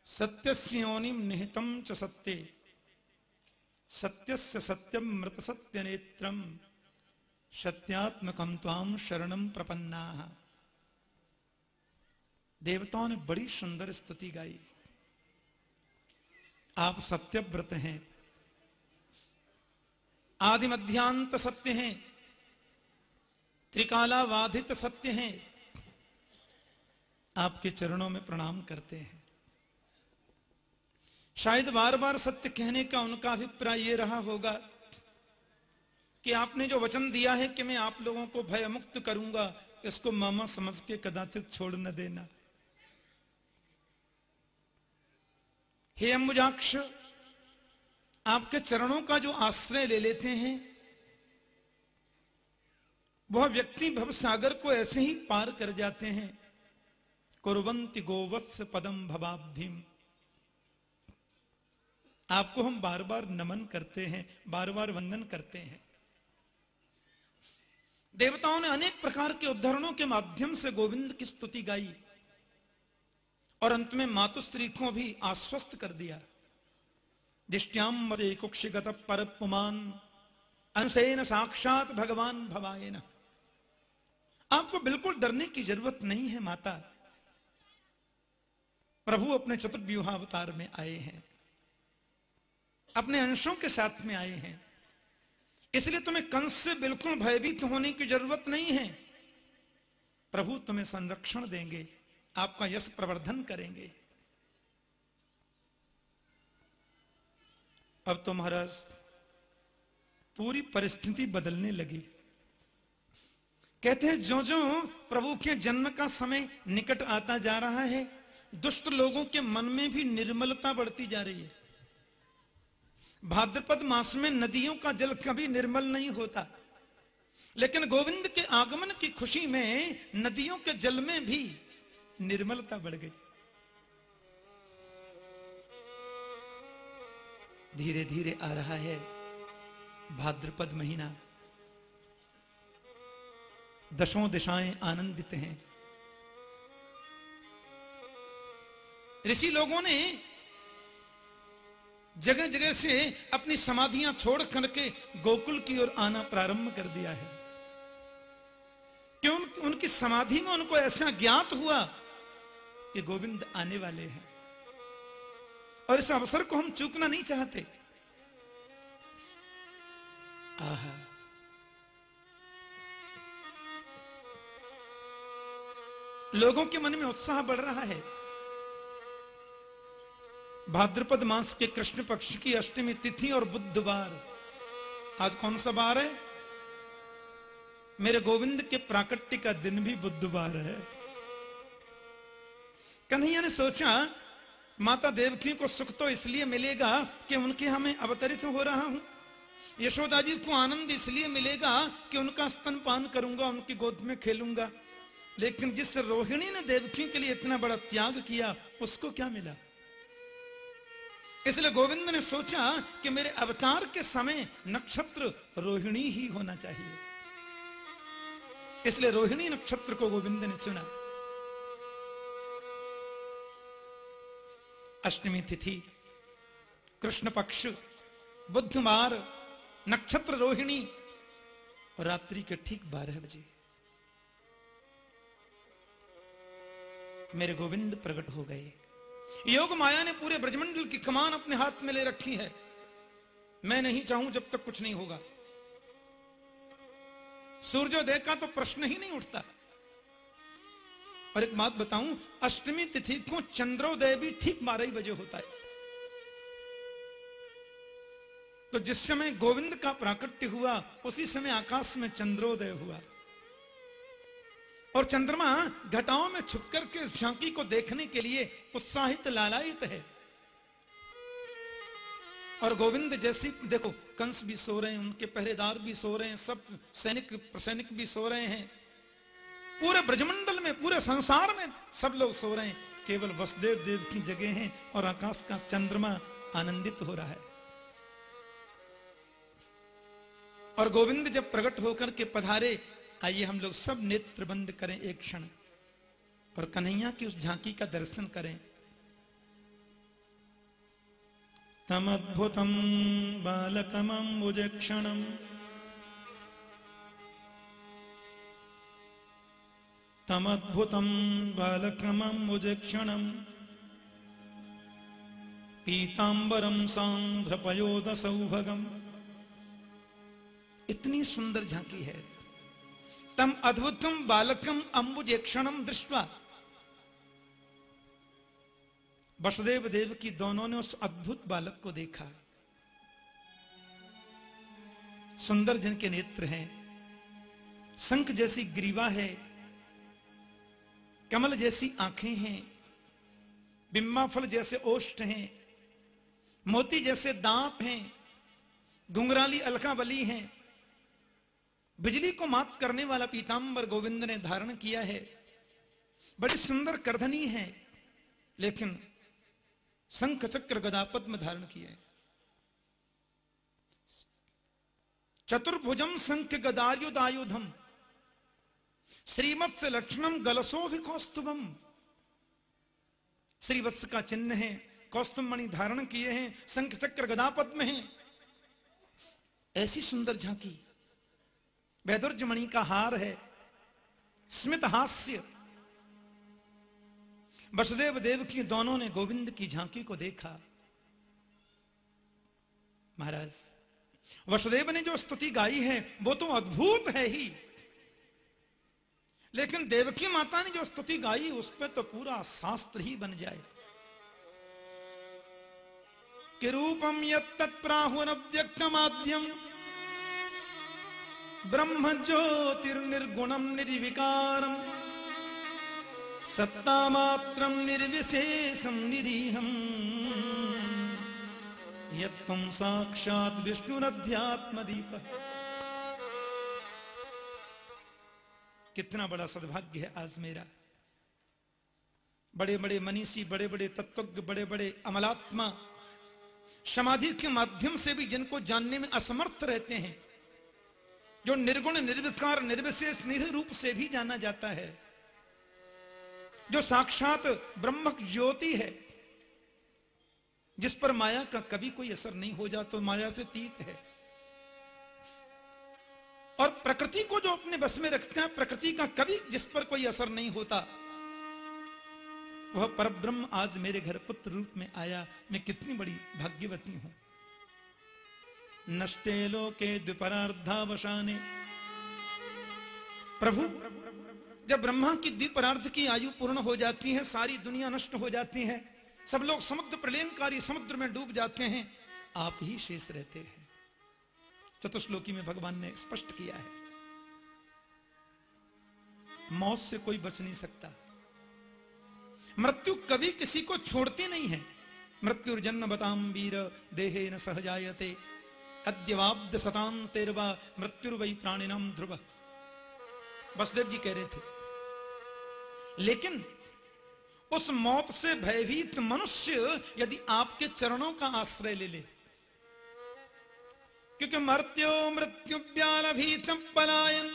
सत्यस्योनिम निहितम च सत्ये। सत्यस्य सत्यम मृत सत्य नेत्रम सत्यात्मकम शरणम प्रपन्ना। देवताओं ने बड़ी सुंदर स्तुति गाई। आप सत्यव्रत हैं। आदि मध्यांत सत्य हैं। त्रिकालावाधित सत्य हैं। आपके चरणों में प्रणाम करते हैं। शायद बार बार सत्य कहने का उनका अभिप्राय यह रहा होगा कि आपने जो वचन दिया है कि मैं आप लोगों को भय मुक्त करूँगा, इसको मामा समझ के कदाचित छोड़ न देना। हे अम्बुजाक्ष आपके चरणों का जो आश्रय ले लेते हैं, वह व्यक्ति भव सागर को ऐसे ही पार कर जाते हैं। कुरवंती गोवत्स पदम भवाब्धिम आपको हम बार बार नमन करते हैं बार बार वंदन करते हैं। देवताओं ने अनेक प्रकार के उदाहरणों के माध्यम से गोविंद की स्तुति गाई और अंत में मातुश्री को भी आश्वस्त कर दिया। दिष्ट्याम मदे कुक्षिगत पर पुमान अंशेन साक्षात भगवान भवायन। आपको बिल्कुल डरने की ज़रूरत नहीं है, माता। प्रभु अपने चतुर्व्यूहावतार में आए हैं। अपने अंशों के साथ में आए हैं। इसलिए तुम्हें कंस से बिल्कुल भयभीत होने की ज़रूरत नहीं है। प्रभु तुम्हें संरक्षण देंगे, आपका यश प्रवर्धन करेंगे। अब तो महाराज, पूरी परिस्थिति बदलने लगी। कहते हैं जो जो प्रभु के जन्म का समय निकट आता जा रहा है दुष्ट लोगों के मन में भी निर्मलता बढ़ती जा रही है। भाद्रपद मास में नदियों का जल कभी निर्मल नहीं होता। लेकिन गोविंद के आगमन की खुशी में नदियों के जल में भी निर्मलता बढ़ गई। धीरे धीरे आ रहा है भाद्रपद महीना। दशों दिशाएँ आनंदित हैं। ऋषि लोगों ने जगह जगह से अपनी समाधियाँ छोड़ करके गोकुल की ओर आना प्रारंभ कर दिया है। क्यों? उनकी समाधि में उनको ऐसा ज्ञात हुआ कि गोविंद आने वाले हैं। और इस अवसर को हम चूकना नहीं चाहते। आहा। लोगों के मन में उत्साह बढ़ रहा है। भाद्रपद मास के कृष्ण पक्ष की अष्टमी तिथि और बुधवार। आज कौन सा बार है? मेरे गोविंद के प्राकट्य का दिन भी बुधवार है। कन्हैया ने सोचा, माता देवकी को सुख तो इसलिए मिलेगा कि उनके हमें अवतरित हो रहा हूँ। यशोदा जी को आनंद इसलिए मिलेगा कि उनका स्तनपान करूँगा, उनकी गोद में खेलूँगा। लेकिन जिस रोहिणी ने देवकी के लिए इतना बड़ा त्याग किया, उसको क्या मिला? इसलिए गोविंद ने सोचा कि मेरे अवतार के समय नक्षत्र रोहिणी ही होना चाहिए। इसलिए रोहिणी नक्षत्र को गोविंद ने चुना। अष्टमी तिथि, कृष्ण पक्ष बुधवार नक्षत्र रोहिणी, रात्रि के ठीक बारह बजे। मेरे गोविंद प्रकट हो गए। योग माया ने पूरे ब्रजमंडल की कमान अपने हाथ में ले रखी है। मैं नहीं चाहूँ जब तक कुछ नहीं होगा। सूर्योदय का तो प्रश्न ही नहीं उठता। और एक बात बताऊँ, अष्टमी तिथि को चंद्रोदय भी ठीक बारह बजे होता है। तो जिस समय गोविंद का प्राकट्य हुआ, उसी समय आकाश में चंद्रोदय हुआ। और चंद्रमा घटाओं में छुप करके झांकी को देखने के लिए उत्साहित, लालायित है। और गोविंद जैसी, देखो, कंस भी सो रहे हैं, उनके पहरेदार भी सो रहे हैं, सब सैनिक सैनिक भी सो रहे हैं। पूरे ब्रजमंडल में, पूरे संसार में सब लोग सो रहे हैं। केवल वसुदेव देव की जगह है और आकाश का चंद्रमा आनंदित हो रहा है। और गोविंद जब प्रकट होकर के पधारे आइए हम लोग सब नेत्र बंद करें एक क्षण और कन्हैया की उस झांकी का दर्शन करें। तमद्भुतम बालकमं क्षणम बालकमं क्षणम पीतांबरम सांध्रपयोद सौभगम इतनी सुंदर झांकी है। तम अद्भुतम बालकम अंबुज क्षणम दृष्टवा। वसुदेव देव की दोनों ने उस अद्भुत बालक को देखा। सुंदर जिनके नेत्र हैं, शंख जैसी ग्रीवा है, कमल जैसी आँखें हैं, बिम्मा फल जैसे ओष्ठ हैं, मोती जैसे दांत हैं, घुंघराली अलका बली हैं बिजली को मात करने वाला पीताम्बर गोविंद ने धारण किया है। बड़ी सुंदर करधनी है, लेकिन शंख चक्र गदापद में धारण किया है। चतुर्भुजम शंख गदायुदायुधम श्रीमत्स लक्ष्मण गलसो भी कौस्तुभम श्रीवत्स का चिन्ह है कौस्तुभ मणि धारण किए हैं शंख चक्र गदापद में है। ऐसी सुंदर झांकी वैदुर्ज मणि का हार है, स्मित हास्य। वसुदेव देव की दोनों ने गोविंद की झांकी को देखा। महाराज, वसुदेव ने जो स्तुति गाई है, वो तो अद्भुत है ही। लेकिन देवकी माता ने जो स्तुति गाई, उस पर तो पूरा शास्त्र ही बन जाए। कि रूपम यत्तत्प्राहुरव्यक्तमाद्यम ब्रह्म ज्योतिर्निर्गुणम निर्विकारम सत्ता मात्रम निर्विशेषम निरीहम यम साक्षात विष्णुरध्यात्म दीप कितना बड़ा सद्भाग्य है आज मेरा। बड़े बड़े मनीषी, बड़े बड़े तत्वज्ञ, बड़े बड़े अमलात्मा, समाधि के माध्यम से भी जिनको जानने में असमर्थ रहते हैं जो निर्गुण, निर्विकार, निर्विशेष रूप से भी जाना जाता है। जो साक्षात ब्रह्म ज्योति है, जिस पर माया का कभी कोई असर नहीं हो जाता तो माया से तीत है। और प्रकृति को जो अपने बस में रखते हैं, प्रकृति का कभी जिस पर कोई असर नहीं होता, वह परब्रह्म आज मेरे घर पुत्र रूप में आया, मैं कितनी बड़ी भाग्यवती हूँ। नष्टे लोके द्विपरार्धावशाने। प्रभु, जब ब्रह्मा की द्विपरार्ध की आयु पूर्ण हो जाती है, सारी दुनिया नष्ट हो जाती है, सब लोग समुद्र प्रलयंकारी समुद्र में डूब जाते हैं, आप ही शेष रहते हैं। चतुश्लोकी में भगवान ने स्पष्ट किया है, मौत से कोई बच नहीं सकता। मृत्यु कभी किसी को छोड़ती नहीं है। मृत्यु जन्म बताम वीर देहे न सहजायते। अद्यवाब्द सताम तेरवा मृत्युर्वई प्राणिनाम ध्रुव। वसुदेव जी कह रहे थे, लेकिन उस मौत से भयभीत मनुष्य यदि आपके चरणों का आश्रय ले ले, क्योंकि मर्त्यो मृत्यु व्याल पलायन।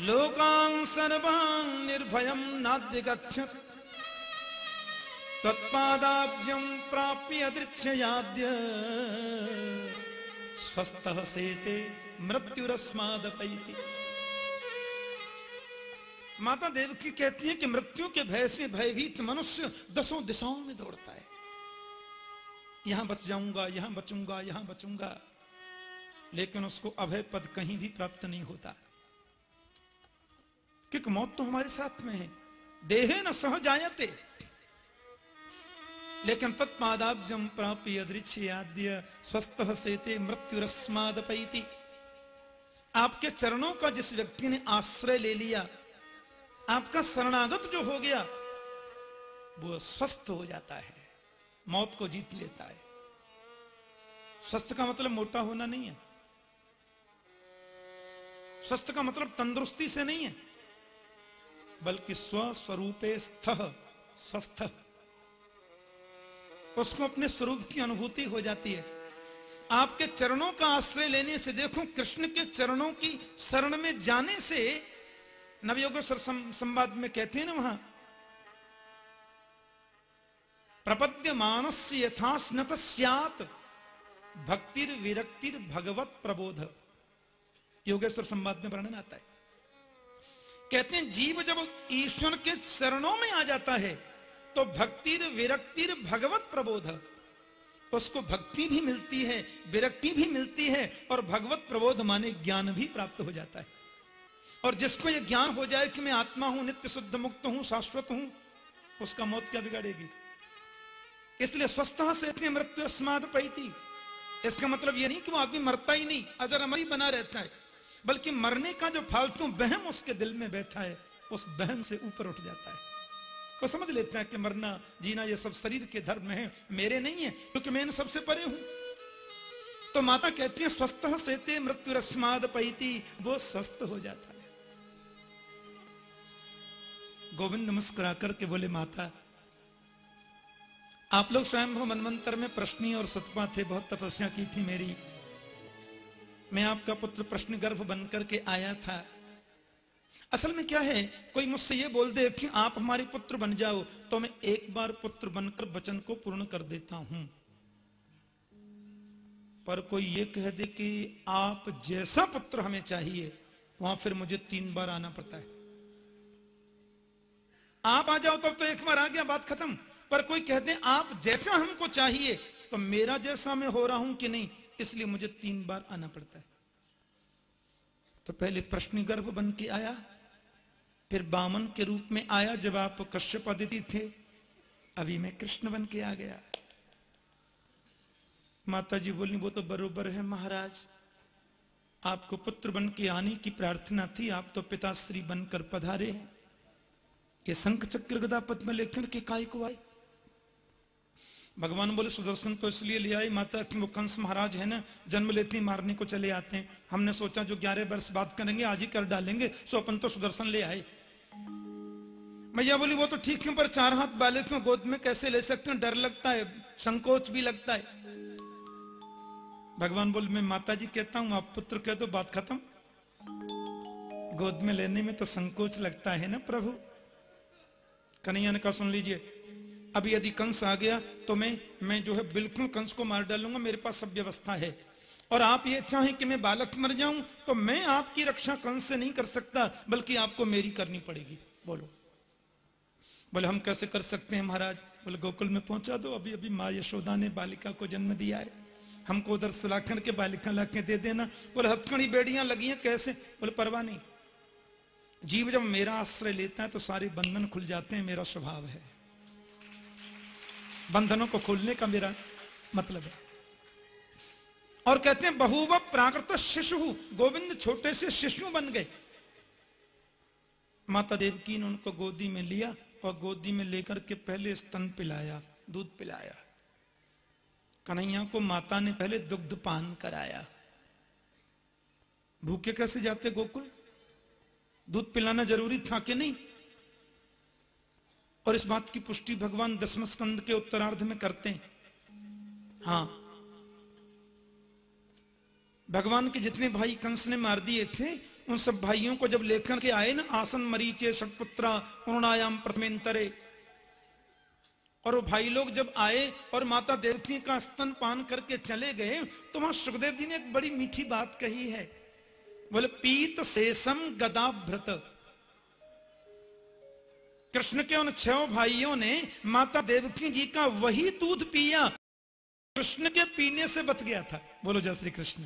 लोकां सर्वां निर्भयं नाद्य गच्छत तत्पादाब्जम प्राप्य अदृश्ययाद्य स्वस्थ सेते मृत्युरस्मादपैति। माता देवकी कहती है कि मृत्यु के भय से भयभीत मनुष्य दसों दिशाओं में दौड़ता है। यहाँ बच जाऊँगा, यहाँ बचूँगा यहाँ बचूँगा। लेकिन उसको अभय पद कहीं भी प्राप्त नहीं होता। क्योंकि मौत तो हमारे साथ में है। देहे न सह जायते। लेकिन तत्पादाब्जम प्राप्य अदृश्य स्वस्थ सेते मृत्युरस्माद पैती आपके चरणों का जिस व्यक्ति ने आश्रय ले लिया, आपका शरणागत जो हो गया, वो स्वस्थ हो जाता है, मौत को जीत लेता है। स्वस्थ का मतलब मोटा होना नहीं है। स्वस्थ का मतलब तंदुरुस्ती से नहीं है, बल्कि स्वस्वरूपे स्थ, स्वस्थ। उसको अपने स्वरूप की अनुभूति हो जाती है। आपके चरणों का आश्रय लेने से देखो, कृष्ण के चरणों की शरण में जाने से, नवयोगेश्वर संवाद में कहते हैं ना वहाँ प्रपद्य मानस्य यथास्नत सियात भक्तिर विरक्तिर भगवत प्रबोध। योगेश्वर संवाद में वर्णन आता है। कहते हैं, जीव जब ईश्वर के चरणों में आ जाता है तो भक्तिर विरक्तिर भगवत प्रबोध। उसको भक्ति भी मिलती है, विरक्ति भी मिलती है, और भगवत प्रबोध माने ज्ञान भी प्राप्त हो जाता है। और जिसको यह ज्ञान हो जाए कि मैं आत्मा हूँ, नित्य शुद्ध मुक्त हूँ, शाश्वत हूँ, उसका मौत क्या बिगाड़ेगी? इसलिए स्वस्थ से मृत्यु स्माद पैती। इसका मतलब यह नहीं कि वो आदमी मरता ही नहीं, अजर अमर बना रहता है, बल्कि मरने का जो फालतू बहम उसके दिल में बैठा है, उस बहम से ऊपर उठ जाता है। वो समझ लेता है कि मरना, जीना ये सब शरीर के धर्म है, मेरे नहीं है, क्योंकि मैं इन सबसे परे हूँ। तो माता कहती है, स्वस्थ सेते मृत्यु रस्माद पैती, वो स्वस्थ हो जाता है। गोविंद मुस्कुरा करके बोले, माता, आप लोग स्वयं मनमंत्र में प्रश्नी और सतपा थे, बहुत तपस्या की थी मेरी। मैं आपका पुत्र प्रश्न गर्भ बनकर के आया था। असल में क्या है कोई मुझसे ये बोल दे कि आप हमारे पुत्र बन जाओ तो मैं एक बार पुत्र बनकर वचन को पूर्ण कर देता हूँ। पर कोई ये कह दे कि आप जैसा पुत्र हमें चाहिए वहाँ फिर मुझे तीन बार आना पड़ता है। आप आ जाओ तब तो, तो एक बार आ गया बात खत्म। पर कोई कह दे आप जैसा हमको चाहिए तो मेरा जैसा मैं हो रहा हूँ कि नहीं इसलिए मुझे तीन बार आना पड़ता है। तो पहले प्रश्न गर्भ बन के आया फिर बामन के रूप में आया जब आप कश्यप अदिति थे। अभी मैं कृष्ण बन के आ गया। माता जी बोली, वो तो बरोबर है महाराज। आपको पुत्र बन के आने की प्रार्थना थी। आप तो पिताश्री बनकर पधारे हैं। ये शंख चक्र गदा पद्म लेकर के काय को आए? भगवान बोले, सुदर्शन तो इसलिए ले आई माता कि वो कंस महाराज है ना, जन्म लेते ही मारने को चले आते हैं। हमने सोचा, जो ग्यारह वर्ष बात करेंगे, आज ही कर डालेंगे। सो अपन तो सुदर्शन ले आए। मैया बोली, वो तो ठीक है पर चार हाथ बालक को गोद में? कैसे ले सकते हैं? डर लगता है, संकोच भी लगता है. भगवान बोले, मैं माता जी कहता हूँ, आप पुत्र कह दो, बात खत्म. गोद में लेने में तो संकोच लगता है ना प्रभु? कन्हैया ने कहा, सुन लीजिए अब यदि कंस आ गया तो मैं मैं जो है बिल्कुल कंस को मार डालूँगा, मेरे पास सब व्यवस्था है। और आप ये चाहें कि मैं बालक मर जाऊँ तो मैं आपकी रक्षा कंस से नहीं कर सकता, बल्कि आपको मेरी करनी पड़ेगी। बोलो। बोले, हम कैसे कर सकते हैं महाराज? बोले, गोकुल में पहुँचा दो। अभी अभी माँ यशोदा ने बालिका को जन्म दिया है। हमको उधर सलाखन के बालिका ला के दे देना। बोले, हथकड़ी बेड़ियाँ लगी हैं, कैसे? बोले, परवाह नहीं। जीव जब मेरा आश्रय लेता है तो सारे बंधन खुल जाते हैं, मेरा स्वभाव है। बंधनों को खोलने का मेरा मतलब है। और कहते हैं बहुव प्राकृत शिशु। गोविंद छोटे से शिशु बन गए। माता देवकी ने उनको गोदी में लिया और गोदी में लेकर के पहले स्तन पिलाया, दूध पिलाया। कन्हैया को माता ने पहले दुग्ध पान कराया। भूखे कैसे जाते गोकुल? दूध पिलाना ज़रूरी था कि नहीं? और इस बात की पुष्टि भगवान दसम स्कंद के उत्तरार्ध में करते हैं। हाँ भगवान के जितने भाई कंस ने मार दिए थे, उन सब भाइयों को जब लेकर के आए ना, आसन मरीचे, षटपुत्रा उर्णायाम प्रथमेंतरे। और वो भाई लोग जब आए और माता देवती का स्तन पान करके चले गए तो वहाँ सुखदेव जी ने एक बड़ी मीठी बात कही है। बोले, पीत शेषम गदाभ्रत। कृष्ण के उन छह भाइयों ने माता देवकी जी का वही दूध पिया। कृष्ण के पीने से बच गया था। बोलो, जय श्री कृष्ण।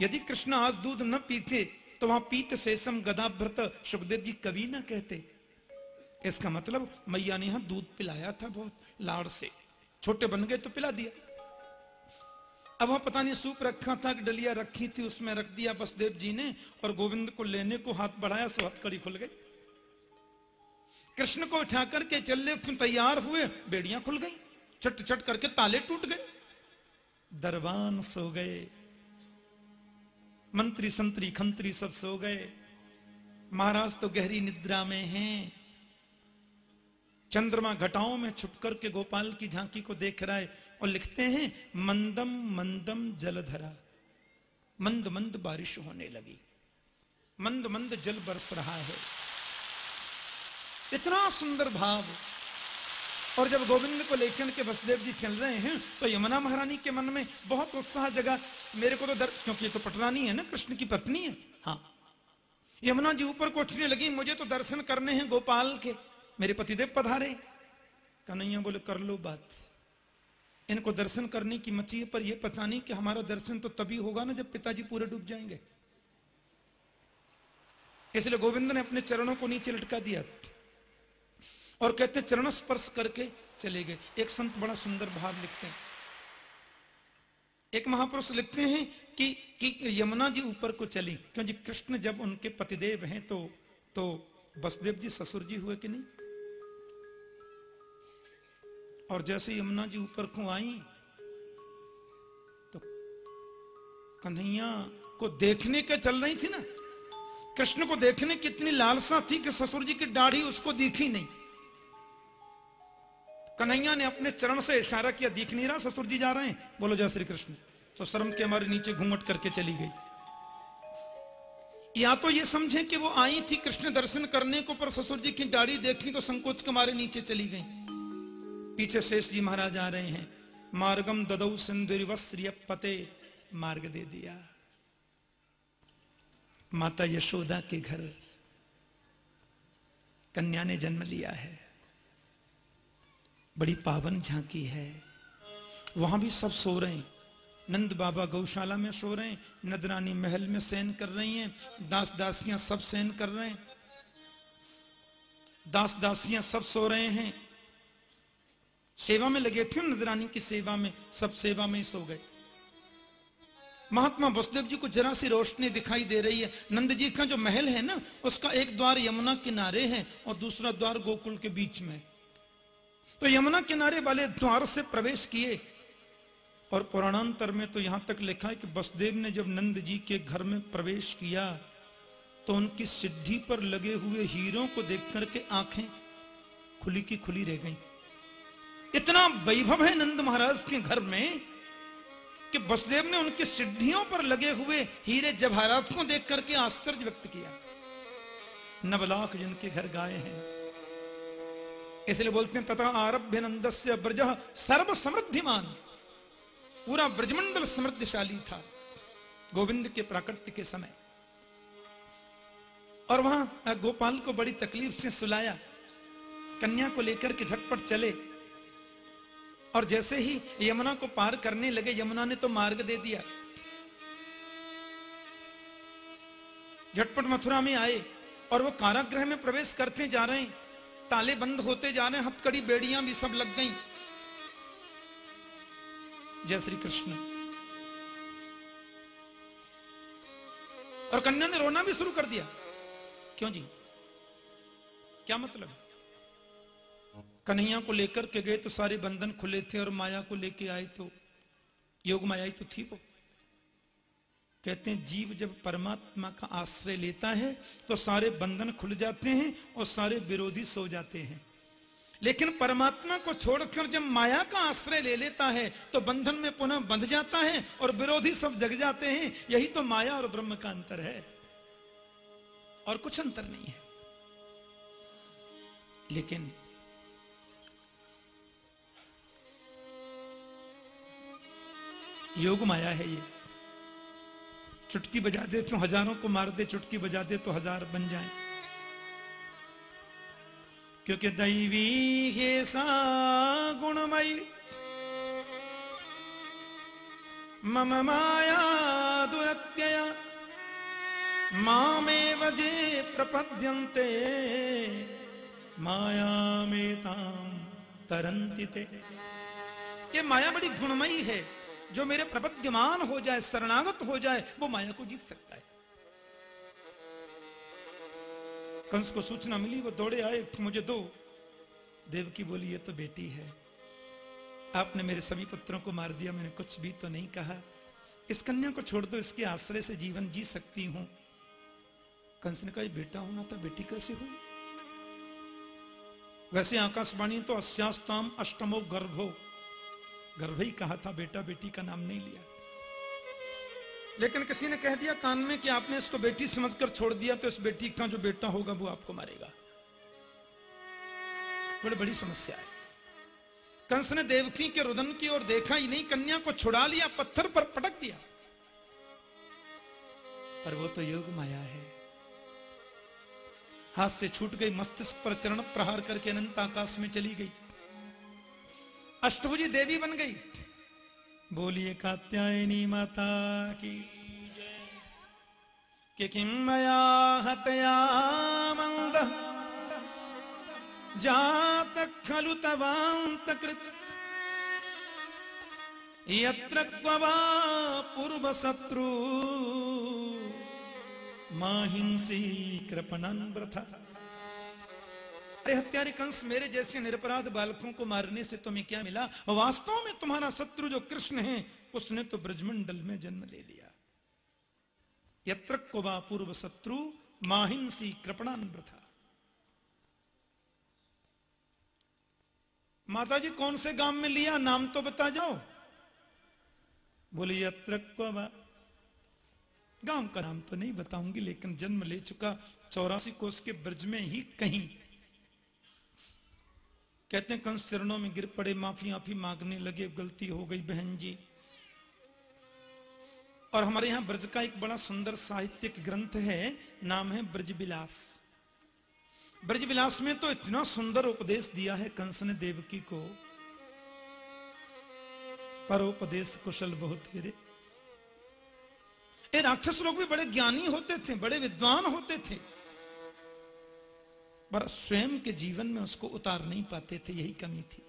यदि कृष्ण आज दूध न पीते तो वहाँ पीत शेषम गदाभ्रत सुखदेव जी कभी ना कहते। इसका मतलब मैया ने यहाँ दूध पिलाया था बहुत, लाड़ से। छोटे बन गए तो पिला दिया। अब वहाँ पता नहीं सूप रखा था डलिया रखी थी, उसमें रख दिया बसदेव जी ने, और गोविंद को लेने को हाथ बढ़ाया सो हथकड़ी खुल गई। कृष्ण को उठा करके चलने तैयार हुए, बेड़ियाँ खुल गई चट चट करके ताले टूट गए। दरबान सो गए। मंत्री संतरी खंत्री सब सो गए। महाराज तो गहरी निद्रा में हैं। चंद्रमा घटाओं में छुप करके गोपाल की झांकी को देख रहा है और लिखते हैं, मंदम मंदम जलधरा। मंद मंद बारिश होने लगी। मंद मंद जल बरस रहा है। इतना सुंदर भाव और जब गोविंद को लेकर के वसुदेव जी चल रहे हैं तो यमुना महारानी के मन में बहुत उत्साह जगा, मेरे को तो दर क्योंकि ये तो पटरानी है ना, कृष्ण की पत्नी है। हाँ। यमुना जी ऊपर को उठने लगी, मुझे तो दर्शन करने हैं गोपाल के, मेरे पतिदेव पधारे। कन्हैया बोले, कर लो बात। इनको दर्शन करने की मची है पर यह पता नहीं कि हमारा दर्शन तो तभी होगा ना जब पिताजी पूरे डूब जाएँगे। इसलिए गोविंद ने अपने चरणों को नीचे लटका दिया। और कहते चरण स्पर्श करके चले गए। एक संत बड़ा सुंदर भाव लिखते हैं। एक महापुरुष लिखते हैं कि कि यमुना जी ऊपर को चली। क्योंकि कृष्ण जब उनके पतिदेव हैं तो तो बसदेव जी ससुर जी हुए कि नहीं? और जैसे यमुना जी ऊपर को आई तो कन्हैया को देखने के चल रही थी ना? कृष्ण को देखने की इतनी लालसा थी कि ससुर जी की दाढ़ी उसको दिखी नहीं। कन्हैया ने अपने चरण से इशारा किया, दिख नहीं रहा, ससुर जी जा रहे हैं। बोलो, जय श्री कृष्ण तो शर्म के हमारे नीचे घूमट करके चली गई। या तो ये समझे कि वो आई थी कृष्ण दर्शन करने को, पर ससुर जी की दाढ़ी देखी तो संकोच के मारे नीचे चली गई। पीछे शेष जी महाराज आ रहे हैं। मार्गम ददौ सिंधुरिवस्त्रिय पते मार्ग दे दिया। माता यशोदा के घर। कन्या ने जन्म लिया है। बड़ी पावन झांकी है। वहाँ भी सब सो रहे हैं। नंद बाबा गौशाला में सो रहे हैं। नदरानी महल में सैन कर रही हैं। दास दासियाँ सब सैन कर रहे हैं। दास दासियाँ सब सो रहे हैं। सेवा में लगे थे नदरानी की सेवा में। सब सेवा में ही सो गए। महात्मा वसुदेव जी को जरा सी रोशनी दिखाई दे रही है। नंद जी का जो महल है ना, उसका एक द्वार यमुना किनारे है और दूसरा द्वार गोकुल के बीच में तो यमुना किनारे वाले द्वार से प्रवेश किए और पुराणांतर में तो यहाँ तक लिखा है कि बसदेव ने जब नंद जी के घर में प्रवेश किया तो उनकी सिद्धि पर लगे हुए हीरों को देख करके आँखें खुली की खुली रह गईं। इतना वैभव है नंद महाराज के घर में कि बसदेव ने उनकी सिद्धियों पर लगे हुए हीरे जवाहरात को देख करके आश्चर्य व्यक्त किया नवलाख जिनके घर गाए हैं इसलिए बोलते हैं, तथा आरभ्य नंद से ब्रज सर्व समृद्धिमान पूरा ब्रजमंडल समृद्धशाली था, गोविंद के प्राकट्य के समय। और वहाँ गोपाल को बड़ी तकलीफ़ से सुलाया। कन्या को लेकर के झटपट चले। और जैसे ही यमुना को पार करने लगे, यमुना ने तो मार्ग दे दिया। झटपट मथुरा में आए और वो कारागृह में प्रवेश करते जा रहे हैं। ताले बंद होते जा रहे हथकड़ी, बेड़ियाँ भी सब लग गई। जय श्री कृष्ण। और कन्या ने रोना भी शुरू कर दिया। क्यों जी? क्या मतलब? कन्हैया को लेकर के गए तो सारे बंधन खुले थे और माया को लेके आए तो योग माया ही तो थी वो। कहते हैं, जीव जब परमात्मा का आश्रय लेता है तो सारे बंधन खुल जाते हैं और सारे विरोधी सो जाते हैं। लेकिन परमात्मा को छोड़कर जब माया का आश्रय ले लेता है तो बंधन में पुनः बंध जाता है और विरोधी सब जग जाते हैं। यही तो माया और ब्रह्म का अंतर है। और कुछ अंतर नहीं है। लेकिन योग माया है ये। चुटकी बजा दे तो हज़ारों को मार दे, चुटकी बजा दे तो हज़ार बन जाए। क्योंकि दैवी हे सा गुणमयी। मम माया दुरत्यया। मामेव जे प्रपद्यन्ते। माया में ताम तरंती ते। ये माया बड़ी गुणमयी है। जो मेरे प्रपद्यमान हो जाए, शरणागत हो जाए, वो माया को जीत सकता है। कंस को सूचना मिली, वो दौड़े आए, मुझे दो। देव की बोली, ये तो बेटी है। आपने मेरे सभी पुत्रों को मार दिया, मैंने कुछ भी तो नहीं कहा। इस कन्या को छोड़ दो, इसके आश्रय से जीवन जी सकती हूँ। कंस ने कहा बेटा होना था बेटी कैसे हुई? वैसे आकाशवाणी तो अस्यास्ताम अष्टमो गर्भो गर्भ ही कहा था, बेटा बेटी का नाम नहीं लिया। लेकिन किसी ने कह दिया, कान में कि आपने इसको बेटी समझकर छोड़ दिया तो इस बेटी का जो बेटा होगा वो आपको मारेगा। बड़ी बड़ी समस्या है। कंस ने देवकी के रुदन की ओर देखा ही नहीं, कन्या को छुड़ा लिया, पत्थर पर पटक दिया। पर वो तो योग माया है। हाथ से छूट गई, मस्तिष्क पर चरण प्रहार करके अनंत आकाश में चली गई। अष्टभुजी देवी बन गई। बोलिए कात्यायनी माता की कि किम मया हतया मंद। जात खलु तवांत कृत। यत्र पूर्व शत्रु। माहिंसी कृपणन व्रथा अरे हत्यारे कंस, मेरे जैसे निरपराध बालकों को मारने से तुम्हें क्या मिला? वास्तव में तुम्हारा शत्रु जो कृष्ण है, उसने तो ब्रजमंडल में जन्म ले लिया। यत्र कुबा पूर्व शत्रु, माहिंसी कृपणान प्रथा माता जी कौन से गाँव में लिया? नाम तो बता जाओ। बोले यत्र गाँव का नाम तो नहीं बताऊँगी, लेकिन जन्म ले चुका चौरासी कोष के ब्रज में ही कहीं कहते हैं, कंस चरणों में गिर पड़े, माफ़ी माफ़ी मांगने लगे गलती हो गई बहन जी। और हमारे यहाँ ब्रज का एक बड़ा सुंदर साहित्यिक ग्रंथ है, नाम है ब्रजविलास। ब्रजविलास में तो इतना सुंदर उपदेश दिया है कंस ने देवकी को। परोपदेश कुशल बहुत तेरे ये राक्षस लोग भी बड़े ज्ञानी होते थे, बड़े विद्वान होते थे। पर स्वयं के जीवन में उसको उतार नहीं पाते थे, यही कमी थी।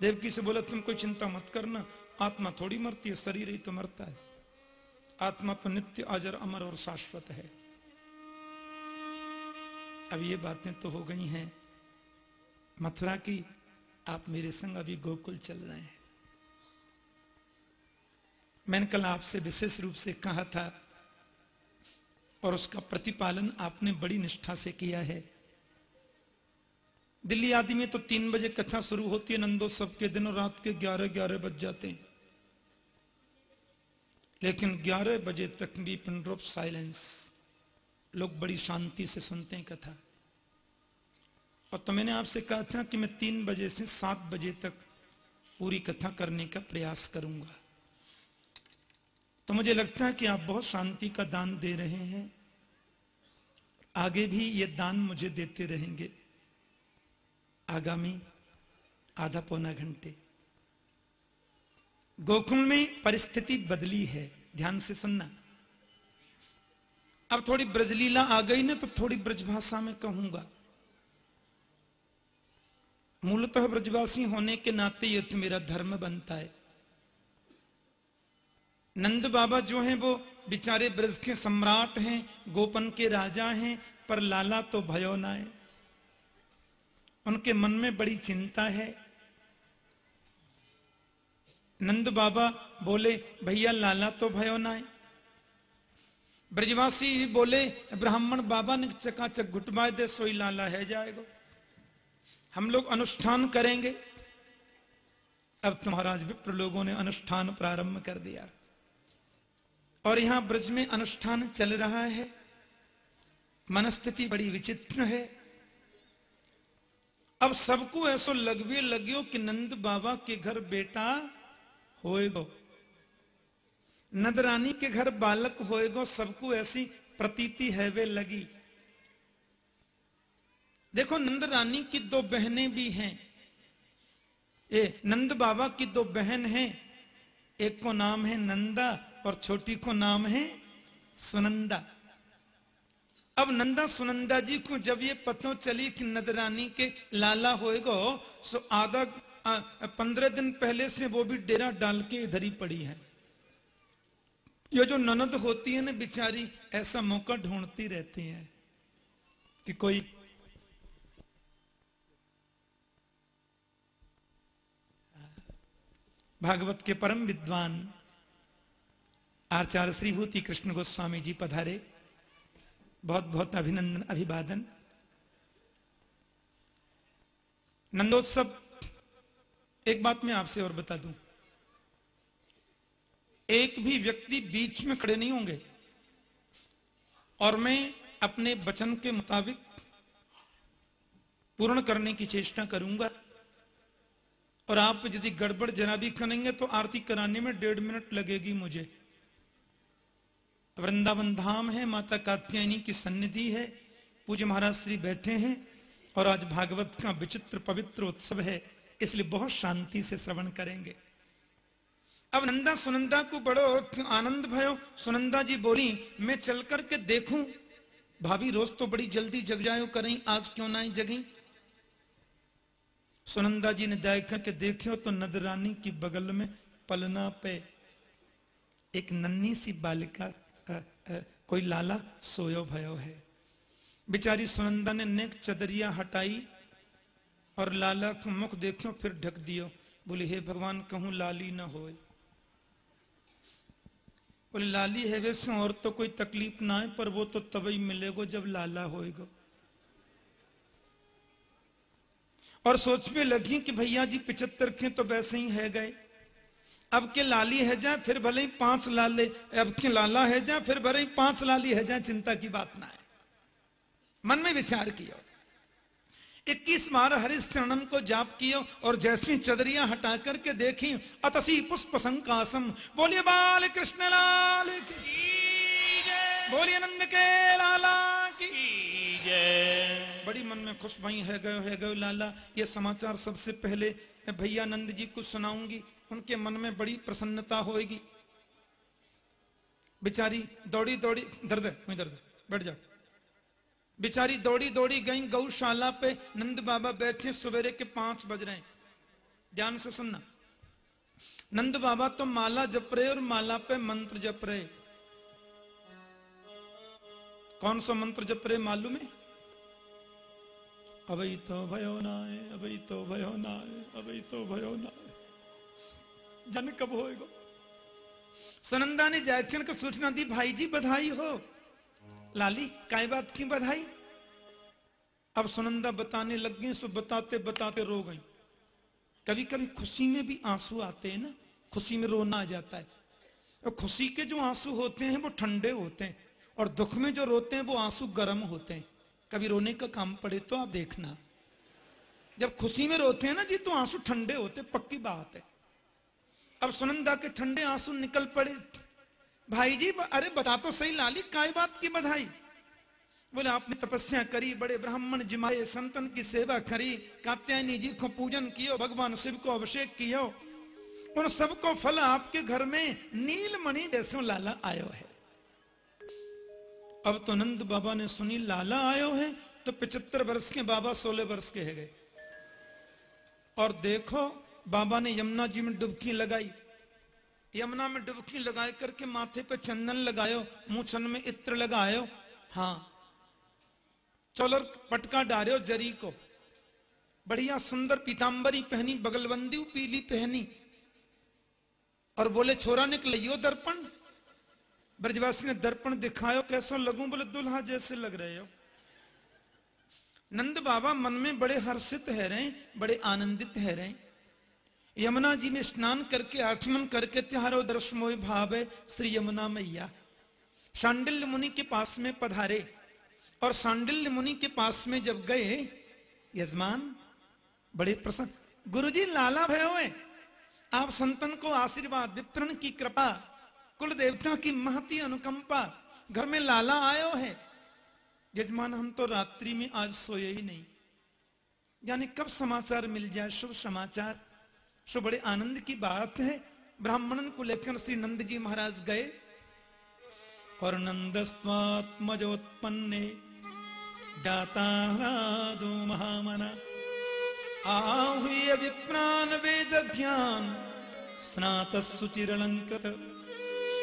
देवकी से बोला, तुम कोई चिंता मत करना, आत्मा थोड़ी मरती है, शरीर ही तो मरता है। आत्मा तो नित्य, अजर, अमर और शाश्वत है। अब ये बातें तो हो गई हैं। मथुरा की, आप मेरे संग अभी गोकुल चल रहे हैं। मैंने कल आपसे विशेष रूप से कहा था और उसका प्रतिपालन आपने बड़ी निष्ठा से किया है। दिल्ली आदि में तो तीन बजे कथा शुरू होती है नंदो नंदोत्सव के दिनों रात के ग्यारह ग्यारह बज जाते हैं। लेकिन ग्यारह बजे तक भी ऑफ़ साइलेंस। लोग बड़ी शांति से सुनते हैं कथा। और तो मैंने आपसे कहा था कि मैं तीन बजे से सात बजे तक पूरी कथा करने का प्रयास करूँगा। तो मुझे लगता है कि आप बहुत शांति का दान दे रहे हैं। आगे भी ये दान मुझे देते रहेंगे। आगामी आधा पौना घंटे। गोकुल में परिस्थिति बदली है, ध्यान से सुनना। अब थोड़ी ब्रजलीला आ गई ना तो थोड़ी ब्रजभाषा में कहूँगा। मूलतः ब्रजवासी होने के नाते ये तो मेरा धर्म बनता है। नंद बाबा जो हैं वो बिचारे ब्रज के सम्राट हैं, गोपन के राजा हैं, पर लाला तो भयो नाए उनके मन में बड़ी चिंता है। नंद बाबा बोले, भैया, लाला तो भयो नाए ब्रजवासी बोले, ब्राह्मण बाबा ने चकाचक घुटवाए दे, सोई लाला है जाएगा। हम लोग अनुष्ठान करेंगे। अब तुम्हारा विप्र लोगों ने अनुष्ठान प्रारंभ कर दिया। और यहाँ ब्रज में अनुष्ठान चल रहा है। मनस्थिति बड़ी विचित्र है। अब सबको ऐसा लगवे लग्यो कि नंद बाबा के घर बेटा होएगो। नंदरानी के घर बालक होएगो, सबको ऐसी प्रतीति है वे लगी। देखो नंद रानी की दो बहनें भी हैं। ये नंद बाबा की दो बहन हैं। एक को नाम है नंदा और छोटी को नाम है सुनंदा। अब नंदा सुनंदा जी को जब ये पतो चली कि नदरानी के लाला होएगा, सो आधा पंद्रह दिन पहले से वो भी डेरा डाल के इधर ही पड़ी है। ये जो ननद होती है ना, बिचारी, ऐसा मौका ढूंढती रहती है कि कोई भागवत के परम विद्वान आचार्य श्रीभूति कृष्ण गोस्वामी जी पधारे। बहुत बहुत अभिनंदन, अभिवादन। नंदोत्सव, एक बात मैं आपसे और बता दूँ। एक भी व्यक्ति बीच में खड़े नहीं होंगे। और मैं अपने वचन के मुताबिक पूर्ण करने की चेष्टा करूँगा। और आप यदि गड़बड़ जरा भी करेंगे तो आरती कराने में डेढ़ मिनट लगेगी मुझे। वृंदावन धाम है, माता कात्यायनी की सन्निधि है, पूज्य महाराज श्री बैठे हैं और आज भागवत का विचित्र पवित्र उत्सव है, इसलिए बहुत शांति से श्रवण करेंगे। अब नंदा सुनंदा को बड़ो आनंद भयो। सुनंदा जी बोली, मैं चल करके देखूँ। भाभी, रोज तो बड़ी जल्दी जग जायो, करें, आज क्यों ना जगी? सुनंदा जी ने जाग करके देखो तो नदरानी की बगल में पलना पे एक नन्ही सी बालिका कोई लाला सोयो भयो है। बिचारी सुनंदा ने नेक चदरिया हटाई और लाला को मुख देखो फिर ढक दियो। बोले, हे भगवान, कहूँ लाली ना होए? बोले, लाली है वैसे, और तो कोई तकलीफ़ ना है, पर वो तो तभी मिलेगा जब लाला होएगा। और सोच में लगी कि भैया जी पिचहत्तर के तो वैसे ही है गए। अब के लाली है जा, फिर भले ही पाँच लाले, अब के लाला है जा, फिर भले ही पाँच लाली है जा, चिंता की बात ना है। मन में विचार किया। इक्कीस बार हरिश्चरणम को जाप कियो और जैसी चदरिया हटा करके देखी, अतसी पुष्प संकासम। बोलिए, बाल कृष्ण लाल बोलिए, नंद के लाला की जय। बड़ी मन में खुश भाई है, गयो है, गयो लाला। ये समाचार सबसे पहले भैया नंद जी को सुनाऊँगी। उनके मन में बड़ी प्रसन्नता होगी बेचारी दौड़ी दौड़ी, दर्द है दर्द बैठ जा। बेचारी दौड़ी दौड़ी गई गौशाला पे, नंद बाबा बैठे सवेरे के पाँच बज रहे ध्यान से सुनना। नंद बाबा तो माला जप रहे और माला पे मंत्र जप रहे। कौन सा मंत्र जप रहे मालूम है? अभी तो भयो ना अभी तो भयो ना अभी तो भयो ना कब होएगा? सनंदा ने जैक्यन को सूचना दी, भाई जी, बधाई हो। लाली, काय बात की बधाई? अब सुनंदा बताने लग गई, सो बताते बताते रो गई। कभी कभी खुशी में भी आँसू आते हैं ना, खुशी में रोना आ जाता है। और खुशी के जो आँसू होते हैं, वो ठंडे होते हैं, और दुख में जो रोते हैं, वो आँसू गर्म होते हैं। कभी रोने का काम पड़े तो आप देखना। जब खुशी में रोते हैं ना जी तो आँसू ठंडे होते पक्की बात है। अब सुनंदा के ठंडे आँसू निकल पड़े। भाई जी अरे बता तो सही, लाली काय बात की बधाई? बोले, आपने तपस्या करी, बड़े ब्राह्मण जिमाए, संतन की सेवा करी, कात्यायनी जी को पूजन कियो, भगवान शिव को अभिषेक कियो। उन सबको फल आपके घर में नीलमणि जैसो लाला आयो है। अब तो नंद बाबा ने सुनी, लाला आयो है तो पिछहत्तर वर्ष के बाबा सोलह वर्ष के है गए। और देखो बाबा ने यमुना जी में डुबकी लगाई। यमुना में डुबकी लगाए करके माथे पे चंदन लगायो मुँह में इत्र लगायो। हाँ। चोलर पटका डारे जरी को। बढ़िया सुंदर पीताम्बरी पहनी, बगलबंदी पीली पहनी। और बोले, छोरा निकलियो दर्पण? ब्रजवासी ने दर्पण दिखायो, कैसा लगू? बोले, दुल्हा जैसे लग रहे हो। नंद बाबा मन में बड़े हर्षित है रहे, बड़े आनंदित है रहे। यमुना जी में स्नान करके, आचमन करके त्यारो दर्शमोय भाव श्री यमुना मैया। सांडिल्य मुनि के पास में पधारे और सांडिल्य मुनि के पास में जब गए, यजमान, बड़े प्रसन्न, गुरुजी लाला भय हुए, आप संतन को आशीर्वाद विप्रण की कृपा कुल देवता की महती अनुकंपा, घर में लाला आयो है। यजमान, हम तो रात्रि में आज सोए ही नहीं। यानी कब समाचार मिल जाए, शुभ समाचार। सो बड़े आनंद की बात है। ब्राह्मणन को लेकर श्री नंद जी महाराज गए और नंदस्वात्मजोत्पन्ने जाता महामना, आहुय विप्रान वेद ज्ञान स्नात सुचिरलंकृत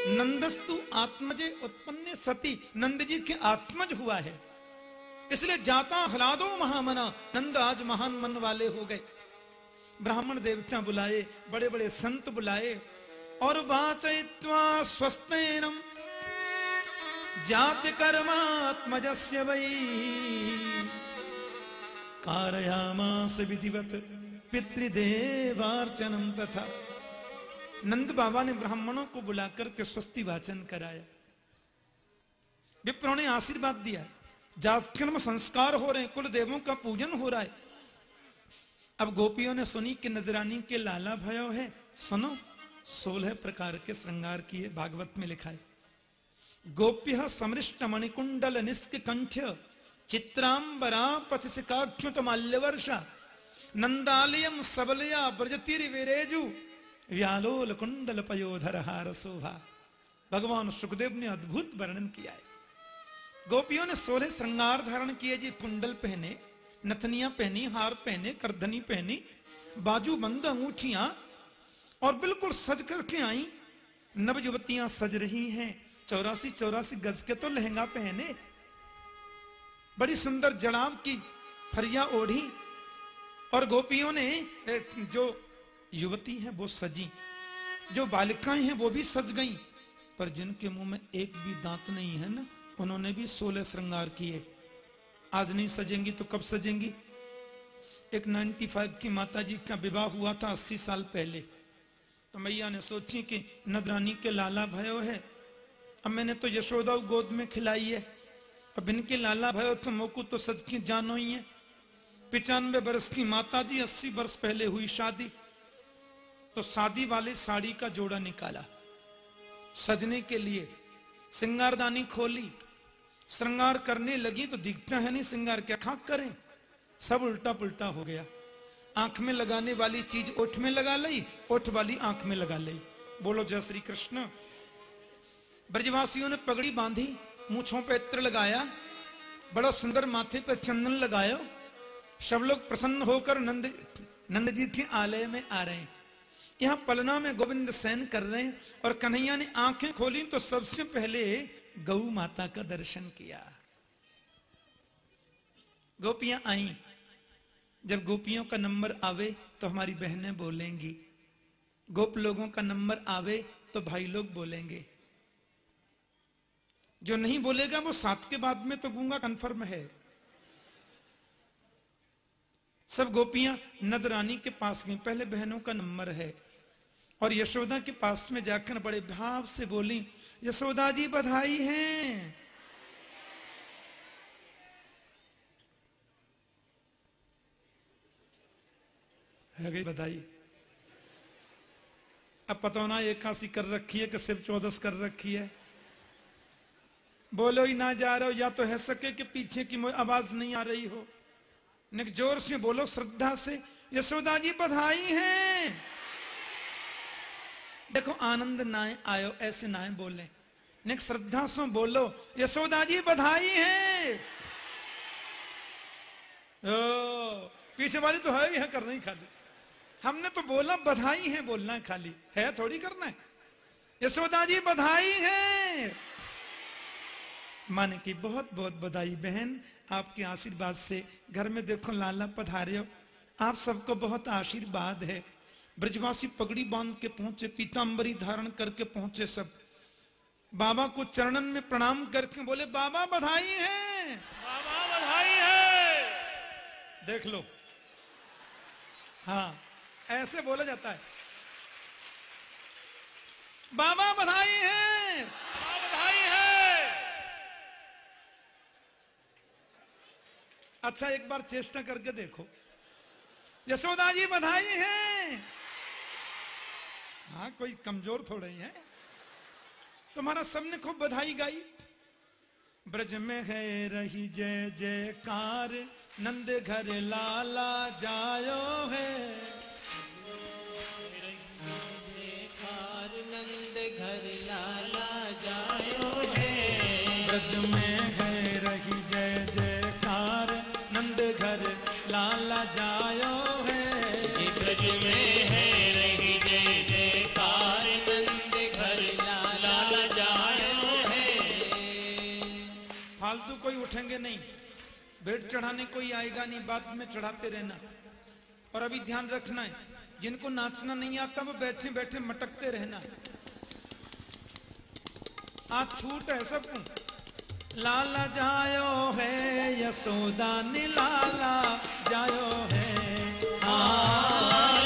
नंदस्तु आत्मजे उत्पन्न सती नंद जी के आत्मज हुआ है। इसलिए जाता हलादो महामना, नंद आज महान मन वाले हो गए। ब्राह्मण देवता बुलाए बड़े बड़े संत बुलाए, और वाचय्वा स्वस्थनम जाति कर्मात्मजस्य वै। कारयामास विधिवत पितृदेवार्चनम तथा। नंद बाबा ने ब्राह्मणों को बुलाकर के स्वस्ति वाचन कराया। विप्रों ने आशीर्वाद दिया। जातकर्म संस्कार हो रहे हैं कुल देवों का पूजन हो रहा है। अब गोपियों ने सुनी कि नजरानी के लाला भयो है। सुनो, सोलह प्रकार के श्रृंगार किए भागवत में लिखा है। गोप्य समृष्ट मणिकुंडल निष्क कंठ्य चित्रांबरा पथिकाच्युत माल्यवर्षा नंदालयम सबलया ब्रजतीर विरेजु व्यालोल कुंडल पयोधर हार शोभा। भगवान सुखदेव ने अद्भुत वर्णन किया है। गोपियों ने सोलह श्रृंगार धारण किए जी कुंडल पहने नथनियाँ पहनी, हार पहने, करधनी पहनी, बाजू बंद अंगूठियाँ, और बिल्कुल सज करके आई। नव युवतियाँ सज रही हैं। चौरासी चौरासी गज के तो लहंगा पहने। बड़ी सुंदर जड़ाव की फरिया ओढ़ी, और गोपियों ने जो युवती हैं वो सजी। जो बालिकाएँ हैं वो भी सज गईं। पर जिनके मुँह में एक भी दांत नहीं है ना, उन्होंने भी सोलह श्रृंगार किए। आज नहीं सजेंगी तो कब सजेंगी? एक 95 की माता जी का विवाह हुआ था 80 साल पहले। तो मैया ने सोची कि नदरानी के लाला भयो है। अब मैंने तो यशोदा गोद में खिलाई है। अब इनके लाला भयो तो मोकू तो सच की जानो ही है। पिचानवे बरस की माता जी अस्सी वर्ष पहले हुई शादी। तो शादी वाले साड़ी का जोड़ा निकाला। सजने के लिए सिंगारदानी खोली। श्रृंगार करने लगी तो दिखता है नहीं श्रृंगार क्या खाक करें? सब उल्टा पुल्टा हो गया। आँख में लगाने वाली चीज़ ओठ में लगा ली ओठ वाली आँख में लगा ली बोलो, जय श्री कृष्ण। ब्रजवासियों ने पगड़ी बांधी मूछों पे इत्र लगाया, बड़ा सुंदर माथे पर चंदन लगाया। सब लोग प्रसन्न होकर नंद नंद जी के आलय में आ रहे हैं। यहाँ पलना में गोविंद सैन कर रहे हैं और कन्हैया ने आँखें खोली तो सबसे पहले गौ माता का दर्शन किया। गोपियाँ आई। जब गोपियों का नंबर आवे तो हमारी बहनें बोलेंगी। गोप लोगों का नंबर आवे तो भाई लोग बोलेंगे। जो नहीं बोलेगा, वो सात के बाद में तो गूँगा कन्फर्म है। सब गोपियाँ नदरानी के पास गई। पहले बहनों का नंबर है। और यशोदा के पास में जाकर बड़े भाव से बोली यशोदा जी बधाई हैं। है गई बधाई। अब पता ना एकासी कर रखी है कि सिर्फ़ चौदस कर रखी है। बोलो ही ना जा रहे हो, या तो है सके कि पीछे की आवाज़ नहीं आ रही हो। निक ज़ोर से बोलो, श्रद्धा से। यशोदा जी बधाई हैं। देखो आनंद नाए आयो ऐसे नाए बोले। श्रद्धा से बोलो यशोदा जी बधाई है। ओ, पीछे वाली तो है ही है करना ही खाली। हमने तो बोला बधाई है बोलना खाली। है थोड़ी करना है। यशोदा जी बधाई है। माने की बहुत बहुत बधाई बहन। आपके आशीर्वाद से घर में देखो लाला पधारे हो। आप सबको बहुत आशीर्वाद है। ब्रजवासी पगड़ी बाँध के पहुँचे पीताम्बरी धारण करके पहुँचे सब। बाबा को चरणन में प्रणाम करके बोले बाबा बधाई है। बाबा बधाई है। देख लो। हाँ ऐसे बोला जाता है। बाबा बधाई है। बाबा बधाई है। अच्छा एक बार चेष्टा करके देखो। यशोदा जी बधाई है। हाँ कोई कमज़ोर थोड़े ही है। तुम्हारा सबने खूब बधाई गाई। ब्रज में है रही जय जयकार, नंद घर लाला जायो है। नहीं। भेंट चढ़ाने कोई आएगा नहीं, बाद में चढ़ाते रहना। और अभी ध्यान रखना है, जिनको नाचना नहीं आता, वो बैठे बैठे मटकते रहना। आज छूट है सबको। लाला जायो है, यशोदा निलाला जायो है। लाला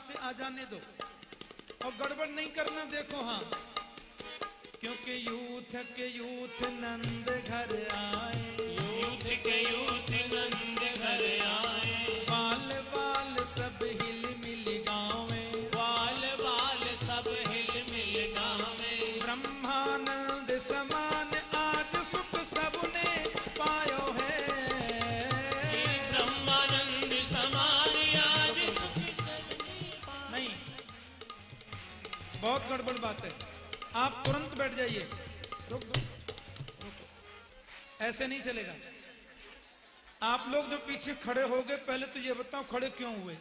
से आ जाने दो। और गड़बड़ नहीं करना, देखो हाँ। क्योंकि यूथ के यूथ नंद घर आए। यूथ के यूथ नंद घर आए। गड़बड़ बात है। आप तुरंत बैठ जाइए। रुक दो। ऐसे नहीं चलेगा। आप लोग जो पीछे खड़े हो गए, पहले तो ये बताओ खड़े क्यों हुए?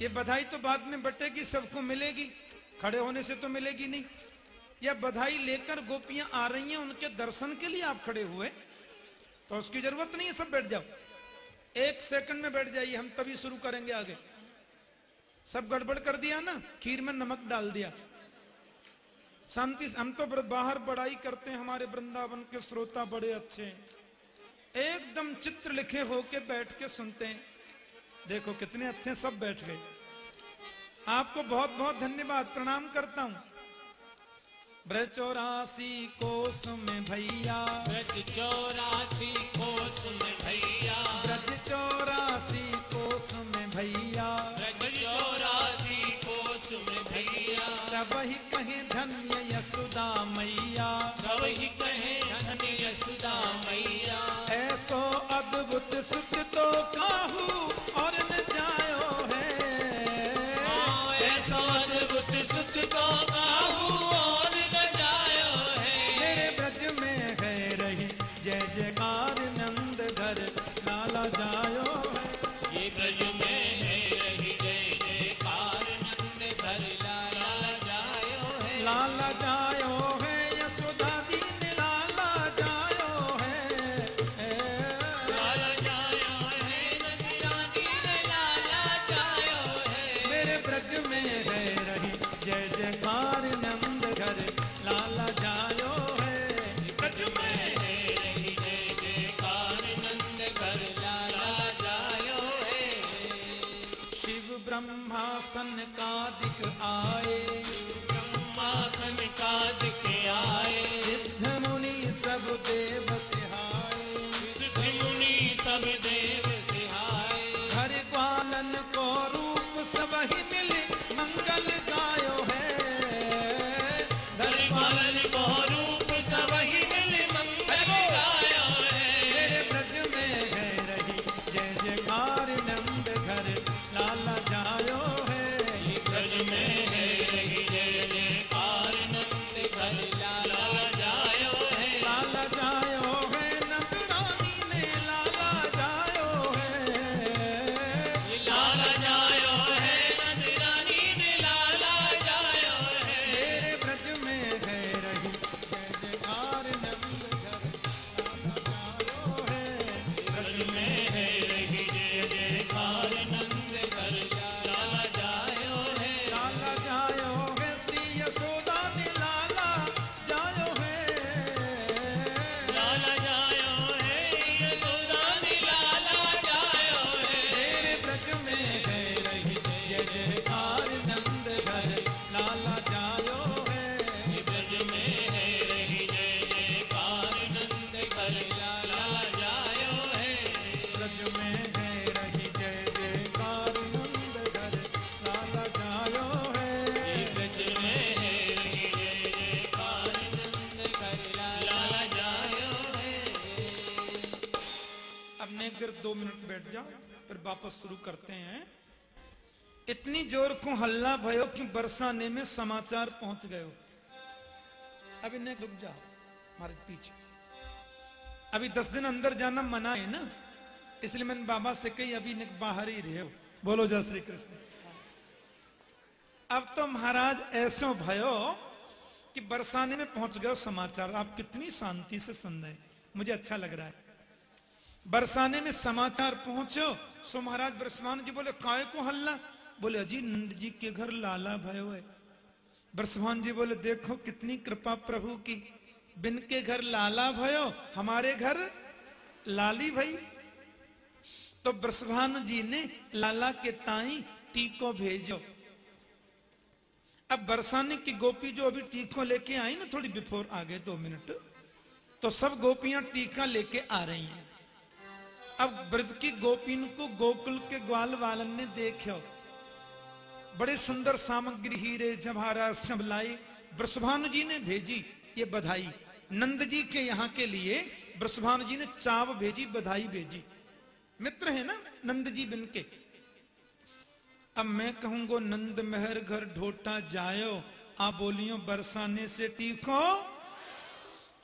ये बधाई तो बाद में बटेगी, सबको मिलेगी। खड़े होने से तो मिलेगी नहीं। या बधाई लेकर गोपियाँ आ रही हैं, उनके दर्शन के लिए आप खड़े हुए तो उसकी ज़रूरत नहीं है, सब बैठ जाओ। एक सेकंड में बैठ जाइए, हम तभी शुरू करेंगे आगे। सब गड़बड़ कर दिया ना खीर में नमक डाल दिया। शांति हम तो बाहर बड़ाई करते हैं हमारे वृंदावन के श्रोता बड़े अच्छे हैं। एकदम चित्र लिखे होके बैठ के सुनते हैं। देखो कितने अच्छे हैं, सब बैठ गए। आपको बहुत बहुत धन्यवाद प्रणाम करता हूँ। ब्रज चौरासी कोस में भैया। ब्रज चौरासी कोस में भैया। बरसाने में समाचार पहुँच गए अभी नहीं रुक जाओ, हमारे पीछे। अभी दस दिन अंदर जाना मना है ना? इसलिए मैंने बाबा से कही, अभी बाहर ही रहे हो। बोलो, जय श्री कृष्ण। अब तो महाराज, ऐसो भयो कि बरसाने में पहुँच गए समाचार। आप कितनी शांति से सुन रहे मुझे अच्छा लग रहा है। बरसाने में समाचार पहुंचो सो महाराज ब्रस्मान जी बोले, काय को हल्ला? बोले नंद जी के घर लाला भयो है ब्रस्मान जी बोले, देखो कितनी कृपा प्रभु की। बिन के घर लाला भयो हमारे घर लाली भाई। तो ब्रसभान जी ने लाला के ताई टीको भेजो। अब बरसाने की गोपी जो अभी टीको लेके आई ना, थोड़ी बिफोर आ गए दो मिनट तो सब गोपियाँ टीका लेके आ रही हैं। अब ब्रज की गोपीन को गोकुल के ग्वाल वालन ने देखो बड़े सुंदर सामग्री हीरे जवाहरा सब लाई। ब्रसभानु जी ने भेजी, ये बधाई। नंद जी के यहाँ के लिए ब्रसभानु जी ने चाव भेजी, बधाई भेजी। मित्र है ना नंद जी बिन के? अब मैं कहूंगो, नंद महर घर ढोटा जायो आ बोलियो, बरसाने से टीको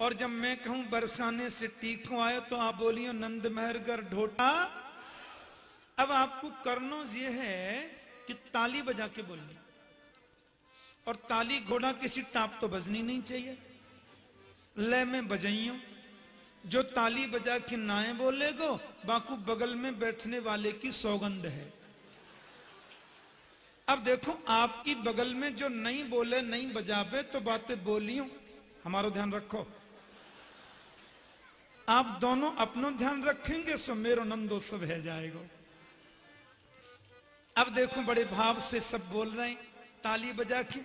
और जब मैं कहूँ, बरसाने से टीको आयो तो आप बोलियो, नंद महर घर ढोटा। अब आपको करनो ये है कि ताली बजा के बोलनी। और ताली घोड़ा किसी टाप तो बजनी नहीं चाहिए। लय में बजाइयो, जो ताली बजा के नाए बोलेगो, बाकू बगल में बैठने वाले की सौगंध है। अब देखो, आपकी बगल में जो नहीं बोले, नहीं बजावे तो बातें बोलियो। हमारा ध्यान रखो। आप दोनों अपनो ध्यान रखेंगे, सो मेरो नंदोत्सव है जाएगा। अब देखो बड़े भाव से सब बोल रहे हैं ताली बजा के।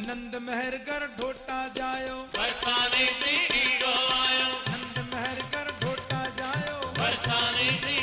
नंद महर कर ढोटा जायो। बरसाने तेरी को आयो। नंद महर कर ढोटा जायो। बरसाने तेरी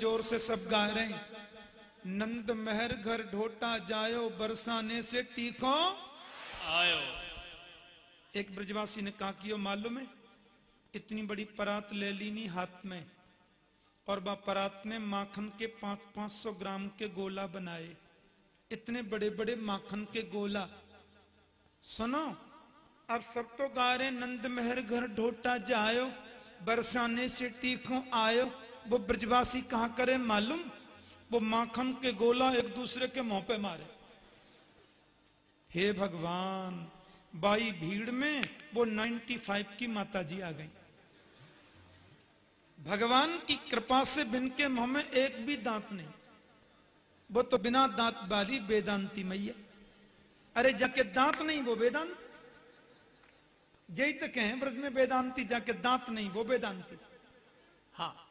ज़ोर से सब गा रहे हैं। नंद महर घर ढोटा जायो, बरसाने से टीको आयो। एक ब्रजवासी ने कहा कि मालूम है, इतनी बड़ी परात ले लीनी हाथ में, और बा परात में माखन के पाँच पाँच सौ ग्राम के गोला बनाए। इतने बड़े बड़े माखन के गोला। सुनो, अब सब तो गा रहे नंद मेहर घर ढोटा जायो, बरसाने से टीखों आयो वो ब्रजवासी कहाँ करे मालूम? वो माखन के गोला एक दूसरे के मुँह पे मारे। हे भगवान, बाई भीड़ में वो 95 की माता जी आ गई। भगवान की कृपा से बिन के मुँह में एक भी दांत नहीं। वो तो बिना दांत वाली वेदांती मैया। अरे जाके दांत नहीं, वो वेदांत। जय तो कहें ब्रज में वेदांती, जाके दांत नहीं, वो वेदांति। हाँ।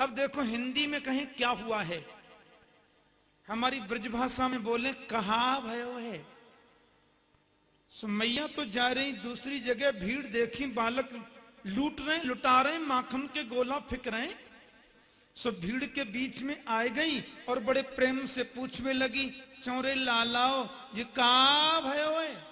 अब देखो हिंदी में कहें क्या हुआ है। हमारी ब्रज भाषा में बोले, कहा भयो है। सुमैया तो जा रही, दूसरी जगह भीड़ देखी, बालक लूट रहे, लुटा रहे, माखन के गोला फिक रहे। सो भीड़ के बीच में आ गई और बड़े प्रेम से पूछने लगी, चौरे लालाओ, ये का भयो है?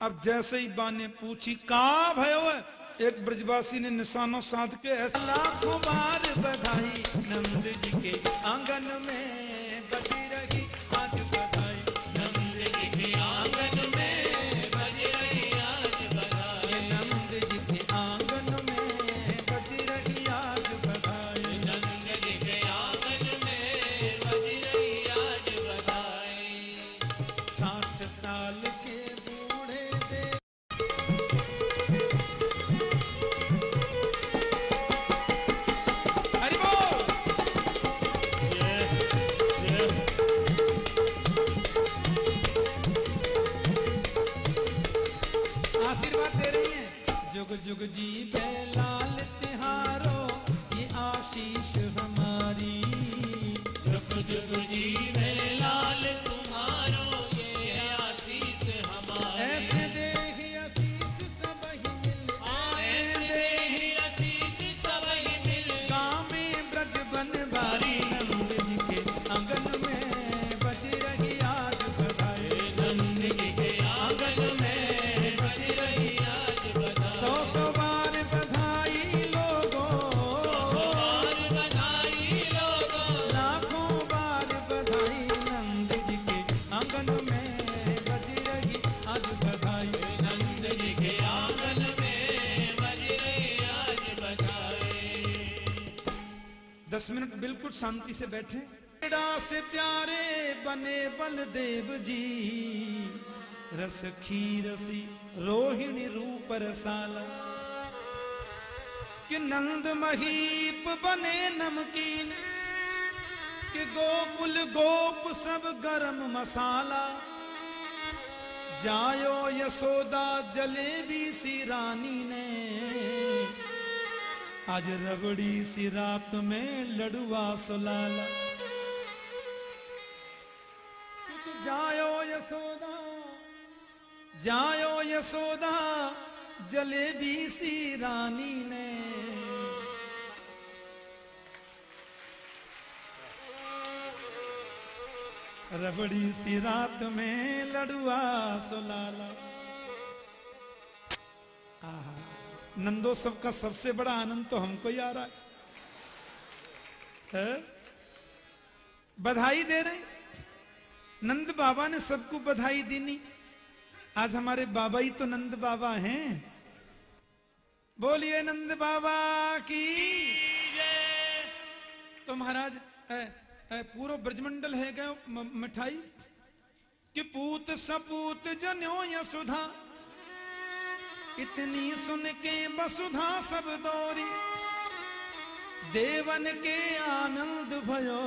अब जैसे ही बा ने पूछी, का भयो है? एक ब्रजवासी ने निशानों साध के लाखों बार बधाई नंद जी के आँगन में। हैं जुग शांति से बैठे? बेड़ा से प्यारे बने बलदेव जी। रस खीरसी रोहिणी रूप रसाला। कि नंद महीप बने नमकीन। कि गोकुल गोप सब गरम मसाला। जायो यशोदा जलेबी सी रानी ने। आज रबड़ी सी रात में लड़ुआ सुलाला। जायो यशोदा जायो यशोदा जलेबी सी रानी ने। रबड़ी सी रात में लड़ुआ सुलाला। आहा। नंदोत्सव का सबसे बड़ा आनंद तो हमको ही आ रहा है, है? बधाई दे रहे नंद बाबा ने सबको बधाई देनी। आज हमारे बाबा ही तो नंद बाबा हैं। बोलिए नंद बाबा की तो महाराज पूरा ब्रजमंडल है गए मिठाई। कि पूत सपूत जन्यो यशुधा इतनी सुन के वसुधा सब दौरी। देवन के आनंद भयो।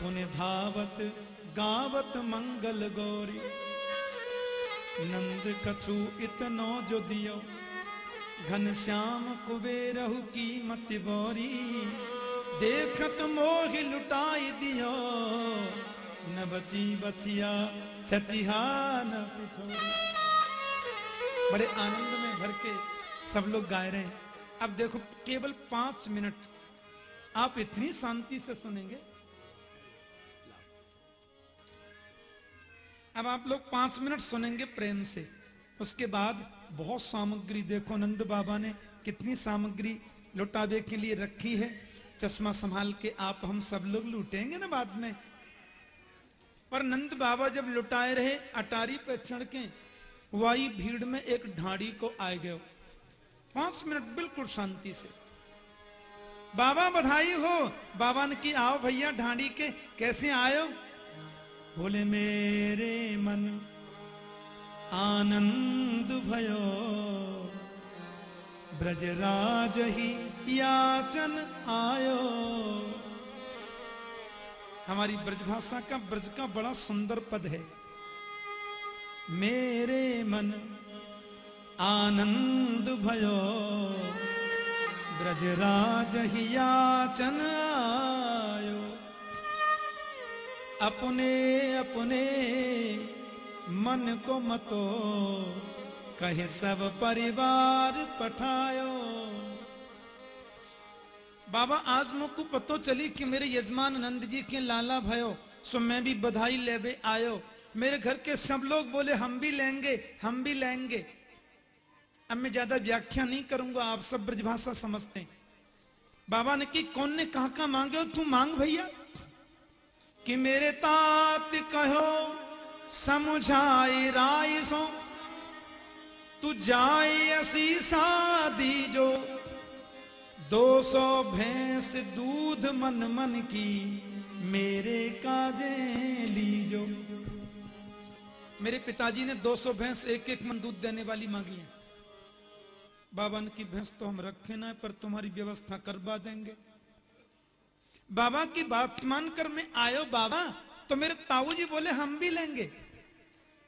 पुण्य धावत, गावत मंगल गौरी। नंद कछु इतनो जो दियो। घन श्याम कुबेरहु की मत बोरी। देखत मोहि लुटाई दियो। न बची बचिया, छचिहा न पिछोरी। बड़े आनंद में भर के सब लोग गाए रहे हैं। अब देखो, केवल पाँच मिनट। आप इतनी शांति से सुनेंगे। अब आप लोग पाँच मिनट सुनेंगे प्रेम से। उसके बाद बहुत सामग्री, देखो, नंद बाबा ने कितनी सामग्री लुटावे के लिए रखी है। चश्मा संभाल के आप, हम सब लोग लूटेंगे ना बाद में। पर नंद बाबा जब लुटाए रहे, अटारी पे चढ़ के वाई भीड़ में एक ढाड़ी को आए गए। पाँच मिनट बिल्कुल शांति से। बाबा बधाई हो। बाबा ने की, आओ भैया ढांडी के, कैसे आयो बोले, मेरे मन आनंद भयो। ब्रजराज ही याचन आयो। हमारी ब्रजभाषा का ब्रज का बड़ा सुंदर पद है। मेरे मन आनंद भयो। ब्रजराज ही याचन आयो अपने अपने मन को मतो, कहे सब परिवार पठायो। बाबा, आज मुझको पतो चली कि मेरे यजमान नंद जी के लाला भयो, सो मैं भी बधाई लेबे आयो। मेरे घर के सब लोग बोले, हम भी लेंगे, हम भी लेंगे। अब मैं ज़्यादा व्याख्या नहीं करूँगा, आप सब ब्रजभाषा समझते हैं। बाबा ने की, कौन ने कहा कहा मांगे हो? तू मांग भैया। कि, मेरे तात कहो, समझाई राय सो। तू जाए असी शादी जो दो सौ भैंस दूध मन मन की, मेरे काजे लीजो मेरे पिताजी ने 200 भैंस एक एक मन दूध देने वाली मांगी है। बाबा की भैंस तो हम रखे ना पर तुम्हारी व्यवस्था करवा देंगे। बाबा की बात मानकर मैं आयो बाबा तो मेरे ताऊ जी बोले, हम भी लेंगे।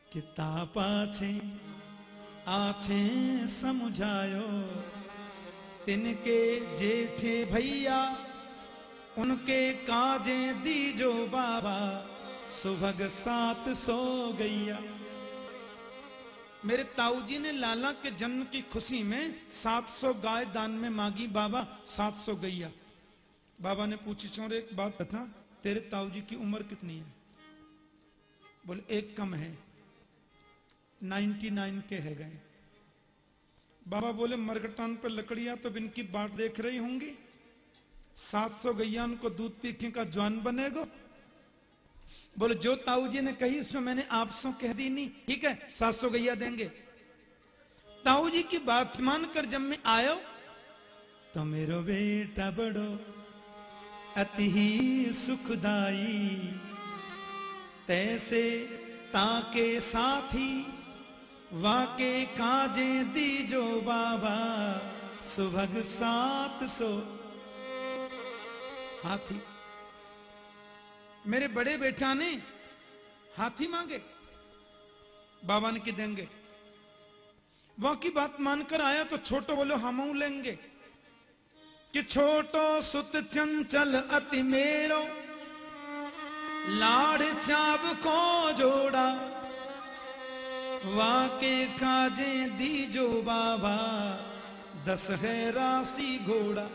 कि तापाछे आछे समझायो, तिनके जे थे भैया, उनके काजे दीजो बाबा। सुभग सात सो गैया। मेरे ताऊ जी ने लाला के जन्म की खुशी में 700 गाय दान में मांगी, बाबा 700 गैया। बाबा ने पूछी, चोर, एक बात बता, तेरे ताऊ जी की उम्र कितनी है? बोले, एक कम है। 99 के है गए। बाबा बोले, मरगटान पर लकड़ियाँ तो इनकी बाट देख रही होंगी। 700 गैया उनको दूध पीखे का जवान बनेगा बोले, जो ताऊ जी ने कही, उसमें मैंने आप कह दी नहीं। ठीक है सात सौ गैया देंगे। ताऊ जी की बात मानकर जब मैं आयो तो मेरो बेटा बड़ो अति ही सुखदाई, तैसे ताके साथी, वाके काजे दीजो बाबा, सुभग सात सो। हाथी। मेरे बड़े बेटा ने हाथी मांगे बाबा ने की देंगे। वह की बात मानकर आया तो छोटो बोलो, हम लेंगे। कि छोटो सुत चंचल अति मेरो, लाड़ चाव को जोड़ा, वाके काजे दीजो बाबा, दस है राशि घोड़ा।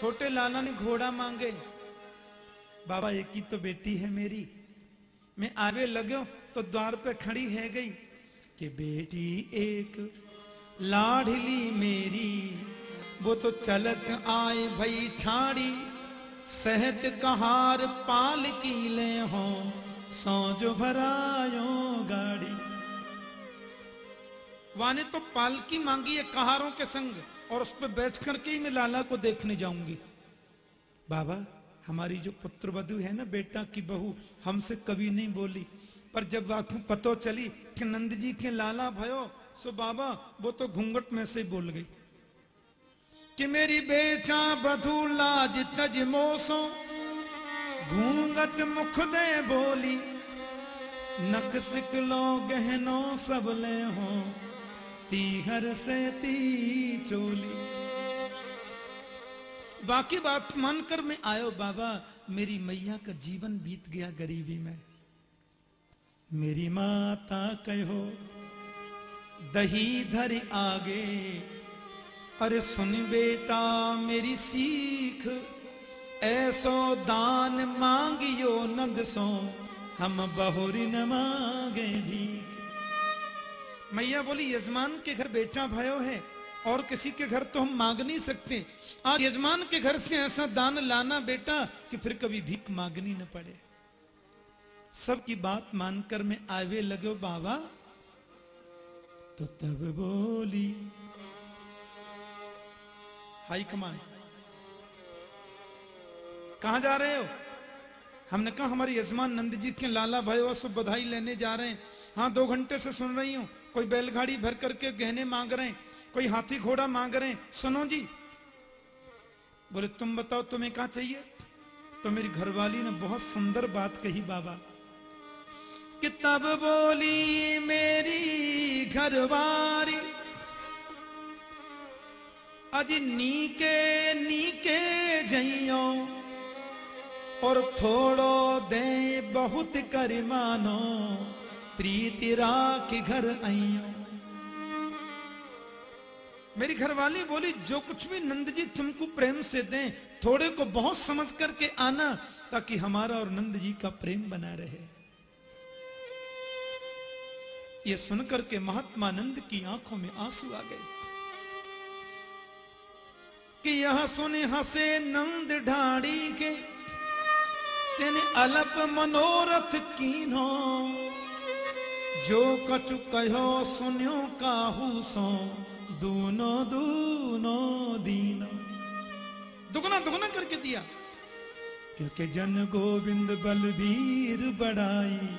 छोटे लाला ने घोड़ा मांगे। बाबा, एक ही तो बेटी है मेरी। मैं आवे लगो तो द्वार पे खड़ी है गई कि बेटी, एक लाडली मेरी, वो तो चलत आए भई ठाड़ी। सहत कहार पाल की ले हो सौ भरायो गाड़ी। वाने तो पालकी मांगी है कहारों के संग, और उस पर बैठ करके ही मैं लाला को देखने जाऊँगी। बाबा हमारी जो पुत्र वधु है ना बेटा की बहू, हमसे कभी नहीं बोली। पर जब वाकू पतो चली कि नंद जी के लाला भयो, सो बाबा, वो तो घूंघट में से बोल गई। कि मेरी बेटा बधू लाज तज मोसो, घूंघट मुख दे बोली। नक सिकलो गहनो सब ले हो, तीहर से ती चोली। बाकी बात मानकर मैं आयो, बाबा, मेरी मैया का जीवन बीत गया गरीबी में। मेरी माता कहो, दही धर आगे, अरे सुन बेटा, मेरी सीख, ऐसो दान मांगियो नंद सो, हम बहुरी न मांगे भी मैया बोली, यजमान के घर बेटा भयो है और किसी के घर तो हम मांग नहीं सकते। आज यजमान के घर से ऐसा दान लाना बेटा कि फिर कभी भीख मांगनी न पड़े। सबकी बात मानकर मैं आवे लगे बाबा तो तब बोली। High command. कहा जा रहे हो? हमने कहा, हमारे यजमान नंद जी के लाला भाई और सब बधाई लेने जा रहे हैं। हाँ दो घंटे से सुन रही हूँ। कोई बैलगाड़ी भर करके गहने मांग रहे हैं। कोई हाथी घोड़ा मांग रहे हैं, सुनो जी। बोले, तुम बताओ तुम्हें क्या चाहिए? तो मेरी घरवाली ने बहुत सुंदर बात कही, बाबा, कि तब बोली मेरी घरवारी अज नीके नीके जइयो, और थोड़ो दे बहुत कर मानो, प्रीति राख घर आइयो। मेरी घरवाली बोली, जो कुछ भी नंद जी तुमको प्रेम से दें, थोड़े को बहुत समझ करके आना, ताकि हमारा और नंद जी का प्रेम बना रहे। ये सुनकर के महात्मा नंद की आँखों में आँसू आ गए। कि यह सुने हसे नंद ढाड़ी के, तेने अलप मनोरथ कीनो। जो कछु कहो सुन्यो काहू सो। दूनो दूनो दीनो। दुगना दुगना करके दिया। क्योंकि जन गोविंद बलबीर बड़ाई।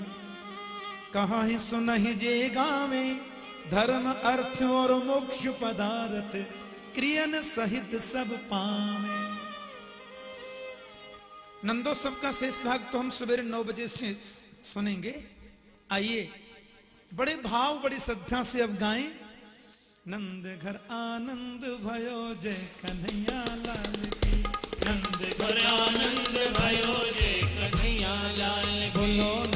कहा ही सुनहि जे गावे, धर्म, अर्थ और मोक्ष पदार्थ, क्रियन सहित सब पावे। नंदो, सबका शेष भाग तो हम सवेरे नौ बजे से सुनेंगे। आइए, बड़े भाव, बड़ी श्रद्धा से अब गाएँ। नंद घर आनंद भयो जय कन्हैया लाल की। नंद घर आनंद भयो जय कन्हैया लाल की। बोलो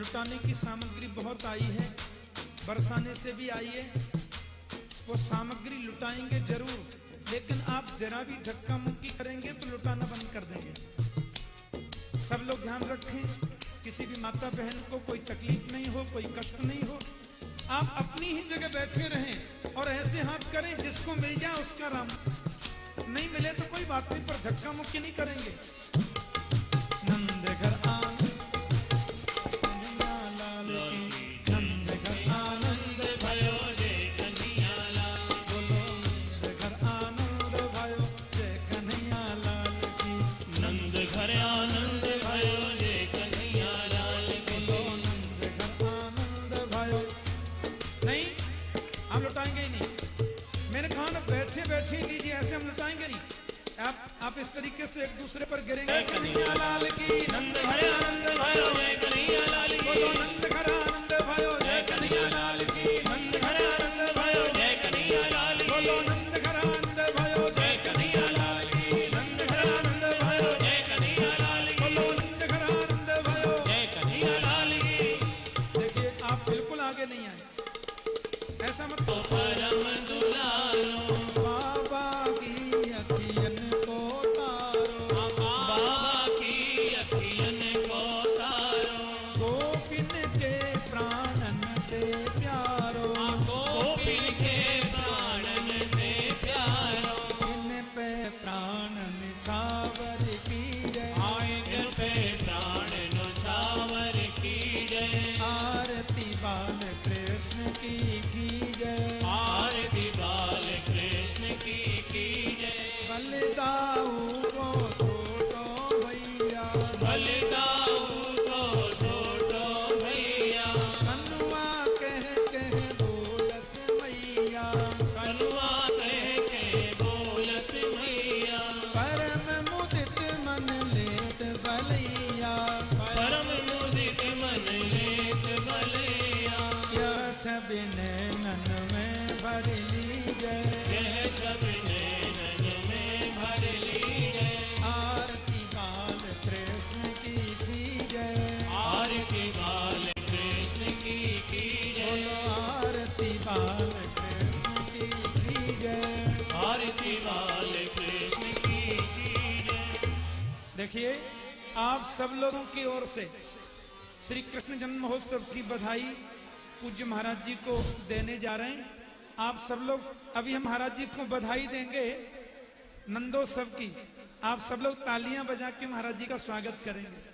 लुटाने की सामग्री बहुत आई है, बरसाने से भी आई है। वो सामग्री लुटाएँगे ज़रूर, लेकिन आप जरा भी धक्का मुक्की करेंगे तो लुटाना बंद कर देंगे। सब लोग ध्यान रखें, किसी भी माता बहन को कोई तकलीफ़ नहीं हो, कोई कष्ट नहीं हो। आप अपनी ही जगह बैठे रहें और ऐसे हाथ करें जिसको मिल जाए उसका राम। नहीं मिले तो कोई बात नहीं, पर धक्का मुक्की नहीं करेंगे। एक महोत्सव की बधाई पूज्य महाराज जी को देने जा रहे हैं। आप सब लोग अभी हम महाराज जी को बधाई देंगे नंदोत्सव की। आप सब लोग तालियाँ बजा के महाराज जी का स्वागत करेंगे।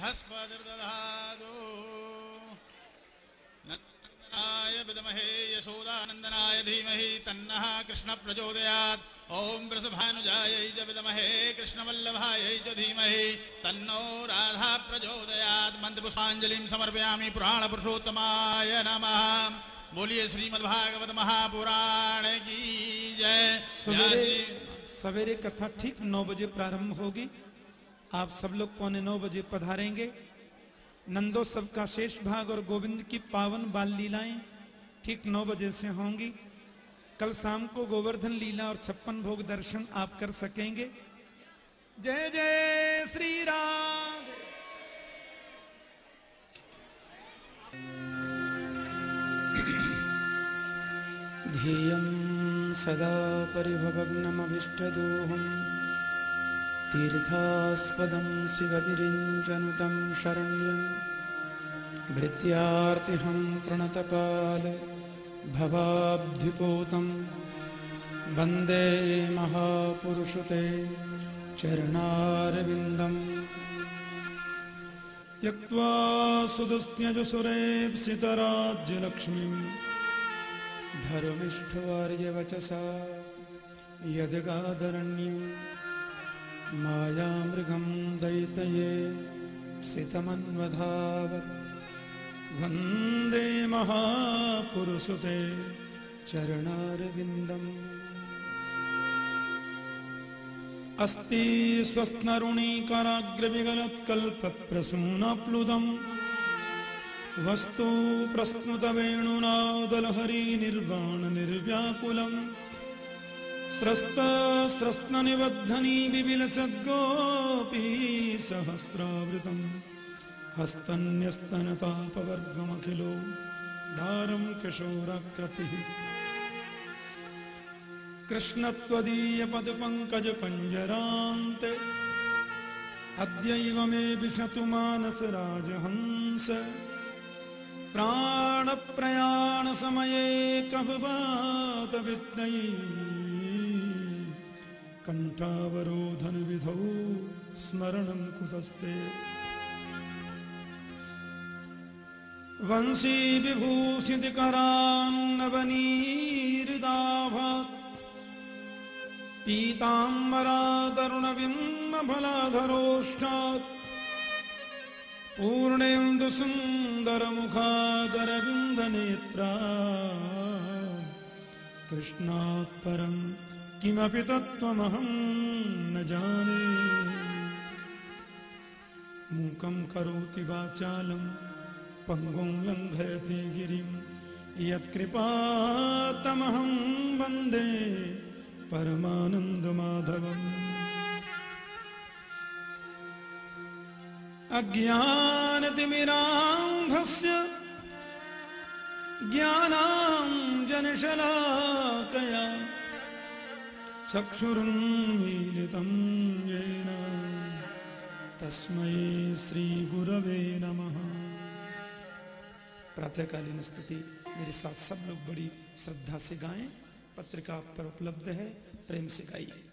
बृहस्पतिर्दधातु नन्दनाय विद्महे यशोदानन्दनाय धीमहि तन्नः ॐ वृषभानुजायै च विद्महे कृष्णवल्लभायै च धीमहि तन्नो राधा प्रचोदयात् मन्त्रपुष्पाञ्जलिं समर्पयामि पुराणपुरुषोत्तमाय नमः। बोलिए श्रीमद्भागवत महापुराण की जय। सवेरे कथा ठीक नौ बजे प्रारंभ होगी। आप सब लोग पौने नौ बजे पधारेंगे। नंदोत्सव का शेष भाग और गोविंद की पावन बाल लीलाएँ ठीक नौ बजे से होंगी। कल शाम को गोवर्धन लीला और छप्पन भोग दर्शन आप कर सकेंगे। जय जय श्री राम। ध्येयं सदा परिभवग्नमभिष्टदोहम्। तीर्थास्पदं शिवविरिञ्चनुतं शरण्यं भृत्यार्तिहं प्रणतपाल भवाब्धिपोतं वन्दे महापुरुषते चरणारविन्दम् त्यक्त्वा सुदस्त्यजुसुरेप्सितराज्यलक्ष्मीम् धर्मिष्ठवार्यवचसा यदगादरण्यं मायामृगं दैतये सितमन्वधावत्। वन्दे महापुरुषुते चरणारविन्दम्। अस्ति स्वस्नरुणीकराग्रविगलत्कल्पप्रसूनाप्लुतम्। वस्तु प्रस्नुतवेणुनादलहरी निर्वाण निर्व्याकुलम् स्रस्तस्रस्ननिबद्धनी बिबिलसद्गोपी सहस्रावृतम् हस्तन्यस्तनतापवर्गमखिलो धारं किशोराकृतिः कृष्णत्वदीयपदपङ्कजपञ्जरान्ते अद्यैव मे विशतु मानसराजहंस प्राणप्रयाणसमये कभवातविद्यै कण्ठावरोधनविधौ स्मरणं कुतस्ते। वंशी विभूषितकरान्नवनीहृदाभात् पीताम्बरातरुणबिम्बफलाधरोष्ठात् पूर्णेन्दुसुन्दरमुखादरविन्दनेत्रा। कृष्णात् परं किमपि तत्त्वमहं न जाने। मूकं करोति वाचालं, पङ्गुं लङ्घयति गिरिं। यत्कृपातमहं वंदे परमानन्दमाधवम्। अज्ञानतिमिरान्धस्य ज्ञानाञ्जनशलाकया चक्षुरुन्मीलितं येन। तस्मै श्रीगुरवे नमः। प्रातःकालीन स्तुति। मेरे साथ सब लोग बड़ी श्रद्धा से गाएँ। पत्रिका पर उपलब्ध है। प्रेम से गाइए।